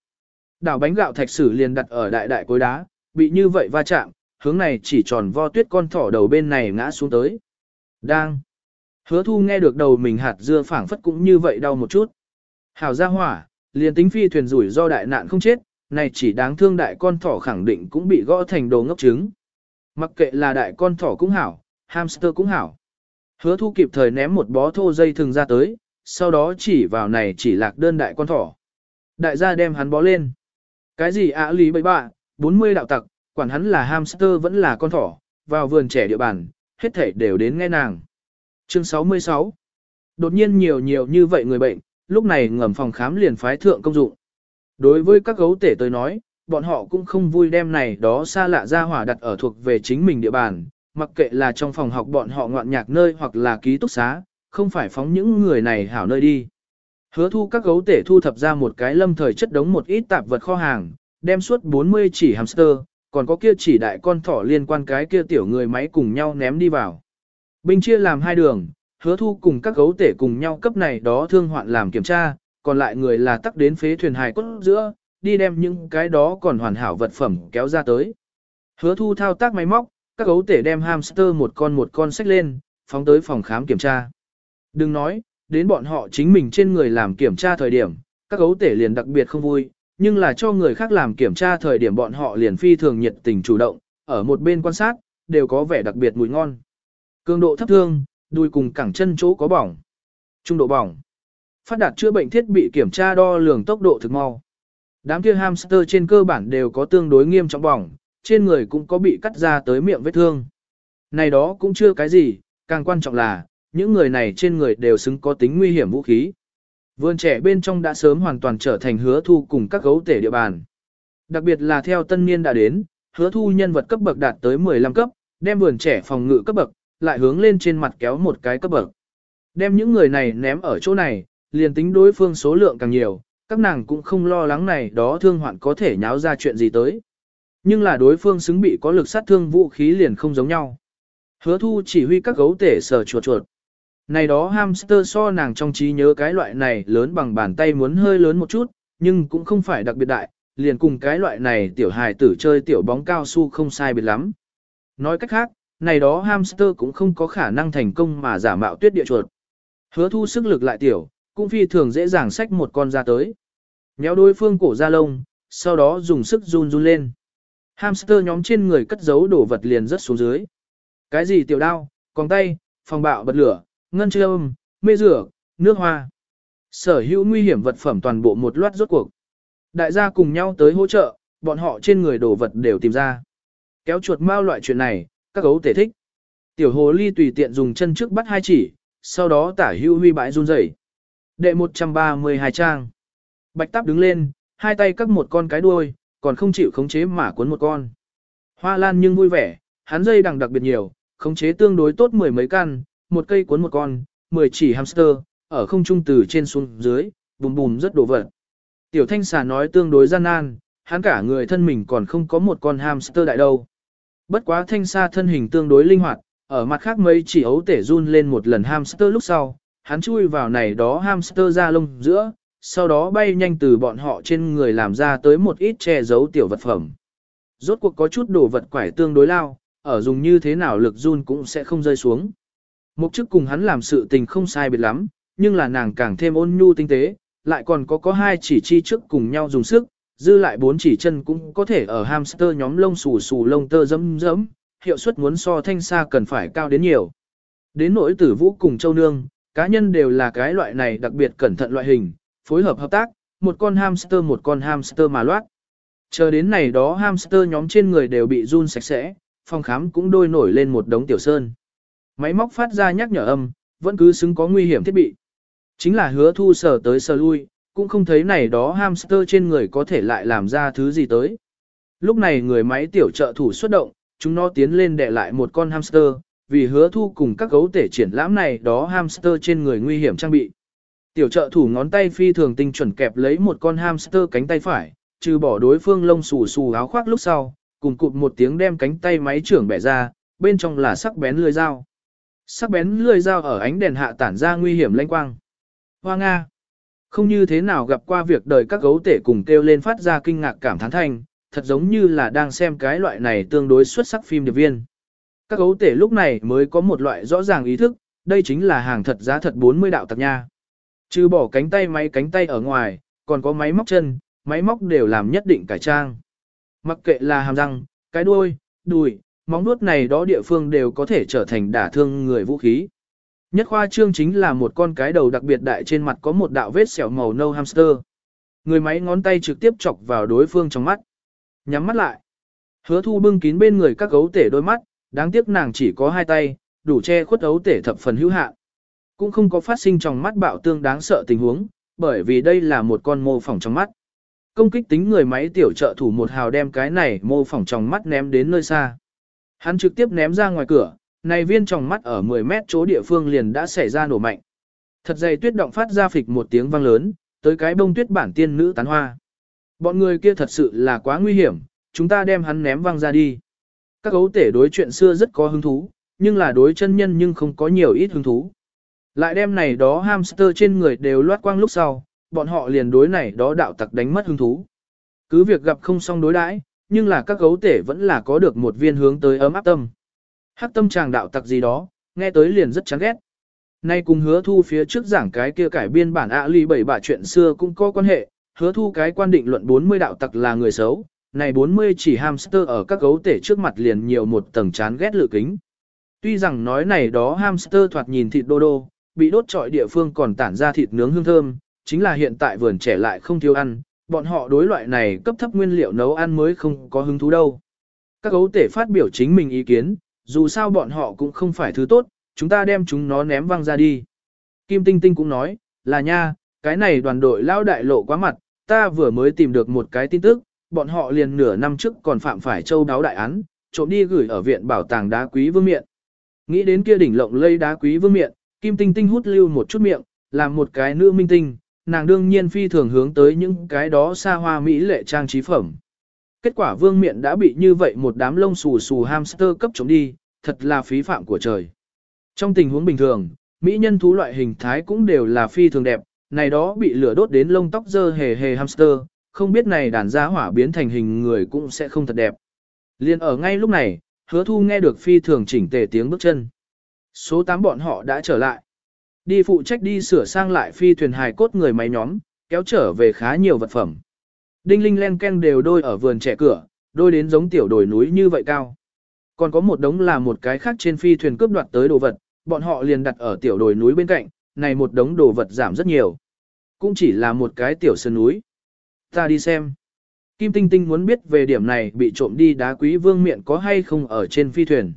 Đảo bánh gạo thạch sử liền đặt ở đại đại cối đá, bị như vậy va chạm, hướng này chỉ tròn vo tuyết con thỏ đầu bên này ngã xuống tới. Đang. Hứa thu nghe được đầu mình hạt dưa phảng phất cũng như vậy đau một chút. Hảo ra hỏa, liền tính phi thuyền rủi do đại nạn không chết, này chỉ đáng thương đại con thỏ khẳng định cũng bị gõ thành đồ ngốc trứng. Mặc kệ là đại con thỏ cũng hảo, hamster cũng hảo. Hứa thu kịp thời ném một bó thô dây thừng ra tới, sau đó chỉ vào này chỉ lạc đơn đại con thỏ. Đại gia đem hắn bó lên. Cái gì ạ lý bậy bạ, 40 đạo tặc, quản hắn là hamster vẫn là con thỏ, vào vườn trẻ địa bàn, hết thảy đều đến nghe nàng. Chương 66 Đột nhiên nhiều nhiều như vậy người bệnh, lúc này ngầm phòng khám liền phái thượng công dụng. Đối với các gấu tể tới nói, bọn họ cũng không vui đem này đó xa lạ ra hỏa đặt ở thuộc về chính mình địa bàn, mặc kệ là trong phòng học bọn họ ngoạn nhạc nơi hoặc là ký túc xá, không phải phóng những người này hảo nơi đi. Hứa thu các gấu tể thu thập ra một cái lâm thời chất đống một ít tạp vật kho hàng, đem suốt 40 chỉ hamster, còn có kia chỉ đại con thỏ liên quan cái kia tiểu người máy cùng nhau ném đi vào. Binh chia làm hai đường, hứa thu cùng các gấu tể cùng nhau cấp này đó thương hoạn làm kiểm tra, còn lại người là tắc đến phế thuyền hài cốt giữa, đi đem những cái đó còn hoàn hảo vật phẩm kéo ra tới. Hứa thu thao tác máy móc, các gấu tể đem hamster một con một con sách lên, phóng tới phòng khám kiểm tra. Đừng nói, đến bọn họ chính mình trên người làm kiểm tra thời điểm, các gấu tể liền đặc biệt không vui, nhưng là cho người khác làm kiểm tra thời điểm bọn họ liền phi thường nhiệt tình chủ động, ở một bên quan sát, đều có vẻ đặc biệt mùi ngon. Cường độ thấp thương, đuôi cùng cẳng chân chỗ có bỏng. Trung độ bỏng. Phát đạt chữa bệnh thiết bị kiểm tra đo lường tốc độ thực mau. Đám kia hamster trên cơ bản đều có tương đối nghiêm trọng bỏng, trên người cũng có bị cắt ra tới miệng vết thương. Này đó cũng chưa cái gì, càng quan trọng là, những người này trên người đều xứng có tính nguy hiểm vũ khí. Vườn trẻ bên trong đã sớm hoàn toàn trở thành hứa thu cùng các gấu tể địa bàn. Đặc biệt là theo tân niên đã đến, hứa thu nhân vật cấp bậc đạt tới 15 cấp, đem vườn trẻ phòng ngự cấp bậc, lại hướng lên trên mặt kéo một cái cấp bậc. Đem những người này ném ở chỗ này, liền tính đối phương số lượng càng nhiều, các nàng cũng không lo lắng này đó thương hoạn có thể nháo ra chuyện gì tới. Nhưng là đối phương xứng bị có lực sát thương vũ khí liền không giống nhau. Hứa thu chỉ huy các gấu tể sờ chuột chuột. Này đó hamster so nàng trong trí nhớ cái loại này lớn bằng bàn tay muốn hơi lớn một chút, nhưng cũng không phải đặc biệt đại, liền cùng cái loại này tiểu hài tử chơi tiểu bóng cao su không sai biệt lắm. Nói cách khác, này đó hamster cũng không có khả năng thành công mà giả mạo tuyết địa chuột. Hứa thu sức lực lại tiểu, cũng phi thường dễ dàng xách một con ra tới. Nhéo đối phương cổ ra lông, sau đó dùng sức run run lên. Hamster nhóm trên người cất giấu đổ vật liền rất xuống dưới. Cái gì tiểu đao, con tay, phòng bạo bật lửa, ngân châm, mê rửa, nước hoa. Sở hữu nguy hiểm vật phẩm toàn bộ một loạt rốt cuộc. Đại gia cùng nhau tới hỗ trợ, bọn họ trên người đổ vật đều tìm ra. Kéo chuột mao loại chuyện này, các gấu tể thích. Tiểu hồ ly tùy tiện dùng chân trước bắt hai chỉ, sau đó tả hữu huy bãi run rẩy. Đệ 132 trang. Bạch táp đứng lên, hai tay cắt một con cái đuôi, còn không chịu khống chế mà cuốn một con. Hoa lan nhưng vui vẻ, hắn dây đằng đặc biệt nhiều, khống chế tương đối tốt mười mấy căn, một cây cuốn một con, mười chỉ hamster, ở không trung từ trên xuống dưới, bùm bùm rất đổ vật. Tiểu thanh xà nói tương đối gian nan, hắn cả người thân mình còn không có một con hamster đại đâu. Bất quá thanh xa thân hình tương đối linh hoạt, ở mặt khác mấy chỉ ấu tể run lên một lần hamster lúc sau, hắn chui vào này đó hamster ra lông giữa, sau đó bay nhanh từ bọn họ trên người làm ra tới một ít che giấu tiểu vật phẩm. Rốt cuộc có chút đồ vật quải tương đối lao, ở dùng như thế nào lực run cũng sẽ không rơi xuống. Mục chức cùng hắn làm sự tình không sai biệt lắm, nhưng là nàng càng thêm ôn nhu tinh tế, lại còn có có hai chỉ chi trước cùng nhau dùng sức, dư lại bốn chỉ chân cũng có thể ở hamster nhóm lông xù xù lông tơ dẫm dẫm, hiệu suất muốn so thanh xa cần phải cao đến nhiều. Đến nỗi tử vũ cùng châu nương, cá nhân đều là cái loại này đặc biệt cẩn thận loại hình, phối hợp hợp tác, một con hamster một con hamster mà loát. Chờ đến này đó hamster nhóm trên người đều bị run sạch sẽ, phòng khám cũng đôi nổi lên một đống tiểu sơn. Máy móc phát ra nhắc nhở âm, vẫn cứ xứng có nguy hiểm thiết bị. Chính là hứa thu sở tới sờ lui, cũng không thấy này đó hamster trên người có thể lại làm ra thứ gì tới. Lúc này người máy tiểu trợ thủ xuất động, chúng nó tiến lên để lại một con hamster, vì hứa thu cùng các gấu tể triển lãm này đó hamster trên người nguy hiểm trang bị. Tiểu trợ thủ ngón tay phi thường tinh chuẩn kẹp lấy một con hamster cánh tay phải, trừ bỏ đối phương lông xù xù áo khoác lúc sau, cùng cụt một tiếng đem cánh tay máy trưởng bẻ ra, bên trong là sắc bén lưỡi dao. Sắc bén lưỡi dao ở ánh đèn hạ tản ra nguy hiểm lanh quang. Hoa Nga. Không như thế nào gặp qua việc đời các gấu tể cùng kêu lên phát ra kinh ngạc cảm thán thanh, thật giống như là đang xem cái loại này tương đối xuất sắc phim điệp viên. Các gấu tể lúc này mới có một loại rõ ràng ý thức, đây chính là hàng thật giá thật 40 đạo tặc nha. Trừ bỏ cánh tay máy cánh tay ở ngoài, còn có máy móc chân, máy móc đều làm nhất định cải trang. Mặc kệ là hàm răng, cái đuôi, đùi, móng nuốt này đó địa phương đều có thể trở thành đả thương người vũ khí. Nhất khoa trương chính là một con cái đầu đặc biệt đại trên mặt có một đạo vết sẹo màu nâu hamster. Người máy ngón tay trực tiếp chọc vào đối phương trong mắt. Nhắm mắt lại. Hứa thu bưng kín bên người các gấu tể đôi mắt, đáng tiếc nàng chỉ có hai tay, đủ che khuất ấu tể thập phần hữu hạn. Cũng không có phát sinh trong mắt bạo tương đáng sợ tình huống, bởi vì đây là một con mô phỏng trong mắt. Công kích tính người máy tiểu trợ thủ một hào đem cái này mô phỏng trong mắt ném đến nơi xa. Hắn trực tiếp ném ra ngoài cửa, này viên tròng mắt ở 10 mét chỗ địa phương liền đã xảy ra nổ mạnh. Thật dày tuyết động phát ra phịch một tiếng vang lớn, tới cái bông tuyết bản tiên nữ tán hoa. Bọn người kia thật sự là quá nguy hiểm, chúng ta đem hắn ném văng ra đi. Các gấu tể đối chuyện xưa rất có hứng thú, nhưng là đối chân nhân nhưng không có nhiều ít hứng thú. Lại đem này đó hamster trên người đều loát quang lúc sau, bọn họ liền đối này đó đạo tặc đánh mất hứng thú. Cứ việc gặp không xong đối đãi, nhưng là các gấu tể vẫn là có được một viên hướng tới ấm áp tâm. Hắc tâm chàng đạo tặc gì đó, nghe tới liền rất chán ghét. Nay cùng hứa thu phía trước giảng cái kia cải biên bản ạ ly bảy bạ chuyện xưa cũng có quan hệ, hứa thu cái quan định luận 40 đạo tặc là người xấu, này 40 chỉ hamster ở các gấu tể trước mặt liền nhiều một tầng chán ghét lự kính. Tuy rằng nói này đó hamster thoạt nhìn thịt đô đô, bị đốt trọi địa phương còn tản ra thịt nướng hương thơm, chính là hiện tại vườn trẻ lại không thiếu ăn, bọn họ đối loại này cấp thấp nguyên liệu nấu ăn mới không có hứng thú đâu. Các gấu tể phát biểu chính mình ý kiến, dù sao bọn họ cũng không phải thứ tốt, chúng ta đem chúng nó ném văng ra đi. Kim Tinh Tinh cũng nói, là nha, cái này đoàn đội lao đại lộ quá mặt, ta vừa mới tìm được một cái tin tức, bọn họ liền nửa năm trước còn phạm phải châu đáo đại án, trộm đi gửi ở viện bảo tàng đá quý vương miện. Nghĩ đến kia đỉnh lộng lây đá quý vương miện, Kim Tinh Tinh hút lưu một chút miệng, làm một cái nữ minh tinh, nàng đương nhiên phi thường hướng tới những cái đó xa hoa mỹ lệ trang trí phẩm. Kết quả vương miện đã bị như vậy một đám lông xù xù hamster cấp chống đi, thật là phí phạm của trời. Trong tình huống bình thường, mỹ nhân thú loại hình thái cũng đều là phi thường đẹp, này đó bị lửa đốt đến lông tóc dơ hề hề hamster, không biết này đàn giá hỏa biến thành hình người cũng sẽ không thật đẹp. Liên ở ngay lúc này, hứa thu nghe được phi thường chỉnh tề tiếng bước chân. Số 8 bọn họ đã trở lại. Đi phụ trách đi sửa sang lại phi thuyền hài cốt người máy nhóm, kéo trở về khá nhiều vật phẩm. Đinh linh len ken đều đôi ở vườn trẻ cửa, đôi đến giống tiểu đồi núi như vậy cao. Còn có một đống là một cái khác trên phi thuyền cướp đoạt tới đồ vật, bọn họ liền đặt ở tiểu đồi núi bên cạnh, này một đống đồ vật giảm rất nhiều. Cũng chỉ là một cái tiểu sơn núi. Ta đi xem. Kim Tinh Tinh muốn biết về điểm này bị trộm đi đá quý vương miện có hay không ở trên phi thuyền.